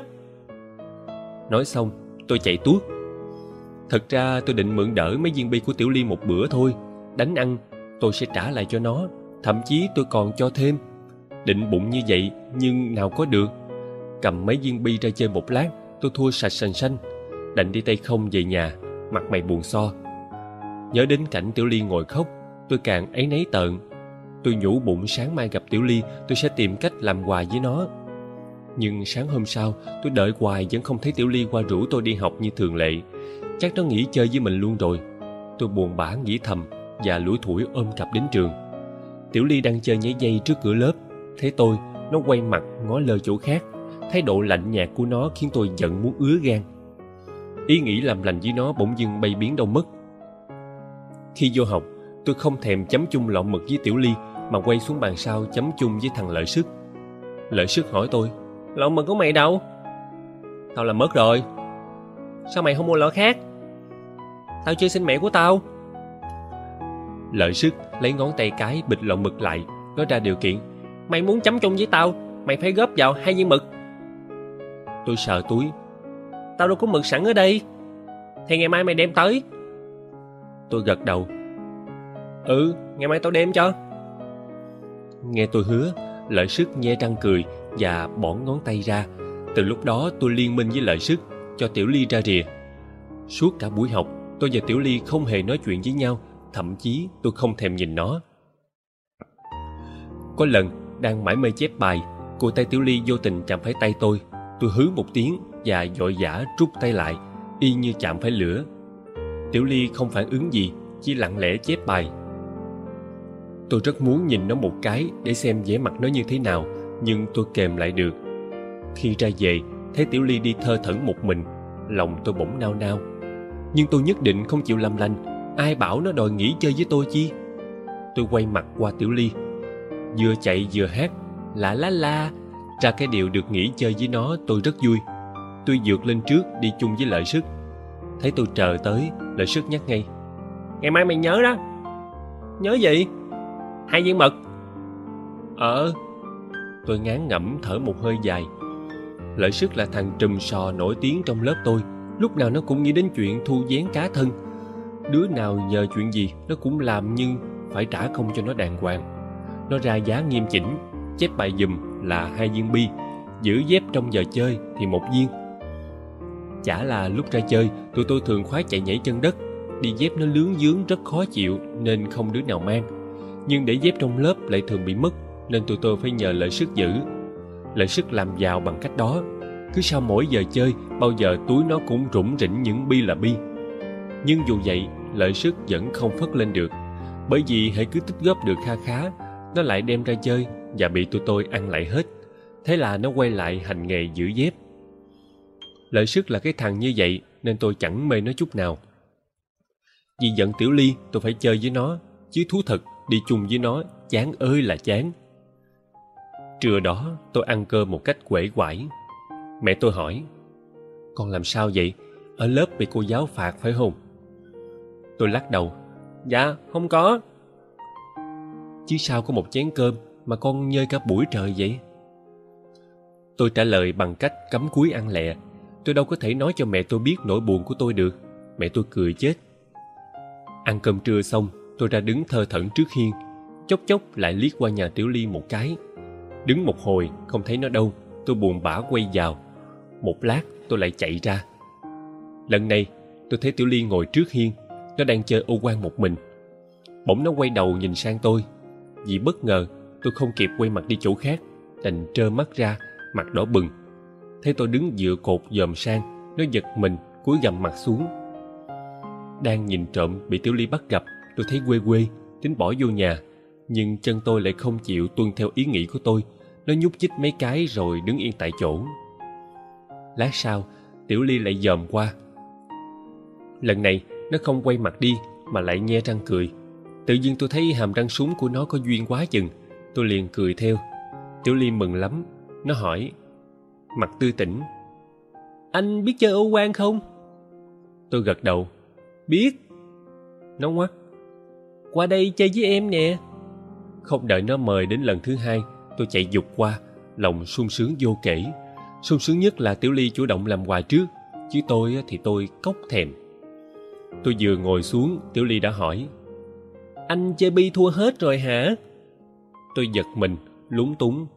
Nói xong tôi chạy tuốt. Thật ra tôi định mượn đỡ mấy viên bi của tiểu ly một bữa thôi. Đánh ăn tôi sẽ trả lại cho nó. Thậm chí tôi còn cho thêm định bụng như vậy, nhưng nào có được. Cầm mấy viên bi ra chơi một lát, tôi thua sạch sành xanh. Đành đi tay không về nhà, mặt mày buồn so. Nhớ đến cảnh tiểu ly ngồi khóc, tôi càng ấy nấy tợn. Tôi nhủ bụng sáng mai gặp tiểu ly, tôi sẽ tìm cách làm quà với nó. Nhưng sáng hôm sau, tôi đợi hoài vẫn không thấy tiểu ly qua rủ tôi đi học như thường lệ. Chắc nó nghỉ chơi với mình luôn rồi. Tôi buồn bã nghĩ thầm và lủi thủi ôm cặp đến trường. Tiểu ly đang chơi nhảy dây trước cửa lớp thấy tôi, nó quay mặt, ngó lơ chỗ khác. Thái độ lạnh nhạt của nó khiến tôi giận muốn ứa gan. Ý nghĩ làm lành với nó bỗng dưng bay biến đâu mất. Khi vô học, tôi không thèm chấm chung lọ mực với tiểu ly, mà quay xuống bàn sau chấm chung với thằng lợi sức. Lợi sức hỏi tôi, lọ mực của mày đâu? Tao làm mất rồi. Sao mày không mua lọ khác? Tao chơi xin mẹ của tao. Lợi sức lấy ngón tay cái bịt lọ mực lại, nói ra điều kiện mày muốn chấm chung với tao mày phải góp vào hai viên mực? Tôi sờ túi. Tao đâu có mực sẵn ở đây. Thì ngày mai mày đem tới. Tôi gật đầu. Ừ ngày mai tao đem cho. Nghe tôi hứa lợi sức nhe răng cười và bỏ ngón tay ra. Từ lúc đó tôi liên minh với lợi sức cho tiểu ly ra rìa. Suốt cả buổi học tôi và tiểu ly không hề nói chuyện với nhau thậm chí tôi không thèm nhìn nó. Có lần đang mải mê chép bài, cô tay tiểu ly vô tình chạm phải tay tôi. Tôi hứ một tiếng và vội vã rút tay lại, y như chạm phải lửa. Tiểu ly không phản ứng gì, chỉ lặng lẽ chép bài. Tôi rất muốn nhìn nó một cái để xem vẻ mặt nó như thế nào, nhưng tôi kèm lại được. Khi ra về, thấy tiểu ly đi thơ thẩn một mình, lòng tôi bỗng nao nao. Nhưng tôi nhất định không chịu làm lành, ai bảo nó đòi nghỉ chơi với tôi chi? Tôi quay mặt qua tiểu ly vừa chạy vừa hát la lá la ra cái điệu được nghỉ chơi với nó, tôi rất vui. Tôi vượt lên trước đi chung với lợi sức. Thấy tôi chờ tới, lợi sức nhắc ngay, ngày mai mày nhớ đó. Nhớ gì? Hai viên mật. Ờ. Tôi ngán ngẩm thở một hơi dài. Lợi sức là thằng trùm sò nổi tiếng trong lớp tôi, lúc nào nó cũng nghĩ đến chuyện thu vén cá thân. Đứa nào nhờ chuyện gì, nó cũng làm nhưng phải trả công cho nó đàng hoàng nó ra giá nghiêm chỉnh. Chép bài dùm là hai viên bi, giữ dép trong giờ chơi thì một viên. Chả là lúc ra chơi, tụi tôi thường khoái chạy nhảy chân đất. Đi dép nó lướng dướng rất khó chịu nên không đứa nào mang. Nhưng để dép trong lớp lại thường bị mất, nên tụi tôi phải nhờ lợi sức giữ. Lợi sức làm giàu bằng cách đó. Cứ sau mỗi giờ chơi, bao giờ túi nó cũng rủng rỉnh những bi là bi. Nhưng dù vậy, lợi sức vẫn không phất lên được. Bởi vì hãy cứ tích góp được kha khá nó lại đem ra chơi và bị tụi tôi ăn lại hết. Thế là nó quay lại hành nghề giữ dép. Lợi sức là cái thằng như vậy nên tôi chẳng mê nó chút nào. Vì giận tiểu ly, tôi phải chơi với nó, chứ thú thật, đi chung với nó chán ơi là chán. Trưa đó, tôi ăn cơm một cách quể quải. Mẹ tôi hỏi, con làm sao vậy? Ở lớp bị cô giáo phạt phải không? Tôi lắc đầu dạ không có chứ sao có một chén cơm mà con nhơi cả buổi trời vậy? Tôi trả lời bằng cách cắm cúi ăn lẹ. Tôi đâu có thể nói cho mẹ tôi biết nỗi buồn của tôi được. Mẹ tôi cười chết. Ăn cơm trưa xong, tôi ra đứng thơ thẩn trước hiên, chốc chốc lại liếc qua nhà tiểu ly một cái. Đứng một hồi, không thấy nó đâu, tôi buồn bã quay vào. Một lát, tôi lại chạy ra. Lần này, tôi thấy tiểu ly ngồi trước hiên, nó đang chơi ô quan một mình. Bỗng nó quay đầu nhìn sang tôi vì bất ngờ tôi không kịp quay mặt đi chỗ khác, đành trơ mắt ra, mặt đỏ bừng. Thấy tôi đứng dựa cột dòm sang, nó giật mình, cúi gằm mặt xuống. Đang nhìn trộm bị tiểu ly bắt gặp, tôi thấy quê quê, tính bỏ vô nhà. Nhưng chân tôi lại không chịu tuân theo ý nghĩ của tôi, nó nhúc nhích mấy cái rồi đứng yên tại chỗ. Lát sau, tiểu ly lại dòm qua. Lần này, nó không quay mặt đi, mà lại nhe răng cười tự nhiên tôi thấy hàm răng súng của nó có duyên quá chừng. Tôi liền cười theo. Tiểu ly mừng lắm. Nó hỏi, mặt tươi tỉnh, anh biết chơi ô quan không? Tôi gật đầu, biết. Nó ngoắt qua đây chơi với em nè. Không đợi nó mời đến lần thứ hai, tôi chạy dục qua, lòng sung sướng vô kể. Sung sướng nhất là tiểu ly chủ động làm quà trước, chứ tôi thì tôi cốc thèm. Tôi vừa ngồi xuống, tiểu ly đã hỏi anh chơi bi thua hết rồi hả? Tôi giật mình lúng túng.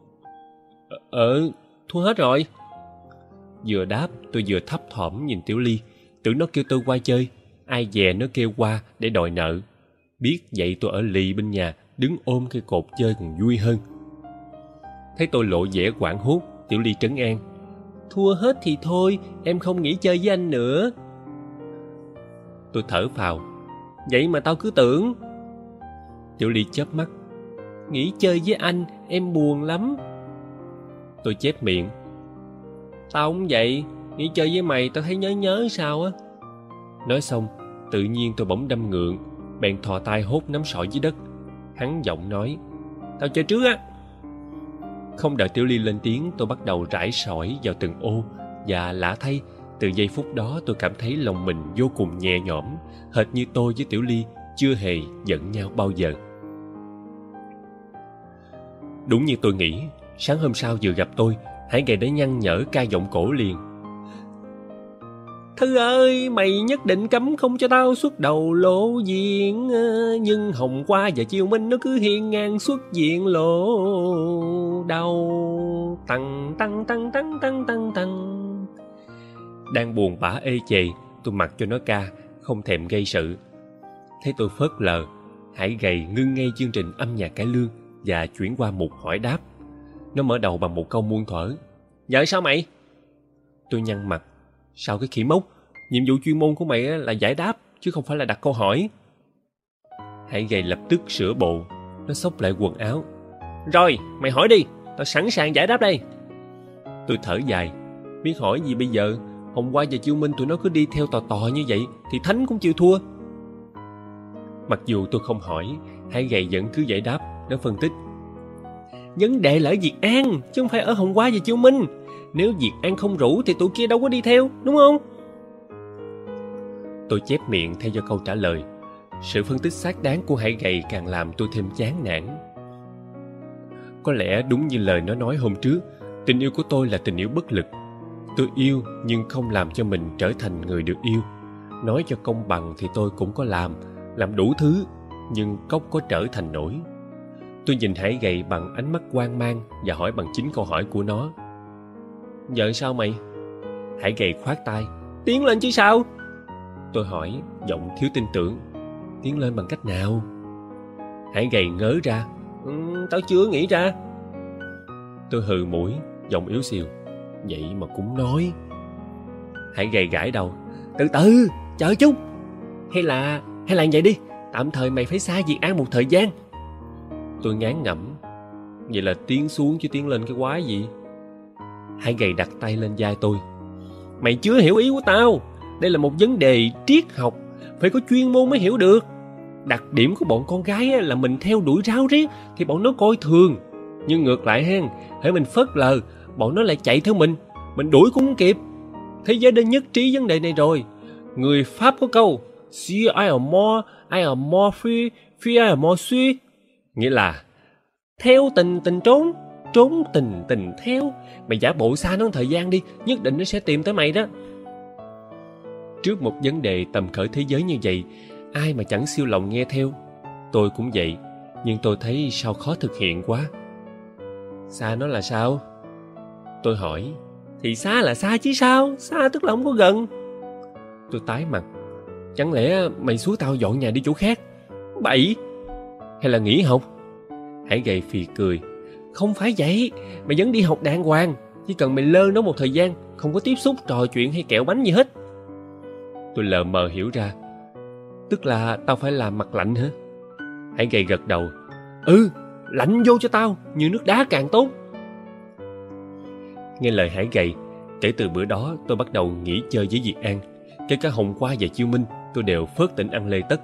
Ờ, ờ thua hết rồi. Vừa đáp tôi vừa thấp thỏm nhìn tiểu ly. Tưởng nó kêu tôi qua chơi. Ai dè nó kêu qua để đòi nợ. Biết vậy tôi ở lì bên nhà đứng ôm cây cột chơi còn vui hơn. Thấy tôi lộ vẻ quảng hốt tiểu ly trấn an. Thua hết thì thôi em không nghĩ chơi với anh nữa. Tôi thở phào. Vậy mà tao cứ tưởng tiểu ly chớp mắt. Nghĩ chơi với anh, em buồn lắm. Tôi chép miệng. Tao cũng vậy nghĩ chơi với mày tao thấy nhớ nhớ sao á. Nói xong, tự nhiên tôi bỗng đâm ngượng, bèn thò tay hốt nắm sỏi dưới đất. Hắn giọng nói, tao chơi trước á. Không đợi tiểu ly lên tiếng, tôi bắt đầu rải sỏi vào từng ô. Và lạ thay, từ giây phút đó tôi cảm thấy lòng mình vô cùng nhẹ nhõm, hệt như tôi với tiểu ly chưa hề giận nhau bao giờ đúng như tôi nghĩ sáng hôm sau vừa gặp tôi hải gầy đã nhăn nhở ca giọng cổ liền. Thư ơi, mày nhất định cấm không cho tao xuất đầu lộ diện ờ, Nhưng Hồng qua và Chiêu Minh nó cứ hiên ngang xuất diện lộ đầu Tăng tăng tăng tăng tăng tăng tăng Đang buồn bã ê chề, tôi mặc cho nó ca, không thèm gây sự. Thấy tôi phớt lờ, Hải gầy ngưng ngay chương trình âm nhạc cải lương. Và chuyển qua một hỏi đáp Nó mở đầu bằng một câu muôn thuở Vợ sao mày? Tôi nhăn mặt Sao cái khỉ mốc? Nhiệm vụ chuyên môn của mày là giải đáp, chứ không phải là đặt câu hỏi. Hãy gầy lập tức sửa bộ. Nó xốc lại quần áo. Rồi, mày hỏi đi, tao sẵn sàng giải đáp đây. Tôi thở dài, biết hỏi gì bây giờ, hôm qua và chiêu minh tụi nó cứ đi theo tò tò như vậy, thì Thánh cũng chịu thua. Mặc dù tôi không hỏi, hai gầy vẫn cứ giải đáp, đã phân tích. Vấn đề là ở Việt An, chứ không phải ở Hồng qua và chiêu minh. Nếu Việt An không rủ thì tụi kia đâu có đi theo, đúng không? Tôi chép miệng theo cho câu trả lời. Sự phân tích xác đáng của Hải Gầy càng làm tôi thêm chán nản. Có lẽ đúng như lời nó nói hôm trước, tình yêu của tôi là tình yêu bất lực. Tôi yêu nhưng không làm cho mình trở thành người được yêu. Nói cho công bằng thì tôi cũng có làm, làm đủ thứ, nhưng cốc có trở thành nổi. Tôi nhìn Hải Gầy bằng ánh mắt quan mang và hỏi bằng chính câu hỏi của nó. Giờ sao mày? Hải Gầy khoát tay. Tiến lên chứ sao? Tôi hỏi, giọng thiếu tin tưởng. Tiến lên bằng cách nào? Hải Gầy ngớ ra. Ừ, tao chưa nghĩ ra. Tôi hừ mũi, giọng yếu xìu. Vậy mà cũng nói. Hải Gầy gãi đầu. Từ từ, chờ chút. Hay là, hay là vậy đi. Tạm thời mày phải xa Việt An một thời gian. Tôi ngán ngẩm. Vậy là tiến xuống chứ tiến lên cái quái gì? hai Gầy đặt tay lên vai tôi. Mày chưa hiểu ý của tao. Đây là một vấn đề triết học. Phải có chuyên môn mới hiểu được. Đặc điểm của bọn con gái là mình theo đuổi ráo riết thì bọn nó coi thường. Nhưng ngược lại hen hãy mình phớt lờ, bọn nó lại chạy theo mình. Mình đuổi cũng không kịp. Thế giới đã nhất trí vấn đề này rồi. Người pháp có câu si I am more, I am more free free I am more sweet nghĩa là, theo tình tình trốn trốn tình tình theo. Mày giả bộ xa nó thời gian đi, nhất định nó sẽ tìm tới mày đó. Trước một vấn đề tầm cỡ thế giới như vậy, ai mà chẳng siêu lòng nghe theo? Tôi cũng vậy, nhưng tôi thấy sao khó thực hiện quá. Xa nó là sao? Tôi hỏi. Thì xa là xa chứ sao? Xa tức là không có gần. Tôi tái mặt. Chẳng lẽ mày xuống tao dọn nhà đi chỗ khác? Bậy! Hay là nghỉ học? Hãy gầy phì cười. Không phải vậy, mày vẫn đi học đàng hoàng. Chỉ cần mày lơ nó một thời gian, không có tiếp xúc trò chuyện hay kẹo bánh gì hết. Tôi lờ mờ hiểu ra. Tức là tao phải làm mặt lạnh hả? Hãy gầy gật đầu. Ừ lạnh vô cho tao, như nước đá càng tốt. Nghe lời hải gầy, kể từ bữa đó tôi bắt đầu nghỉ chơi với diệt an. Kể cả hồng qua và chiêu minh, tôi đều phớt tỉnh ăn lê tất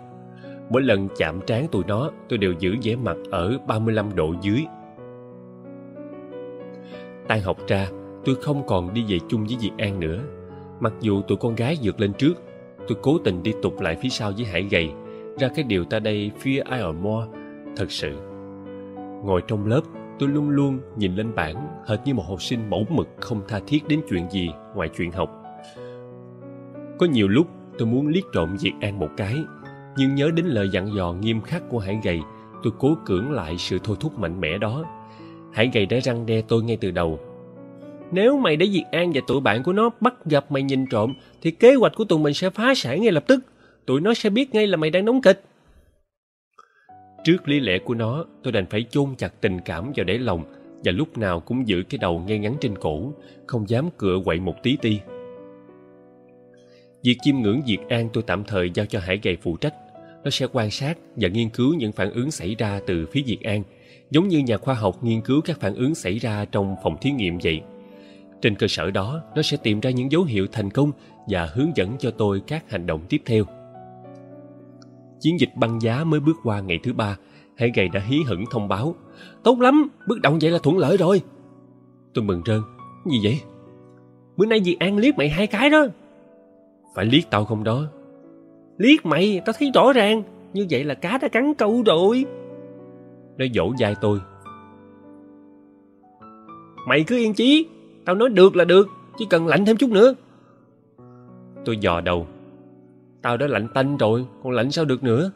mỗi lần chạm trán tụi nó, tôi đều giữ vẻ mặt ở 35 độ dưới. Tan học ra, tôi không còn đi về chung với việt an nữa. Mặc dù tụi con gái vượt lên trước, tôi cố tình đi tục lại phía sau với hải gầy, ra cái điều ta đây phía I more, thật sự. Ngồi trong lớp, tôi luôn luôn nhìn lên bảng, hệt như một học sinh mẫu mực không tha thiết đến chuyện gì ngoài chuyện học. Có nhiều lúc, tôi muốn liếc trộm diệt an một cái nhưng nhớ đến lời dặn dò nghiêm khắc của hải gầy tôi cố cưỡng lại sự thôi thúc mạnh mẽ đó hải gầy đã răng đe tôi ngay từ đầu nếu mày để Diệt An và tụi bạn của nó bắt gặp mày nhìn trộm, thì kế hoạch của tụi mình sẽ phá sản ngay lập tức. Tụi nó sẽ biết ngay là mày đang đóng kịch. Trước lý lẽ của nó, tôi đành phải chôn chặt tình cảm vào đáy lòng và lúc nào cũng giữ cái đầu ngay ngắn trên cổ, không dám cựa quậy một tí ti. Việc chiêm ngưỡng Diệt An tôi tạm thời giao cho Hải Gầy phụ trách. Nó sẽ quan sát và nghiên cứu những phản ứng xảy ra từ phía Diệt An, giống như nhà khoa học nghiên cứu các phản ứng xảy ra trong phòng thí nghiệm vậy. Trên cơ sở đó, nó sẽ tìm ra những dấu hiệu thành công và hướng dẫn cho tôi các hành động tiếp theo. Chiến dịch băng giá mới bước qua ngày thứ ba, Hải Gầy đã hí hửng thông báo. Tốt lắm, bước động vậy là thuận lợi rồi. Tôi mừng rơn. Gì vậy? Bữa nay Diệt An liếc mày hai cái đó. Phải liếc tao không đó? Liếc mày, tao thấy rõ ràng. Như vậy là cá đã cắn câu rồi. Nó dỗ dai tôi. Mày cứ yên chí, Tao nói được là được Chỉ cần lạnh thêm chút nữa. Tôi dò đầu. Tao đã lạnh tanh rồi Còn lạnh sao được nữa?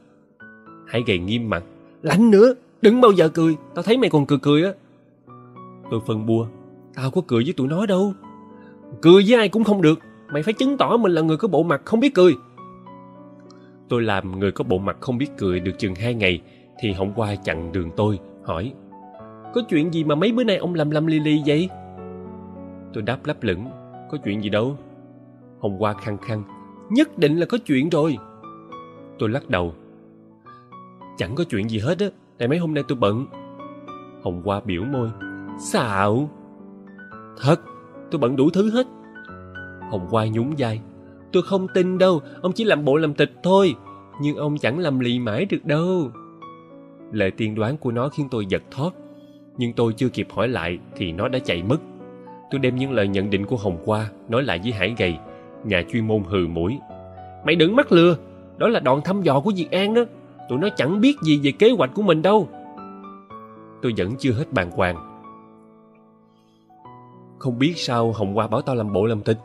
Hãy gầy nghiêm mặt. Lạnh nữa Đừng bao giờ cười. Tao thấy mày còn cười cười á. Tôi phân bua. Tao có cười với tụi nó đâu. Cười với ai cũng không được. Mày phải chứng tỏ mình là người có bộ mặt không biết cười. Tôi làm người có bộ mặt không biết cười được chừng hai ngày Thì hôm qua chặn đường tôi, Hỏi, Có chuyện gì mà mấy bữa nay ông lầm lầm li li vậy? Tôi đáp lấp lửng, Có chuyện gì đâu. Hôm qua khăng khăng, Nhất định là có chuyện rồi. Tôi lắc đầu, Chẳng có chuyện gì hết á, tại mấy hôm nay tôi bận. Hồng hoa biểu môi, xạo. Thật, tôi bận đủ thứ hết. Hồng hoa nhún vai tôi không tin đâu, ông chỉ làm bộ làm tịch thôi, nhưng ông chẳng làm lì mãi được đâu. Lời tiên đoán của nó khiến tôi giật thót nhưng tôi chưa kịp hỏi lại thì nó đã chạy mất. Tôi đem những lời nhận định của hồng qua nói lại với hải gầy, nhà chuyên môn hừ mũi. Mày đừng mắc lừa, đó là đòn thăm dò của diệt an đó. Tụi nó chẳng biết gì về kế hoạch của mình đâu. Tôi vẫn chưa hết bàng hoàng. Không biết sao hồng qua bảo tao làm bộ làm tịch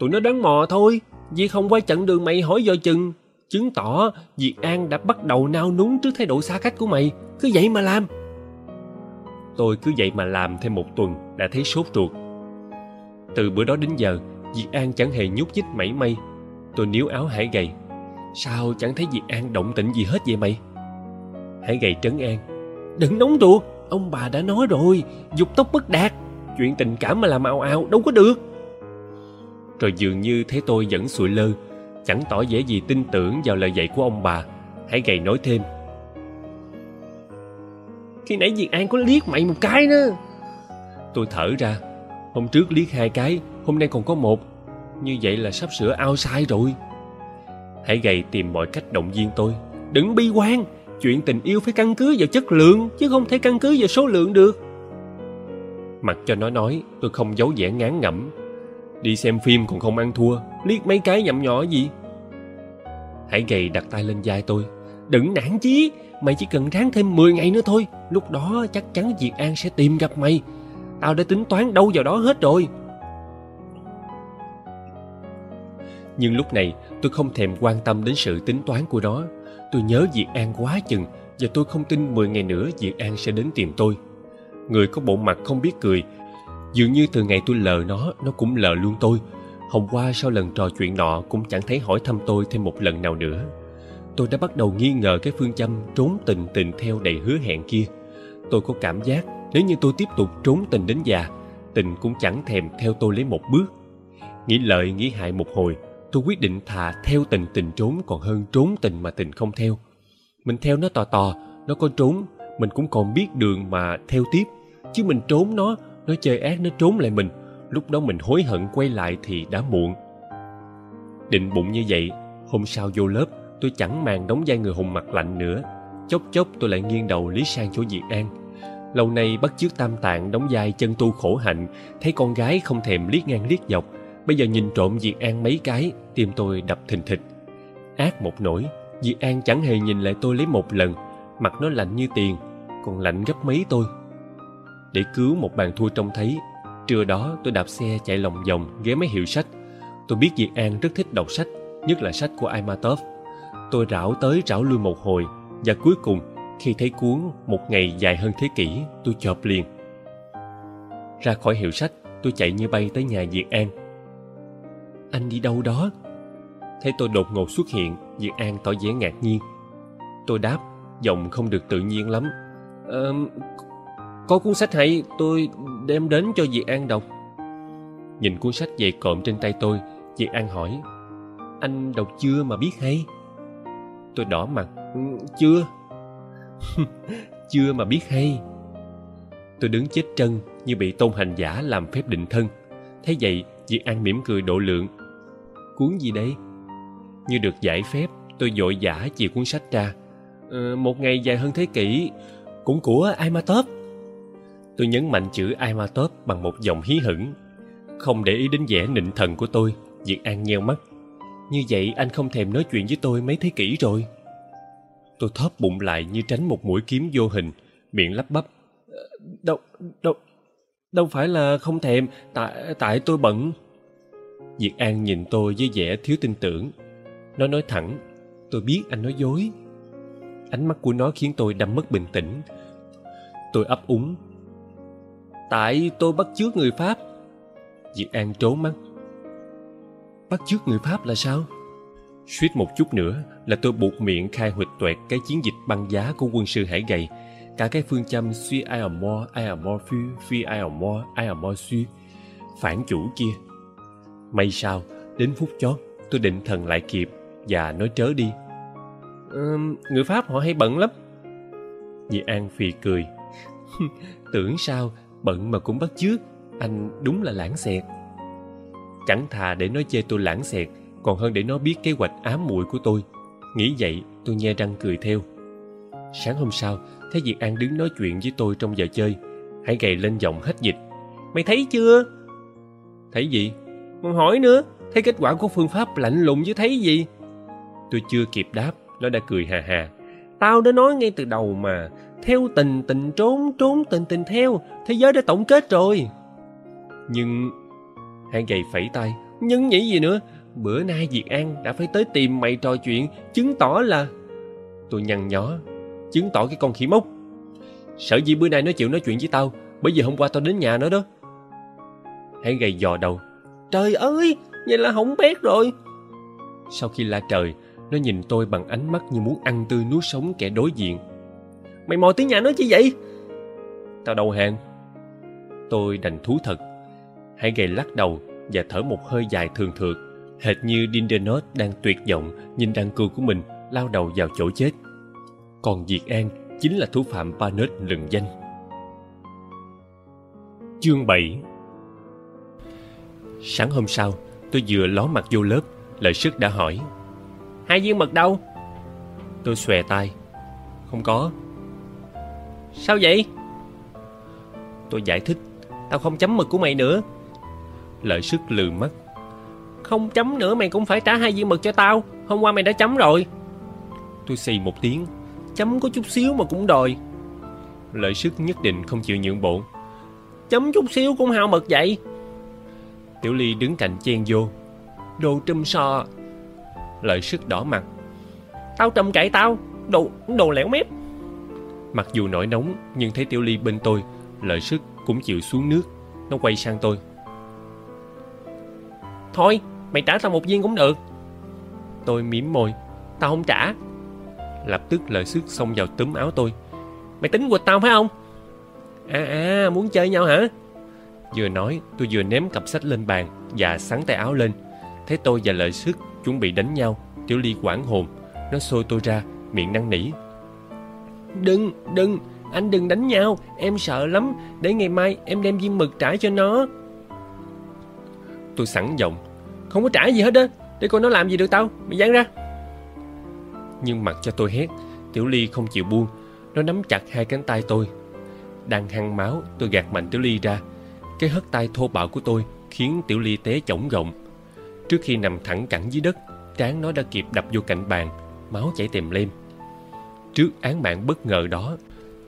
tụi nó đoán mò thôi, vì không quay chặn đường mày hỏi giờ chừng. Chứng tỏ diệt an đã bắt đầu nao núng trước thái độ xa cách của mày. Cứ vậy mà làm. Tôi cứ vậy mà làm thêm một tuần đã thấy sốt ruột. Từ bữa đó đến giờ diệt an chẳng hề nhúc nhích mảy may. Tôi níu áo hải gầy. Sao chẳng thấy diệt an động tĩnh gì hết vậy mày? Hải gầy trấn an. Đừng nóng ruột, ông bà đã nói rồi, dục tốc bất đạt. Chuyện tình cảm mà làm ào ào đâu có được rồi dường như thấy tôi vẫn sụi lơ. Chẳng tỏ vẻ gì tin tưởng vào lời dạy của ông bà. Hãy gầy nói thêm. Khi nãy Diệt An có liếc mày một cái nữa Tôi thở ra. Hôm trước liếc hai cái, Hôm nay còn có một. Như vậy là sắp sửa ao sai rồi. Hãy gầy tìm mọi cách động viên tôi. Đừng bi quan. Chuyện tình yêu phải căn cứ vào chất lượng, Chứ không thể căn cứ vào số lượng được. Mặc cho nó nói, Tôi không giấu vẻ ngán ngẩm. Đi xem phim còn không ăn thua, Liếc mấy cái nhậm nhỏ gì? Hãy gầy đặt tay lên vai tôi. Đừng nản chí, Mày chỉ cần ráng thêm 10 ngày nữa thôi. Lúc đó chắc chắn Diệt An sẽ tìm gặp mày. Tao đã tính toán đâu vào đó hết rồi. Nhưng lúc này, tôi không thèm quan tâm đến sự tính toán của nó. Tôi nhớ Diệt An quá chừng, Và tôi không tin 10 ngày nữa Diệt An sẽ đến tìm tôi. Người có bộ mặt không biết cười Dường như từ ngày tôi lờ nó Nó cũng lờ luôn tôi. Hôm qua sau lần trò chuyện nọ Cũng chẳng thấy hỏi thăm tôi thêm một lần nào nữa. Tôi đã bắt đầu nghi ngờ cái phương châm trốn tình tình theo đầy hứa hẹn kia. Tôi có cảm giác nếu như tôi tiếp tục trốn tình đến già, tình cũng chẳng thèm theo tôi lấy một bước. Nghĩ lợi, nghĩ hại một hồi, tôi quyết định thà theo tình tình trốn còn hơn trốn tình mà tình không theo. Mình theo nó tò tò, nó có trốn, mình cũng còn biết đường mà theo tiếp. Chứ mình trốn nó nó chơi ác, nó trốn lại mình. Lúc đó mình hối hận quay lại thì đã muộn. Định bụng như vậy, hôm sau vô lớp, tôi chẳng màng đóng vai người hùng mặt lạnh nữa. Chốc chốc tôi lại nghiêng đầu lý sang chỗ diệt an. Lâu nay bắt chước tam tạng đóng vai chân tu khổ hạnh, thấy con gái không thèm liếc ngang liếc dọc. Bây giờ nhìn trộm diệt an mấy cái, tim tôi đập thình thịch. Ác một nỗi diệt an chẳng hề nhìn lại tôi lấy một lần. Mặt nó lạnh như tiền, còn lạnh gấp mấy tôi để cứu một bàn thua trông thấy. Trưa đó tôi đạp xe chạy lòng vòng ghé mấy hiệu sách. Tôi biết diệt an rất thích đọc sách nhất là sách của Aimatov tôi rảo tới rảo lui một hồi và cuối cùng khi thấy cuốn một ngày dài hơn thế kỷ tôi chợp liền. Ra khỏi hiệu sách tôi chạy như bay tới nhà diệt an. Anh đi đâu đó? Thấy tôi đột ngột xuất hiện diệt an tỏ vẻ ngạc nhiên. Tôi đáp giọng không được tự nhiên lắm. Ờ, có cuốn sách hay tôi đem đến cho diệt an đọc. Nhìn cuốn sách dày cộm trên tay tôi diệt an hỏi anh đọc chưa mà biết hay? Tôi đỏ mặt ừ, chưa. Chưa mà biết hay. Tôi đứng chết chân như bị tôn hành giả làm phép định thân. Thấy vậy diệt an mỉm cười độ lượng. Cuốn gì đây? Như được giải phép tôi vội vã chìa cuốn sách ra. Ờ, một ngày dài hơn thế kỷ cũng của Aimatop tôi nhấn mạnh chữ Aimatop bằng một giọng hí hửng. Không để ý đến vẻ nịnh thần của tôi diệt an nheo mắt. Như vậy anh không thèm nói chuyện với tôi mấy thế kỷ rồi. Tôi thóp bụng lại như tránh một mũi kiếm vô hình miệng lắp bắp. Đâu đâu đâu phải là không thèm tại tại tôi bận. Diệt an nhìn tôi với vẻ thiếu tin tưởng. Nó nói thẳng tôi biết anh nói dối. Ánh mắt của nó khiến tôi đâm mất bình tĩnh. Tôi ấp úng tại tôi bắt chước người pháp. Diệt an trốn mắt. Bắt chước người pháp là sao? Suýt một chút nữa là tôi buộc miệng khai huỵch toẹt cái chiến dịch băng giá của quân sư hải gầy. Cả cái phương châm suy ai ở mo ai ở mo phi phi ai ở mo ai ở mo suy. Phản chủ kia. May sao đến phút chót tôi định thần lại kịp và nói trớ đi. Ừ, người pháp họ hay bận lắm. Dì An phì cười. Tưởng sao, bận mà cũng bắt chước, anh đúng là lãng xẹt. Chẳng thà để nó chê tôi lãng xẹt, còn hơn để nó biết kế hoạch ám muội của tôi. Nghĩ vậy, tôi nhe răng cười theo. Sáng hôm sau, thấy Diệt An đứng nói chuyện với tôi trong giờ chơi. Hãy gầy lên giọng hết dịch. Mày thấy chưa? Thấy gì? Còn hỏi nữa, thấy kết quả của phương pháp lạnh lùng chứ thấy gì? Tôi chưa kịp đáp, nó đã cười hà hà. Tao đã nói ngay từ đầu mà, theo tình tình trốn, trốn tình tình theo, thế giới đã tổng kết rồi. Nhưng... Hàng gầy phẩy tay, nhưng nghĩ gì nữa? Bữa nay Diệt An đã phải tới tìm mày trò chuyện, chứng tỏ là... Tôi nhăn nhó, chứng tỏ cái con khỉ mốc. Sợ gì bữa nay nó chịu nói chuyện với tao, bởi vì hôm qua tao đến nhà nó đó. Hàng gầy dò đầu. Trời ơi, vậy là hỏng bét rồi. Sau khi la trời, nó nhìn tôi bằng ánh mắt như muốn ăn tươi nuốt sống kẻ đối diện. Mày mò tiếng nhà nó chi vậy? Tao đầu hàng. Tôi đành thú thật. Hãy gầy lắc đầu và thở một hơi dài thường thượt, hệt như Dindenot đang tuyệt vọng nhìn đàn cừu của mình lao đầu vào chỗ chết. Còn Diệt An chính là thủ phạm Panet lừng danh. Chương 7 Sáng hôm sau, tôi vừa ló mặt vô lớp, lợi sức đã hỏi. Hai viên mật đâu? Tôi xòe tay. Không có. Sao vậy? Tôi giải thích. Tao không chấm mực của mày nữa. Lợi sức lừ mắt. Không chấm nữa mày cũng phải trả hai viên mực cho tao. Hôm qua mày đã chấm rồi. Tôi xì một tiếng. Chấm có chút xíu mà cũng đòi. Lợi sức nhất định không chịu nhượng bộ. Chấm chút xíu cũng hao mực vậy. Tiểu Ly đứng cạnh chen vô. Đồ trùm sò. Lợi sức đỏ mặt. Tao trầm cậy tao. Đồ, đồ lẻo mép. Mặc dù nổi nóng nhưng thấy Tiểu Ly bên tôi, lợi sức cũng chịu xuống nước. Nó quay sang tôi. Thôi, mày trả tao một viên cũng được. Tôi mỉm môi. Tao không trả. Lập tức lợi sức xông vào túm áo tôi. Mày tính quịch tao phải không? À à, muốn chơi nhau hả? Vừa nói, tôi vừa ném cặp sách lên bàn và sắn tay áo lên. Thấy tôi và lợi sức chuẩn bị đánh nhau, Tiểu Ly quảng hồn. Nó xôi tôi ra, miệng năn nỉ. Đừng, đừng, anh đừng đánh nhau, em sợ lắm. Để ngày mai em đem viên mực trả cho nó. Tôi sẵn giọng. Không có trả gì hết á, để coi nó làm gì được tao, mày dán ra. Nhưng mặc cho tôi hét, Tiểu Ly không chịu buông. Nó nắm chặt hai cánh tay tôi. Đang hăng máu, tôi gạt mạnh Tiểu Ly ra, cái hất tay thô bạo của tôi khiến Tiểu Ly té chổng gọng. Trước khi nằm thẳng cẳng dưới đất, trán nó đã kịp đập vô cạnh bàn, máu chảy tèm lem. Trước án mạng bất ngờ đó,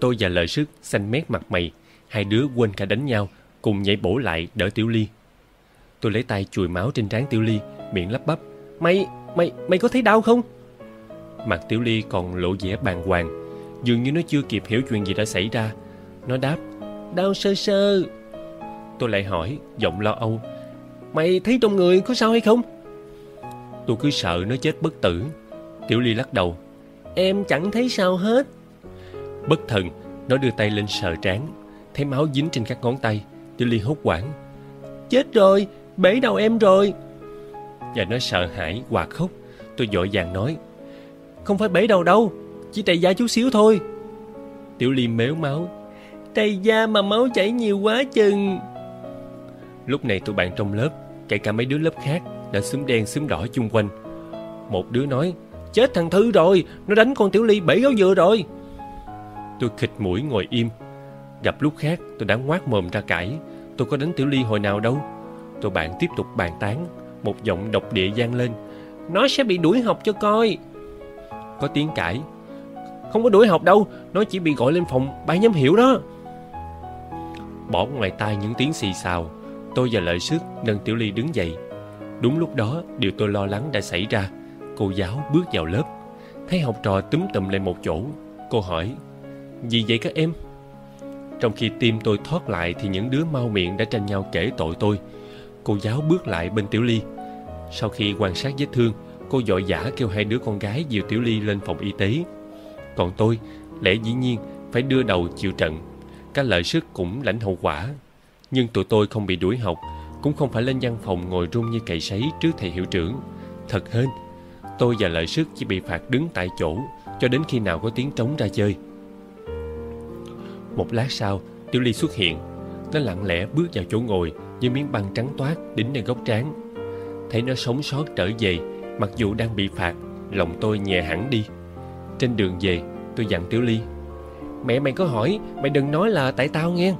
tôi và lợi sức xanh mét mặt mày, hai đứa quên cả đánh nhau, cùng nhảy bổ lại đỡ Tiểu Ly. Tôi lấy tay chùi máu trên trán Tiểu Ly, miệng lắp bắp. Mày, mày, mày có thấy đau không? Mặt Tiểu Ly còn lộ vẻ bàng hoàng, dường như nó chưa kịp hiểu chuyện gì đã xảy ra. Nó đáp, đau sơ sơ, Tôi lại hỏi, giọng lo âu. Mày thấy trong người có sao hay không? Tôi cứ sợ nó chết bất tử. Tiểu Ly lắc đầu. Em chẳng thấy sao hết. Bất thần, nó đưa tay lên sờ trán. Thấy máu dính trên các ngón tay. Tiểu Ly hốt quảng. Chết rồi, bể đầu em rồi. Và nó sợ hãi, quạt khóc. Tôi dội vàng nói. Không phải bể đầu đâu, chỉ trầy da chút xíu thôi. Tiểu Ly mếu máu. Trầy da mà máu chảy nhiều quá chừng. Lúc này tụi bạn trong lớp, kể cả mấy đứa lớp khác, đã xúm đen xúm đỏ chung quanh. Một đứa nói, chết thằng Thư rồi, nó đánh con Tiểu Ly bể gấu dừa rồi. Tôi khịt mũi ngồi im. Gặp lúc khác, tôi đã ngoác mồm ra cãi. Tôi có đánh Tiểu Ly hồi nào đâu. Tụi bạn tiếp tục bàn tán. Một giọng độc địa gian lên. Nó sẽ bị đuổi học cho coi. Có tiếng cãi. Không có đuổi học đâu, nó chỉ bị gọi lên phòng ban giám hiệu đó. Bỏ ngoài tai những tiếng xì xào, Tôi và Lợi Sức nâng Tiểu Ly đứng dậy. Đúng lúc đó, điều tôi lo lắng đã xảy ra. Cô giáo bước vào lớp. Thấy học trò túm tụm lên một chỗ. Cô hỏi, gì vậy các em? Trong khi tim tôi thoát lại thì những đứa mau miệng đã tranh nhau kể tội tôi. Cô giáo bước lại bên Tiểu Ly. Sau khi quan sát vết thương, cô dội dã kêu hai đứa con gái dìu Tiểu Ly lên phòng y tế. Còn tôi, lẽ dĩ nhiên, phải đưa đầu chịu trận. Các lợi sức cũng lãnh hậu quả nhưng tụi tôi không bị đuổi học, cũng không phải lên văn phòng ngồi run như cày sấy trước thầy hiệu trưởng. Thật hên, tôi và lợi sức chỉ bị phạt đứng tại chỗ cho đến khi nào có tiếng trống ra chơi. Một lát sau, Tiểu Ly xuất hiện. Nó lặng lẽ bước vào chỗ ngồi với miếng băng trắng toát đính lên góc trán. Thấy nó sống sót trở về, mặc dù đang bị phạt, lòng tôi nhẹ hẳn đi. Trên đường về, tôi dặn Tiểu Ly. Mẹ mày có hỏi, mày đừng nói là tại tao nghe.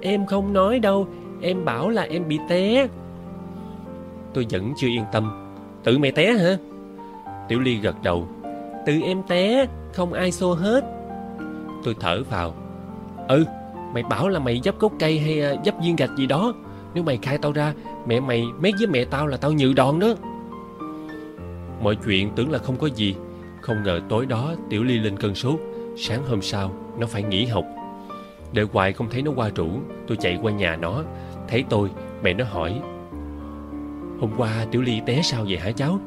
Em không nói đâu, em bảo là em bị té. Tôi vẫn chưa yên tâm. Tự mày té hả? Tiểu Ly gật đầu. Tự em té, không ai xô hết. Tôi thở vào. Ừ, mày bảo là mày dấp gốc cây hay à, dấp viên gạch gì đó. Nếu mày khai tao ra, mẹ mày mét với mẹ tao là tao nhự đòn đó. Mọi chuyện tưởng là không có gì. Không ngờ tối đó Tiểu Ly lên cơn sốt. Sáng hôm sau, nó phải nghỉ học. Đợi hoài không thấy nó qua rủ, tôi chạy qua nhà nó. Thấy tôi, mẹ nó hỏi. Hôm qua Tiểu Ly té sao vậy hả cháu?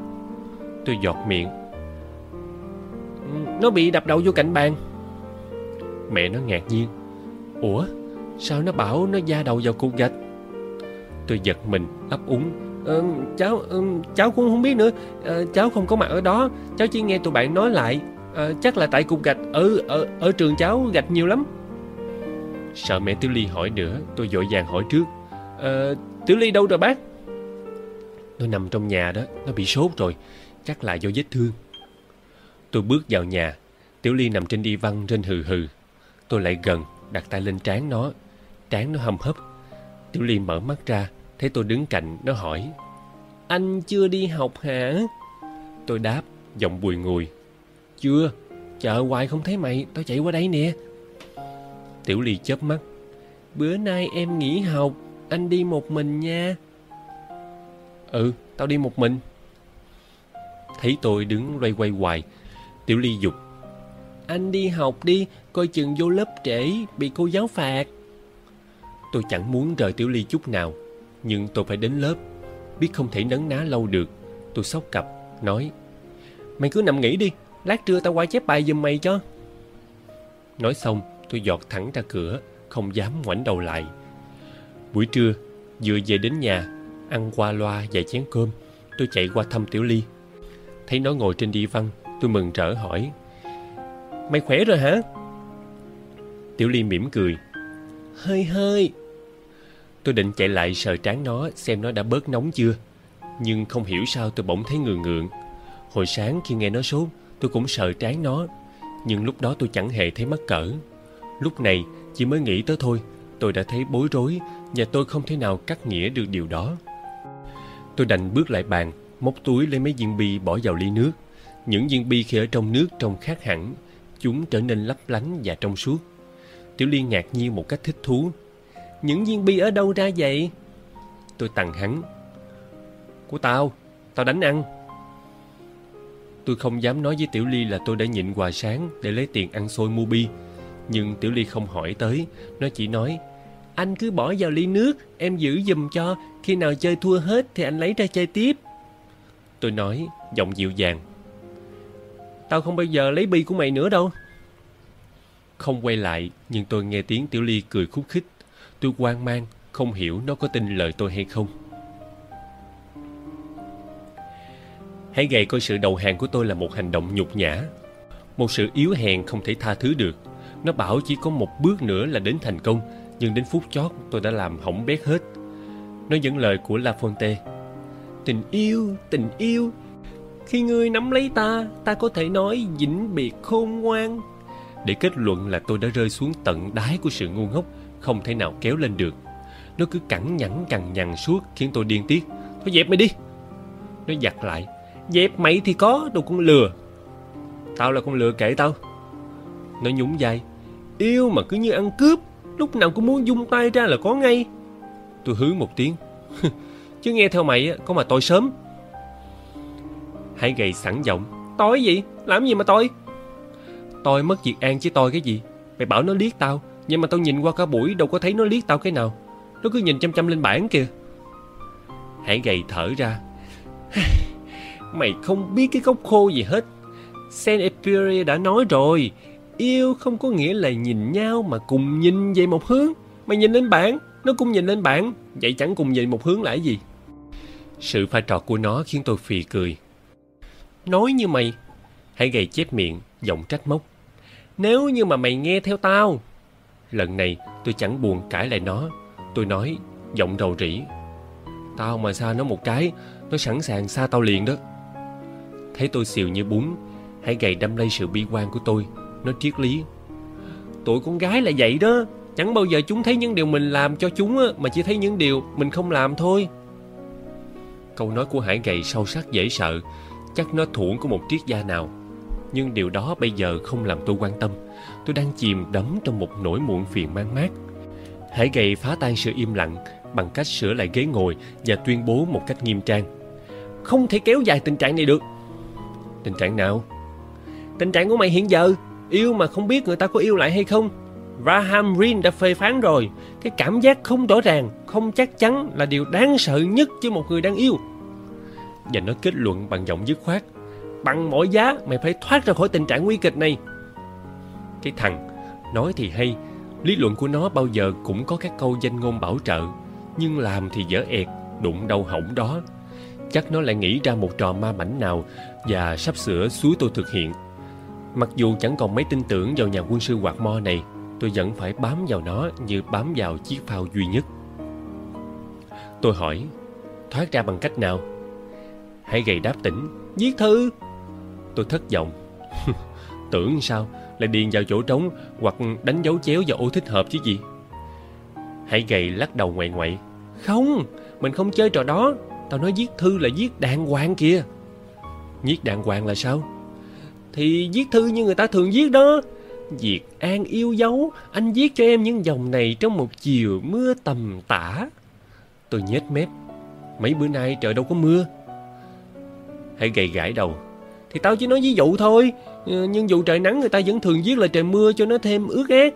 Tôi giọt miệng. Nó bị đập đầu vô cạnh bàn. Mẹ nó ngạc nhiên. Ủa, sao nó bảo nó da đầu vào cục gạch? Tôi giật mình, ấp úng. Ờ, cháu ờ, cháu cũng không biết nữa. Ờ, cháu không có mặt ở đó. Cháu chỉ nghe tụi bạn nói lại. Ờ, chắc là tại cục gạch. ở, ở, ở trường cháu gạch nhiều lắm. Sợ mẹ Tiểu Ly hỏi nữa, tôi dội vàng hỏi trước. Ờ, Tiểu Ly đâu rồi bác? Nó nằm trong nhà đó, nó bị sốt rồi. Chắc là do vết thương. Tôi bước vào nhà. Tiểu Ly nằm trên đi văn trên hừ hừ. Tôi lại gần, đặt tay lên trán nó. Trán nó hầm hấp. Tiểu Ly mở mắt ra, thấy tôi đứng cạnh, nó hỏi. Anh chưa đi học hả? Tôi đáp, giọng bùi ngùi. Chưa, chờ hoài không thấy mày, tao chạy qua đây nè. Tiểu Ly chớp mắt. Bữa nay em nghỉ học, anh đi một mình nha. Ừ, tao đi một mình. Thấy tôi đứng loay quay hoài, Tiểu Ly dục. Anh đi học đi, coi chừng vô lớp trễ, bị cô giáo phạt. Tôi chẳng muốn rời Tiểu Ly chút nào, nhưng tôi phải đến lớp. Biết không thể nấn ná lâu được, tôi sóc cặp, nói. Mày cứ nằm nghỉ đi, lát trưa tao qua chép bài giùm mày cho. Nói xong, tôi giọt thẳng ra cửa, không dám ngoảnh đầu lại. Buổi trưa, vừa về đến nhà, ăn qua loa vài chén cơm, tôi chạy qua thăm Tiểu Ly. Thấy nó ngồi trên đi văn, tôi mừng rỡ hỏi. Mày khỏe rồi hả? Tiểu Ly mỉm cười. Hơi hơi. Tôi định chạy lại sờ trán nó xem nó đã bớt nóng chưa. Nhưng không hiểu sao tôi bỗng thấy ngượng ngượng. Hồi sáng khi nghe nó sốt, tôi cũng sờ trán nó. Nhưng lúc đó tôi chẳng hề thấy mắc cỡ. Lúc này chỉ mới nghĩ tới thôi, tôi đã thấy bối rối và tôi không thể nào cắt nghĩa được điều đó. Tôi đành bước lại bàn, móc túi lấy mấy viên bi bỏ vào ly nước. Những viên bi khi ở trong nước trông khác hẳn, chúng trở nên lấp lánh và trong suốt. Tiểu Liên ngạc nhiên một cách thích thú. Những viên bi ở đâu ra vậy? Tôi tặng hắn. Của tao, tao đánh ăn. Tôi không dám nói với Tiểu Ly là tôi đã nhịn quà sáng để lấy tiền ăn xôi mua bi. Nhưng Tiểu Ly không hỏi tới, nó chỉ nói Anh cứ bỏ vào ly nước, em giữ giùm cho, khi nào chơi thua hết thì anh lấy ra chơi tiếp. Tôi nói, giọng dịu dàng. Tao không bao giờ lấy bi của mày nữa đâu. Không quay lại, nhưng tôi nghe tiếng Tiểu Ly cười khúc khích. Tôi hoang mang, không hiểu nó có tin lời tôi hay không. Hãy gầy coi sự đầu hàng của tôi là một hành động nhục nhã. Một sự yếu hèn không thể tha thứ được. Nó bảo chỉ có một bước nữa là đến thành công, nhưng đến phút chót tôi đã làm hỏng bét hết. Nó dẫn lời của La Fonte. Tình yêu, tình yêu, khi ngươi nắm lấy ta, ta có thể nói vĩnh biệt khôn ngoan. Để kết luận là tôi đã rơi xuống tận đáy của sự ngu ngốc, không thể nào kéo lên được. Nó cứ cẳng nhẳng cằn nhằn suốt khiến tôi điên tiết. Thôi dẹp mày đi. Nó giặt lại. Dẹp mày thì có, đồ con lừa. Tao là con lừa kệ tao. Nó nhún vai. Yêu mà cứ như ăn cướp, lúc nào cũng muốn dung tay ra là có ngay. Tôi hứ một tiếng. Chứ nghe theo mày có mà tôi sớm. Hải gầy sẵn giọng. Tôi gì? Làm gì mà tôi? Tôi mất việc an chứ tôi cái gì? Mày bảo nó liếc tao, nhưng mà tao nhìn qua cả buổi đâu có thấy nó liếc tao cái nào. Nó cứ nhìn chăm chăm lên bảng kìa. Hải gầy thở ra. Mày không biết cái gốc khô gì hết. Saint Epiria đã nói rồi, yêu không có nghĩa là nhìn nhau mà cùng nhìn về một hướng. Mày nhìn lên bảng, nó cũng nhìn lên bảng, vậy chẳng cùng nhìn một hướng là gì? Sự pha trò của nó khiến tôi phì cười. Nói như mày. Hãy gầy chép miệng, giọng trách móc. Nếu như mà mày nghe theo tao, Lần này tôi chẳng buồn cãi lại nó Tôi nói giọng rầu rĩ Tao mà xa nó một cái Nó sẵn sàng xa tao liền đó Thấy tôi xìu như bún Hãy gầy đâm lây sự bi quan của tôi nó triết lý. Tụi con gái là vậy đó. Chẳng bao giờ chúng thấy những điều mình làm cho chúng Mà chỉ thấy những điều mình không làm thôi. Câu nói của Hải gầy sâu sắc dễ sợ. Chắc nó thuẫn của một triết gia nào. Nhưng điều đó bây giờ không làm tôi quan tâm. Tôi đang chìm đắm trong một nỗi muộn phiền mang mát. Hải gầy phá tan sự im lặng Bằng cách sửa lại ghế ngồi Và tuyên bố một cách nghiêm trang. Không thể kéo dài tình trạng này được. Tình trạng nào? Tình trạng của mày hiện giờ. Yêu mà không biết người ta có yêu lại hay không. Graham Greene đã phê phán rồi. Cái cảm giác không rõ ràng, Không chắc chắn là điều đáng sợ nhất Cho một người đang yêu. Và nó kết luận bằng giọng dứt khoát. Bằng mọi giá, mày phải thoát ra khỏi tình trạng nguy kịch này. Cái thằng Nói thì hay, Lý luận của nó bao giờ cũng có các câu danh ngôn bảo trợ, Nhưng làm thì dở ẹt, Đụng đầu hỏng đó. Chắc nó lại nghĩ ra một trò ma mảnh nào Và sắp sửa suối tôi thực hiện. Mặc dù chẳng còn mấy tin tưởng vào nhà quân sư quạt mo này, Tôi vẫn phải bám vào nó như bám vào chiếc phao duy nhất. Tôi hỏi, Thoát ra bằng cách nào? Hãy gầy đáp tỉnh Viết thư. Tôi thất vọng. Tưởng sao? Lại điền vào chỗ trống Hoặc đánh dấu chéo vào ô thích hợp chứ gì? Hãy gầy lắc đầu ngoại ngoại, Không, Mình không chơi trò đó. Tao nói viết thư là viết đàng hoàng kìa. Viết đàng hoàng là sao? Thì viết thư như người ta thường viết đó. Diệt An yêu dấu, Anh viết cho em những dòng này Trong một chiều mưa tầm tã. Tôi nhếch mép. Mấy bữa nay trời đâu có mưa. Hãy gầy gãi đầu. Thì tao chỉ nói ví dụ thôi. Ờ, nhưng dù trời nắng, người ta vẫn thường viết là trời mưa Cho nó thêm ướt át.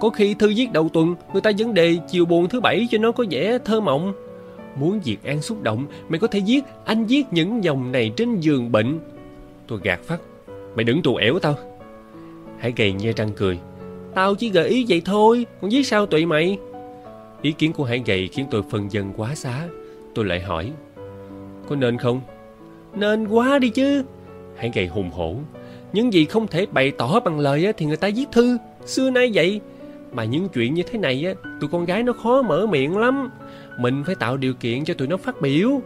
Có khi thư viết đầu tuần, Người ta vẫn đề chiều buồn thứ bảy cho nó có vẻ thơ mộng. Muốn Diệt An xúc động, Mày có thể viết, Anh viết những dòng này trên giường bệnh. Tôi gạt phát. Mày đừng trù ẻo tao. Hải gầy nhe răng cười. Tao chỉ gợi ý vậy thôi, Còn viết sao tụi mày? Ý kiến của Hải gầy khiến tôi phân dân quá xá. Tôi lại hỏi, Có nên không? Nên quá đi chứ. Hải gầy hùng hổ, Những gì không thể bày tỏ bằng lời thì người ta viết thư. Xưa nay vậy. Mà những chuyện như thế này Tụi con gái nó khó mở miệng lắm. Mình phải tạo điều kiện cho tụi nó phát biểu.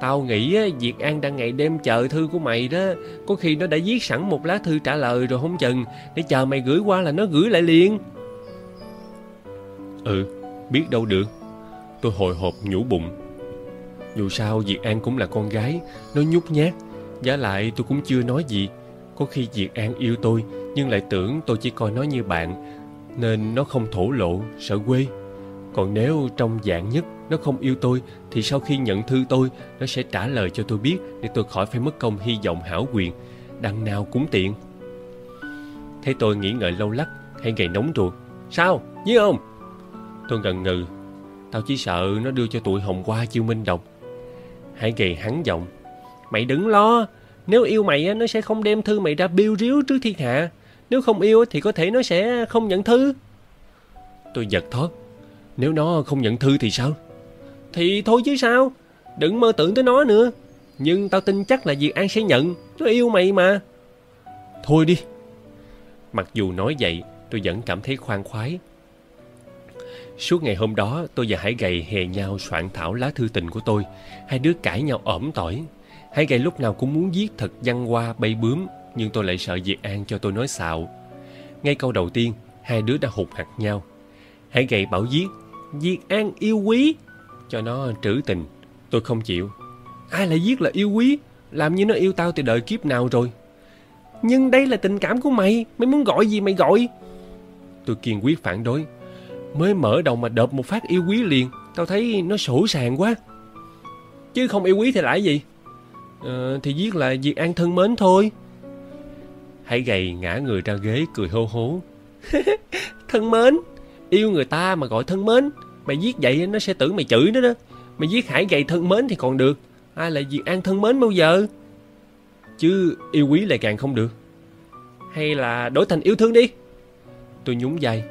Tao nghĩ á, Việt An đang ngày đêm chờ thư của mày đó. Có khi nó đã viết sẵn một lá thư trả lời rồi không chừng. Để chờ mày gửi qua là nó gửi lại liền. Ừ, biết đâu được. Tôi hồi hộp nhủ bụng. Dù sao Việt An cũng là con gái. Nó nhút nhát. Giá lại tôi cũng chưa nói gì. Có khi Việt An yêu tôi Nhưng lại tưởng tôi chỉ coi nó như bạn. Nên nó không thổ lộ, sợ quê. Còn nếu trong dạng nhất nó không yêu tôi, thì sau khi nhận thư tôi, nó sẽ trả lời cho tôi biết để tôi khỏi phải mất công hy vọng hảo quyền. Đằng nào cũng tiện. Thấy tôi nghĩ ngợi lâu lắc hay ngày nóng ruột. Sao? Với không? Tôi ngần ngừ. Tao chỉ sợ nó đưa cho tụi hồng qua chiêu minh đọc hãy gầy hắn giọng. Mày đừng lo. Nếu yêu mày nó sẽ không đem thư mày ra biêu ríu trước thiên hạ. Nếu không yêu thì có thể nó sẽ không nhận thư. Tôi giật thót. Nếu nó không nhận thư thì sao? Thì thôi chứ sao? Đừng mơ tưởng tới nó nữa. Nhưng tao tin chắc là Diệt An sẽ nhận. Nó yêu mày mà. Thôi đi. Mặc dù nói vậy, tôi vẫn cảm thấy khoan khoái. Suốt ngày hôm đó, tôi và Hải Gầy hè nhau soạn thảo lá thư tình của tôi. Hai đứa cãi nhau ẩm tỏi. Hải Gầy lúc nào cũng muốn viết thật văn hoa bay bướm, Nhưng tôi lại sợ Diệt An cho tôi nói xạo. Ngay câu đầu tiên, Hai đứa đã hụt hạt nhau. Hải Gầy bảo viết Diệt An yêu quý cho nó trữ tình. Tôi không chịu. Ai lại giết là yêu quý? Làm như nó yêu tao từ đời kiếp nào rồi? Nhưng đây là tình cảm của mày. Mày muốn gọi gì mày gọi. Tôi kiên quyết phản đối. Mới mở đầu mà đợp một phát yêu quý liền tao thấy nó sổ sàng quá. Chứ không yêu quý thì lại gì? Ờ, thì giết là việc an thân mến thôi. Hãy gầy ngã người ra ghế cười hô hố. Thân mến yêu người ta mà gọi thân mến. Mày viết vậy nó sẽ tưởng mày chửi nó đó. Mày viết Hải gầy thân mến thì còn được. Ai lại Diệt An thân mến bao giờ? Chứ yêu quý lại càng không được. Hay là đổi thành yêu thương đi. Tôi nhún vai.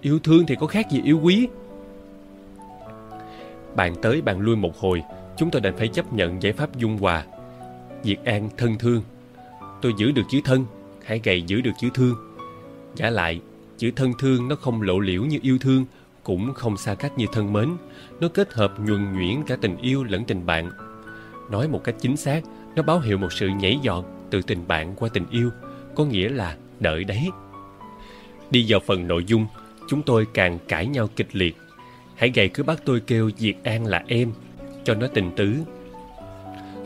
Yêu thương thì có khác gì yêu quý. Bạn tới bạn lui một hồi, Chúng tôi đành phải chấp nhận giải pháp dung hòa. Diệt An thân thương. Tôi giữ được chữ thân, Hải gầy giữ được chữ thương. Giả lại, chữ thân thương nó không lộ liễu như yêu thương cũng không xa cách như thân mến. Nó kết hợp nhuần nhuyễn cả tình yêu lẫn tình bạn. Nói một cách chính xác, nó báo hiệu một sự nhảy giọt từ tình bạn qua tình yêu, có nghĩa là đợi đấy. Đi vào phần nội dung, chúng tôi càng cãi nhau kịch liệt. Hãy gầy cứ bắt tôi kêu diệt an là em, cho nó tình tứ.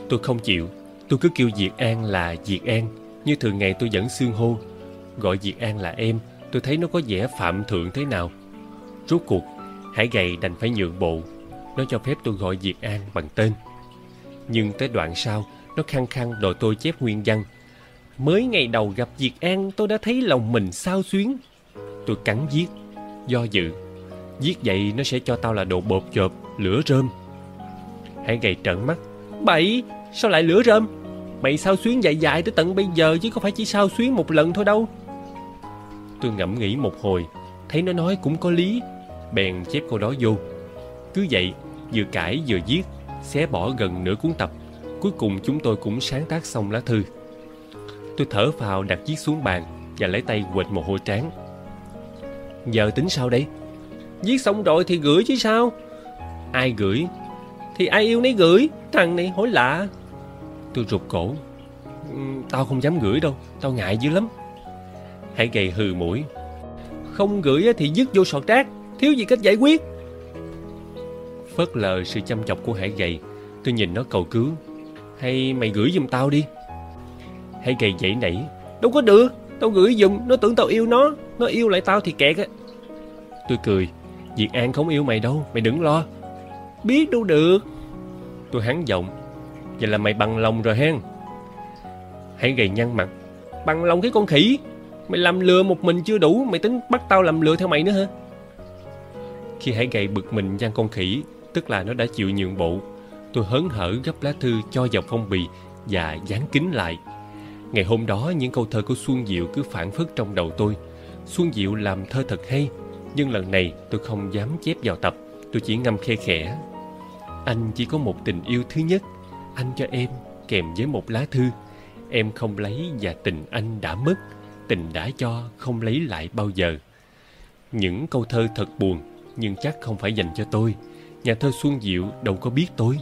Tôi không chịu, tôi cứ kêu diệt an là diệt an. Như thường ngày tôi vẫn xương hô, gọi diệt an là em, tôi thấy nó có vẻ phạm thượng thế nào rốt cuộc, hải gầy đành phải nhượng bộ. Nó cho phép tôi gọi Diệp an bằng tên. Nhưng tới đoạn sau, nó khăng khăng đòi tôi chép nguyên văn. Mới ngày đầu gặp Diệp an, tôi đã thấy lòng mình sao xuyến. Tôi cắn viết, do dự. Viết vậy nó sẽ cho tao là đồ bột chộp, lửa rơm. Hải gầy trợn mắt. Bậy, sao lại lửa rơm? Mày sao xuyến dài dài tới tận bây giờ chứ có phải chỉ sao xuyến một lần thôi đâu. Tôi ngẫm nghĩ một hồi, thấy nó nói cũng có lý bèn chép câu đó vô. Cứ vậy, vừa cãi vừa viết xé bỏ gần nửa cuốn tập. Cuối cùng chúng tôi cũng sáng tác xong lá thư. Tôi thở phào đặt viết xuống bàn và lấy tay quệt một hôi trán giờ tính sao đây? Viết xong rồi thì gửi chứ sao? Ai gửi? Thì ai yêu nấy gửi. Thằng này hối lạ. Tôi rụt cổ. Ừ, tao không dám gửi đâu. Tao ngại dữ lắm. Hãy gầy hừ mũi. Không gửi thì dứt vô sọt rác thiếu gì cách giải quyết. Phớt lờ sự chăm chọc của hải gầy tôi nhìn nó cầu cứu. Hay mày gửi giùm tao đi. Hải gầy dãy nảy. Đâu có được. Tao gửi giùm. Nó tưởng tao yêu nó. Nó yêu lại tao thì kẹt á. Tôi cười. Diệt An không yêu mày đâu. Mày đừng lo. Biết đâu được. Tôi hắn giọng. Vậy là mày bằng lòng rồi hen. Hãy gầy nhăn mặt. Bằng lòng cái con khỉ. Mày làm lừa một mình chưa đủ. Mày tính bắt tao làm lừa theo mày nữa hả khi hãy gầy bực mình nhăn con khỉ, Tức là nó đã chịu nhượng bộ. Tôi hớn hở gấp lá thư cho vào phong bì Và dán kín lại. Ngày hôm đó, những câu thơ của Xuân Diệu cứ phản phất trong đầu tôi. Xuân Diệu làm thơ thật hay, Nhưng lần này tôi không dám chép vào tập. Tôi chỉ ngâm khe khẽ. Anh chỉ có một tình yêu thứ nhất. Anh cho em kèm với một lá thư. Em không lấy và tình anh đã mất. Tình đã cho, không lấy lại bao giờ. Những câu thơ thật buồn nhưng chắc không phải dành cho tôi Nhà thơ Xuân Diệu đâu có biết tôi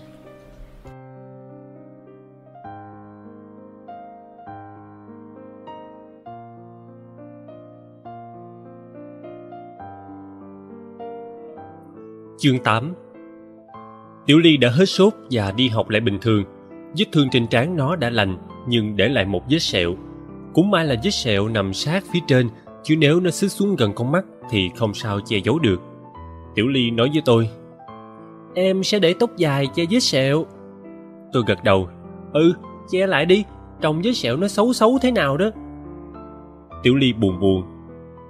Chương 8 Tiểu Ly đã hết sốt và đi học lại bình thường. Vết thương trên trán nó đã lành, nhưng để lại một vết sẹo. Cũng may là vết sẹo nằm sát phía trên, chứ nếu nó xích xuống gần con mắt thì không sao che giấu được. Tiểu Ly nói với tôi, Em sẽ để tóc dài che vết sẹo. Tôi gật đầu, Ừ, che lại đi, trông vết sẹo nó xấu xấu thế nào đó. Tiểu Ly buồn buồn,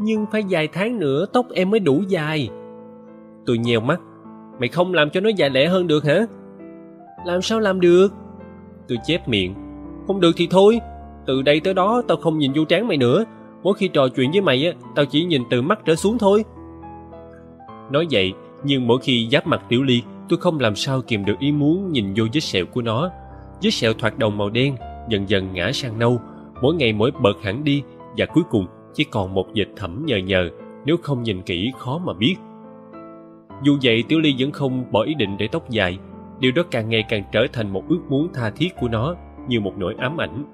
Nhưng phải vài tháng nữa tóc em mới đủ dài. Tôi nheo mắt. Mày không làm cho nó dài lẹ hơn được hả? Làm sao làm được? Tôi chép miệng. Không được thì thôi. Từ đây tới đó tao không nhìn vô trán mày nữa. Mỗi khi trò chuyện với mày á, tao chỉ nhìn từ mắt trở xuống thôi. Nói vậy, nhưng mỗi khi giáp mặt Tiểu Ly, tôi không làm sao kìm được ý muốn nhìn vô vết sẹo của nó. Vết sẹo thoạt đầu màu đen, dần dần ngã sang nâu, mỗi ngày mỗi bợt hẳn đi và cuối cùng chỉ còn một vệt thẫm nhờ nhờ, nếu không nhìn kỹ khó mà biết. Dù vậy Tiểu Ly vẫn không bỏ ý định để tóc dài Điều đó càng ngày càng trở thành một ước muốn tha thiết của nó Như một nỗi ám ảnh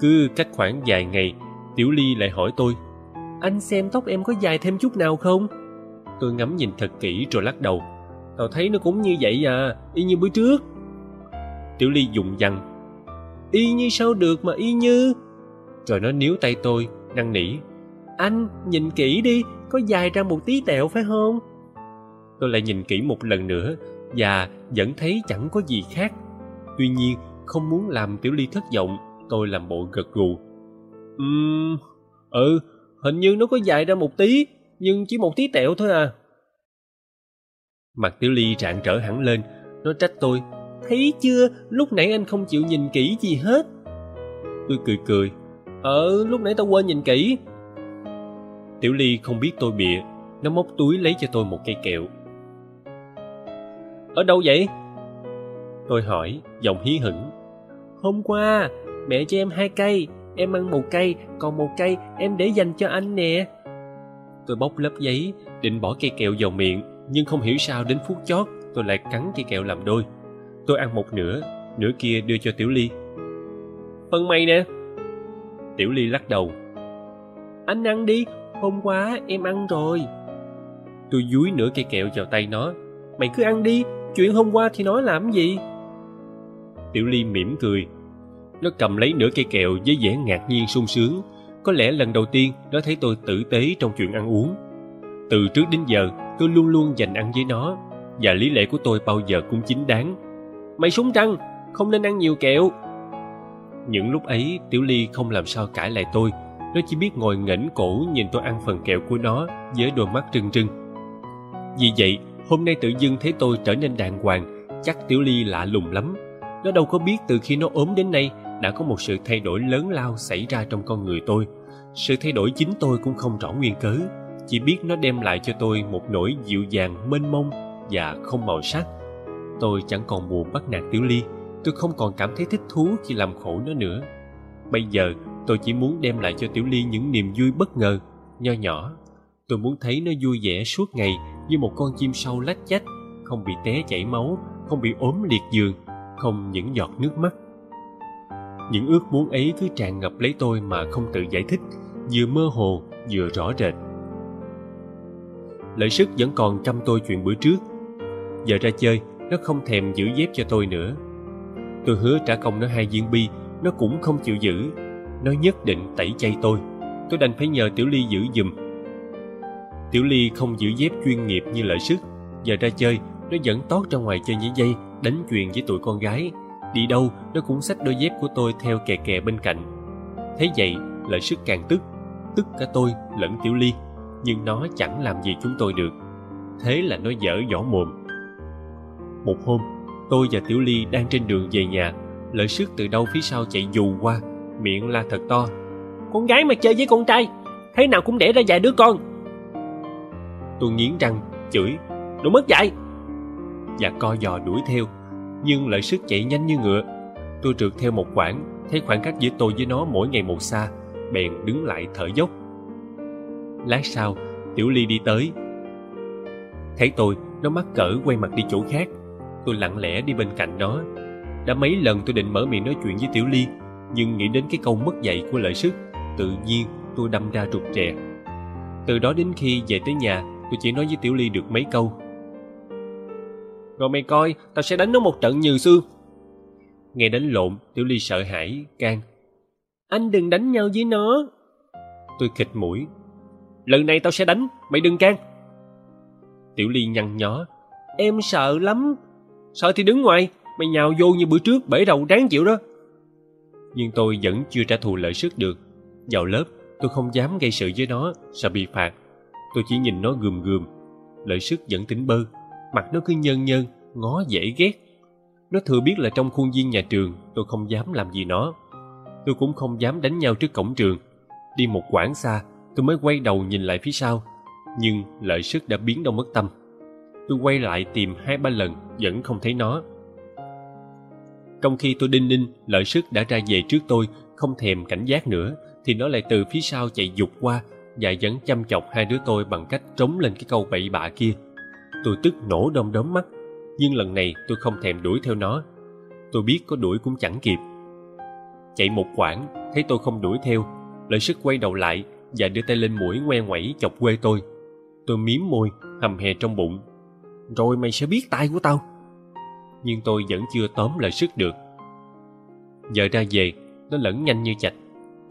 Cứ cách khoảng vài ngày Tiểu Ly lại hỏi tôi Anh xem tóc em có dài thêm chút nào không? Tôi ngắm nhìn thật kỹ rồi lắc đầu. Tao thấy nó cũng như vậy à Y như bữa trước. Tiểu Ly dùng dằn. Y như sao được mà y như? Rồi nó níu tay tôi, năn nỉ. Anh, nhìn kỹ đi, Có dài ra một tí tẹo phải không? tôi lại nhìn kỹ một lần nữa và vẫn thấy chẳng có gì khác. Tuy nhiên, không muốn làm tiểu ly thất vọng, tôi làm bộ gật gù. Ừm ừ hình như nó có dài ra một tí nhưng chỉ một tí tẹo thôi à. Mặt tiểu ly rạng rỡ hẳn lên nó trách tôi. Thấy chưa lúc nãy anh không chịu nhìn kỹ gì hết. Tôi cười cười. Ờ lúc nãy tao quên nhìn kỹ. Tiểu ly không biết tôi bịa. Nó móc túi lấy cho tôi một cây kẹo. Ở đâu vậy? Tôi hỏi, giọng hí hửng. Hôm qua, mẹ cho em hai cây, em ăn một cây, còn một cây em để dành cho anh nè. Tôi bóc lớp giấy định bỏ cây kẹo vào miệng nhưng không hiểu sao đến phút chót tôi lại cắn cây kẹo làm đôi. Tôi ăn một nửa nửa kia đưa cho tiểu ly. Phần mày nè. Tiểu ly lắc đầu. Anh ăn đi hôm qua em ăn rồi. Tôi dúi nửa cây kẹo vào tay nó. Mày cứ ăn đi chuyện hôm qua thì nói làm gì? Tiểu ly mỉm cười. Nó cầm lấy nửa cây kẹo với vẻ ngạc nhiên sung sướng có lẽ lần đầu tiên nó thấy tôi tử tế trong chuyện ăn uống. Từ trước đến giờ, tôi luôn luôn dành ăn với nó, và lý lẽ của tôi bao giờ cũng chính đáng. Mày súng trăng, không nên ăn nhiều kẹo. Những lúc ấy, tiểu ly không làm sao cãi lại tôi. Nó chỉ biết ngồi nghển cổ nhìn tôi ăn phần kẹo của nó với đôi mắt trừng trừng. Vì vậy, hôm nay tự dưng thấy tôi trở nên đàng hoàng, chắc tiểu ly lạ lùng lắm. Nó đâu có biết từ khi nó ốm đến nay đã có một sự thay đổi lớn lao xảy ra trong con người tôi sự thay đổi chính tôi cũng không rõ nguyên cớ, chỉ biết nó đem lại cho tôi một nỗi dịu dàng, mênh mông và không màu sắc. Tôi chẳng còn buồn bắt nạt tiểu ly, tôi không còn cảm thấy thích thú khi làm khổ nó nữa. Bây giờ, tôi chỉ muốn đem lại cho tiểu ly những niềm vui bất ngờ, nho nhỏ. Tôi muốn thấy nó vui vẻ suốt ngày như một con chim sâu lách chách, không bị té chảy máu, không bị ốm liệt giường, không những giọt nước mắt. Những ước muốn ấy cứ tràn ngập lấy tôi mà không tự giải thích vừa mơ hồ, vừa rõ rệt. Lợi sức vẫn còn căm tôi chuyện bữa trước. Giờ ra chơi, nó không thèm giữ dép cho tôi nữa. Tôi hứa trả công nó hai viên bi, nó cũng không chịu giữ. Nó nhất định tẩy chay tôi. Tôi đành phải nhờ tiểu ly giữ giùm. Tiểu ly không giữ dép chuyên nghiệp như lợi sức. Giờ ra chơi, nó vẫn tót ra ngoài chơi nhảy dây, đánh chuyền với tụi con gái. Đi đâu, nó cũng xách đôi dép của tôi theo kè kè bên cạnh. Thế vậy, lợi sức càng tức tức cả tôi lẫn tiểu ly nhưng nó chẳng làm gì chúng tôi được. Thế là nó dở vỏ mồm. Một hôm tôi và tiểu ly đang trên đường về nhà lợi sức từ đâu phía sau chạy dù qua miệng la thật to. Con gái mà chơi với con trai thế nào cũng đẻ ra vài đứa con. Tôi nghiến răng chửi. Đồ mất dạy. Và co giò đuổi theo nhưng lợi sức chạy nhanh như ngựa. Tôi trượt theo một quãng thấy khoảng cách giữa tôi với nó mỗi ngày một xa bèn đứng lại thở dốc. Lát sau, tiểu ly đi tới. Thấy tôi, nó mắc cỡ quay mặt đi chỗ khác. Tôi lặng lẽ đi bên cạnh nó. Đã mấy lần tôi định mở miệng nói chuyện với tiểu ly, nhưng nghĩ đến cái câu mất dạy của lợi sức, tự nhiên tôi đâm ra rụt rè. Từ đó đến khi về tới nhà, tôi chỉ nói với tiểu ly được mấy câu. Rồi mày coi, tao sẽ đánh nó một trận, nhừ xương nghe đánh lộn, tiểu ly sợ hãi, can anh đừng đánh nhau với nó. Tôi khịt mũi. Lần này tao sẽ đánh mày đừng can. Tiểu ly nhăn nhó. Em sợ lắm. Sợ thì đứng ngoài mày nhào vô như bữa trước bể đầu đáng chịu đó. Nhưng tôi vẫn chưa trả thù lợi sức được. Vào lớp tôi không dám gây sự với nó sợ bị phạt. Tôi chỉ nhìn nó gườm gườm. Lợi sức vẫn tính bơ. Mặt nó cứ nhơn nhơn ngó dễ ghét. Nó thừa biết là trong khuôn viên nhà trường tôi không dám làm gì nó tôi cũng không dám đánh nhau trước cổng trường. Đi một quãng xa, tôi mới quay đầu nhìn lại phía sau. Nhưng lợi sức đã biến đâu mất tâm. Tôi quay lại tìm hai ba lần, vẫn không thấy nó. Trong khi tôi đinh ninh, lợi sức đã ra về trước tôi, không thèm cảnh giác nữa, thì nó lại từ phía sau chạy dục qua và vẫn chăm chọc hai đứa tôi bằng cách trống lên cái câu bậy bạ kia. Tôi tức nổ đom đóm mắt, nhưng lần này tôi không thèm đuổi theo nó. Tôi biết có đuổi cũng chẳng kịp chạy một quãng, thấy tôi không đuổi theo lợi sức quay đầu lại và đưa tay lên mũi ngoe ngoẩy chọc quê tôi. Tôi miếm môi, hầm hè trong bụng. Rồi mày sẽ biết tay của tao. Nhưng tôi vẫn chưa tóm lợi sức được. Giờ ra về, nó lẫn nhanh như chạch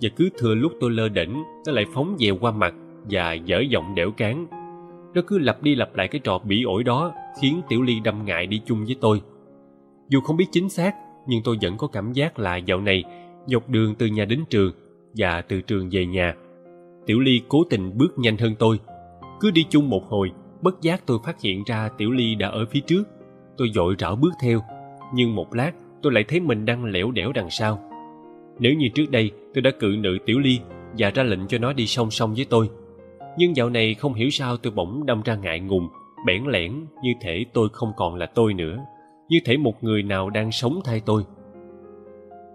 và cứ thừa lúc tôi lơ đỉnh nó lại phóng dèo qua mặt và dở giọng đẻo cán. Nó cứ lặp đi lặp lại cái trò bỉ ổi đó, khiến tiểu ly đâm ngại đi chung với tôi. Dù không biết chính xác, nhưng tôi vẫn có cảm giác là dạo này dọc đường từ nhà đến trường và từ trường về nhà. Tiểu ly cố tình bước nhanh hơn tôi. Cứ đi chung một hồi, bất giác tôi phát hiện ra tiểu ly đã ở phía trước. Tôi dội rảo bước theo, nhưng một lát tôi lại thấy mình đang lẻo đẻo đằng sau. Nếu như trước đây tôi đã cự nữ tiểu ly và ra lệnh cho nó đi song song với tôi, nhưng dạo này không hiểu sao tôi bỗng đâm ra ngại ngùng, bẽn lẽn như thể tôi không còn là tôi nữa, như thể một người nào đang sống thay tôi.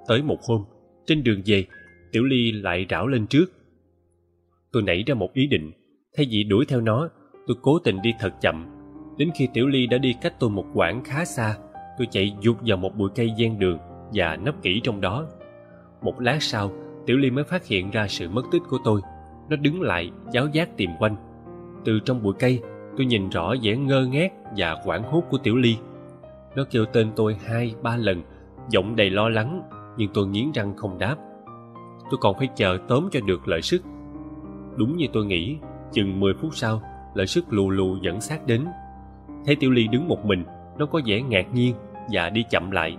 Tới một hôm trên đường về, tiểu ly lại rảo lên trước. Tôi nảy ra một ý định, thay vì đuổi theo nó, tôi cố tình đi thật chậm. Đến khi tiểu ly đã đi cách tôi một quãng khá xa, tôi chạy vụt vào một bụi cây ven đường và nấp kỹ trong đó. Một lát sau, tiểu ly mới phát hiện ra sự mất tích của tôi. Nó đứng lại, giáo giác tìm quanh. Từ trong bụi cây, tôi nhìn rõ vẻ ngơ ngác và hoảng hốt của tiểu ly. Nó kêu tên tôi hai, ba lần, giọng đầy lo lắng nhưng tôi nghiến răng không đáp. Tôi còn phải chờ tóm cho được lợi sức. Đúng như tôi nghĩ, chừng mười phút sau, lợi sức lù lù dẫn sát đến. Thấy tiểu ly đứng một mình, nó có vẻ ngạc nhiên và đi chậm lại.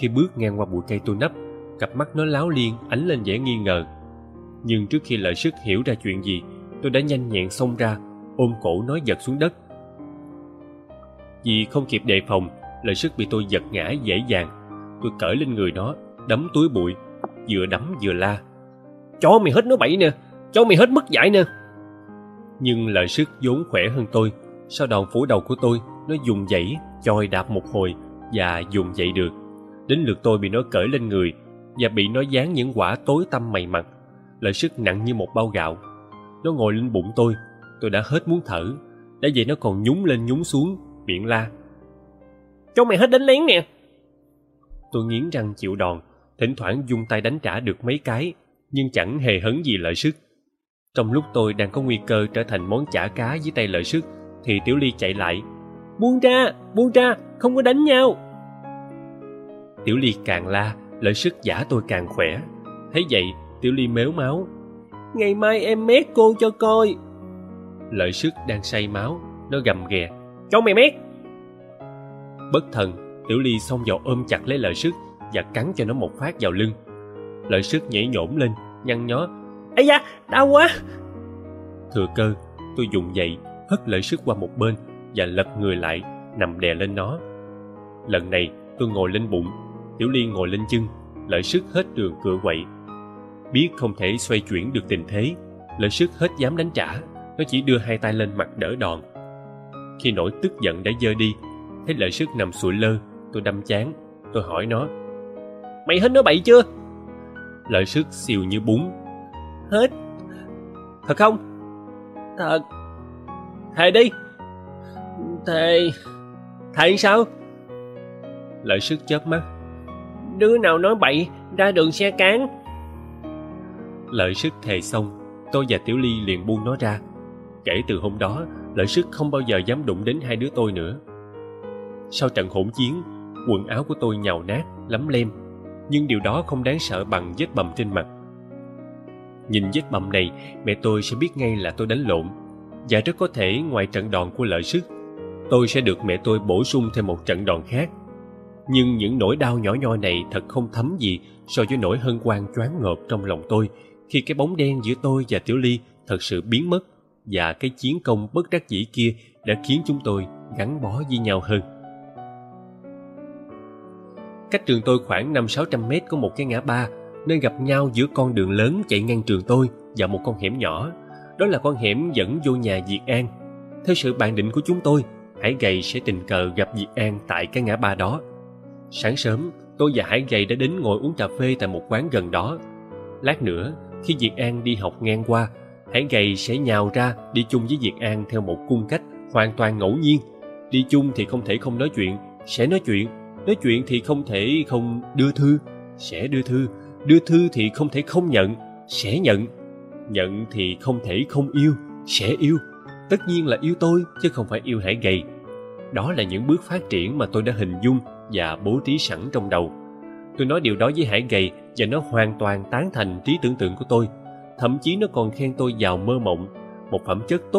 Khi bước ngang qua bụi cây tôi nấp, cặp mắt nó láo liên, ánh lên vẻ nghi ngờ. Nhưng trước khi lợi sức hiểu ra chuyện gì, tôi đã nhanh nhẹn xông ra, ôm cổ nó giật xuống đất. Vì không kịp đề phòng, lợi sức bị tôi giật ngã dễ dàng tôi cởi lên người nó đấm túi bụi vừa đấm vừa la. Chó mày hết nó bậy nè chó mày hết mất dạy nè. Nhưng lợi sức vốn khỏe hơn tôi. Sau đòn phủ đầu của tôi nó dùng dãy choi đạp một hồi và dùng dậy được. Đến lượt tôi bị nó cởi lên người và bị nó dán những quả tối tăm mày mặt lợi sức nặng như một bao gạo. Nó ngồi lên bụng tôi tôi đã hết muốn thở. Đã vậy nó còn nhúng lên nhúng xuống miệng la. Cho mày hết đánh lén nè tôi nghiến răng chịu đòn, thỉnh thoảng dung tay đánh trả được mấy cái, nhưng chẳng hề hấn gì lợi sức. Trong lúc tôi đang có nguy cơ trở thành món chả cá dưới tay lợi sức, thì tiểu ly chạy lại. Buông ra buông ra, không có đánh nhau. Tiểu ly càng la, lợi sức giả tôi càng khỏe. Thấy vậy, tiểu ly mếu máu. Ngày mai em mét cô cho coi. Lợi sức đang say máu, nó gầm ghè. Cho mày mét. Bất thần tiểu ly xông vào ôm chặt lấy lợi sức và cắn cho nó một phát vào lưng. Lợi sức nhảy nhổm lên, nhăn nhó, ây da, đau quá! Thừa cơ, tôi dùng dậy hất lợi sức qua một bên và lật người lại, nằm đè lên nó. Lần này, tôi ngồi lên bụng, tiểu ly ngồi lên chân, lợi sức hết đường cựa quậy. Biết không thể xoay chuyển được tình thế, lợi sức hết dám đánh trả, nó chỉ đưa hai tay lên mặt đỡ đòn. Khi nỗi tức giận đã dơ đi, thấy lợi sức nằm sụi lơ tôi đâm chán. Tôi hỏi nó mày hết nó bậy chưa? Lợi sức xìu như bún. Hết. Thật không? Thật. Thề đi. Thề. Thề sao? Lợi sức chớp mắt. Đứa nào nói bậy ra đường xe cán. Lợi sức thề xong tôi và tiểu ly liền buông nó ra. Kể từ hôm đó lợi sức không bao giờ dám đụng đến hai đứa tôi nữa. Sau trận hỗn chiến quần áo của tôi nhào nát, lấm lem. Nhưng điều đó không đáng sợ bằng vết bầm trên mặt. Nhìn vết bầm này, mẹ tôi sẽ biết ngay là tôi đánh lộn. Và rất có thể ngoài trận đòn của lợi sức, tôi sẽ được mẹ tôi bổ sung thêm một trận đòn khác. Nhưng những nỗi đau nhỏ nhoi này thật không thấm gì so với nỗi hân hoan choáng ngợp trong lòng tôi khi cái bóng đen giữa tôi và tiểu ly thật sự biến mất và cái chiến công bất đắc dĩ kia đã khiến chúng tôi gắn bó với nhau hơn cách trường tôi khoảng năm sáu trăm mét có một cái ngã ba, nên gặp nhau giữa con đường lớn chạy ngang trường tôi và một con hẻm nhỏ. Đó là con hẻm dẫn vô nhà diệt an. Theo sự bàn định của chúng tôi, hải gầy sẽ tình cờ gặp diệt an tại cái ngã ba đó. Sáng sớm, tôi và hải gầy đã đến ngồi uống cà phê tại một quán gần đó. Lát nữa, khi diệt an đi học ngang qua, hải gầy sẽ nhào ra đi chung với diệt an theo một cung cách hoàn toàn ngẫu nhiên. Đi chung thì không thể không nói chuyện, sẽ nói chuyện nói chuyện thì không thể không đưa thư, sẽ đưa thư. Đưa thư thì không thể không nhận, sẽ nhận. Nhận thì không thể không yêu, sẽ yêu. Tất nhiên là yêu tôi, chứ không phải yêu hải gầy. Đó là những bước phát triển mà tôi đã hình dung và bố trí sẵn trong đầu. Tôi nói điều đó với hải gầy và nó hoàn toàn tán thành trí tưởng tượng của tôi. Thậm chí nó còn khen tôi giàu mơ mộng, một phẩm chất tốt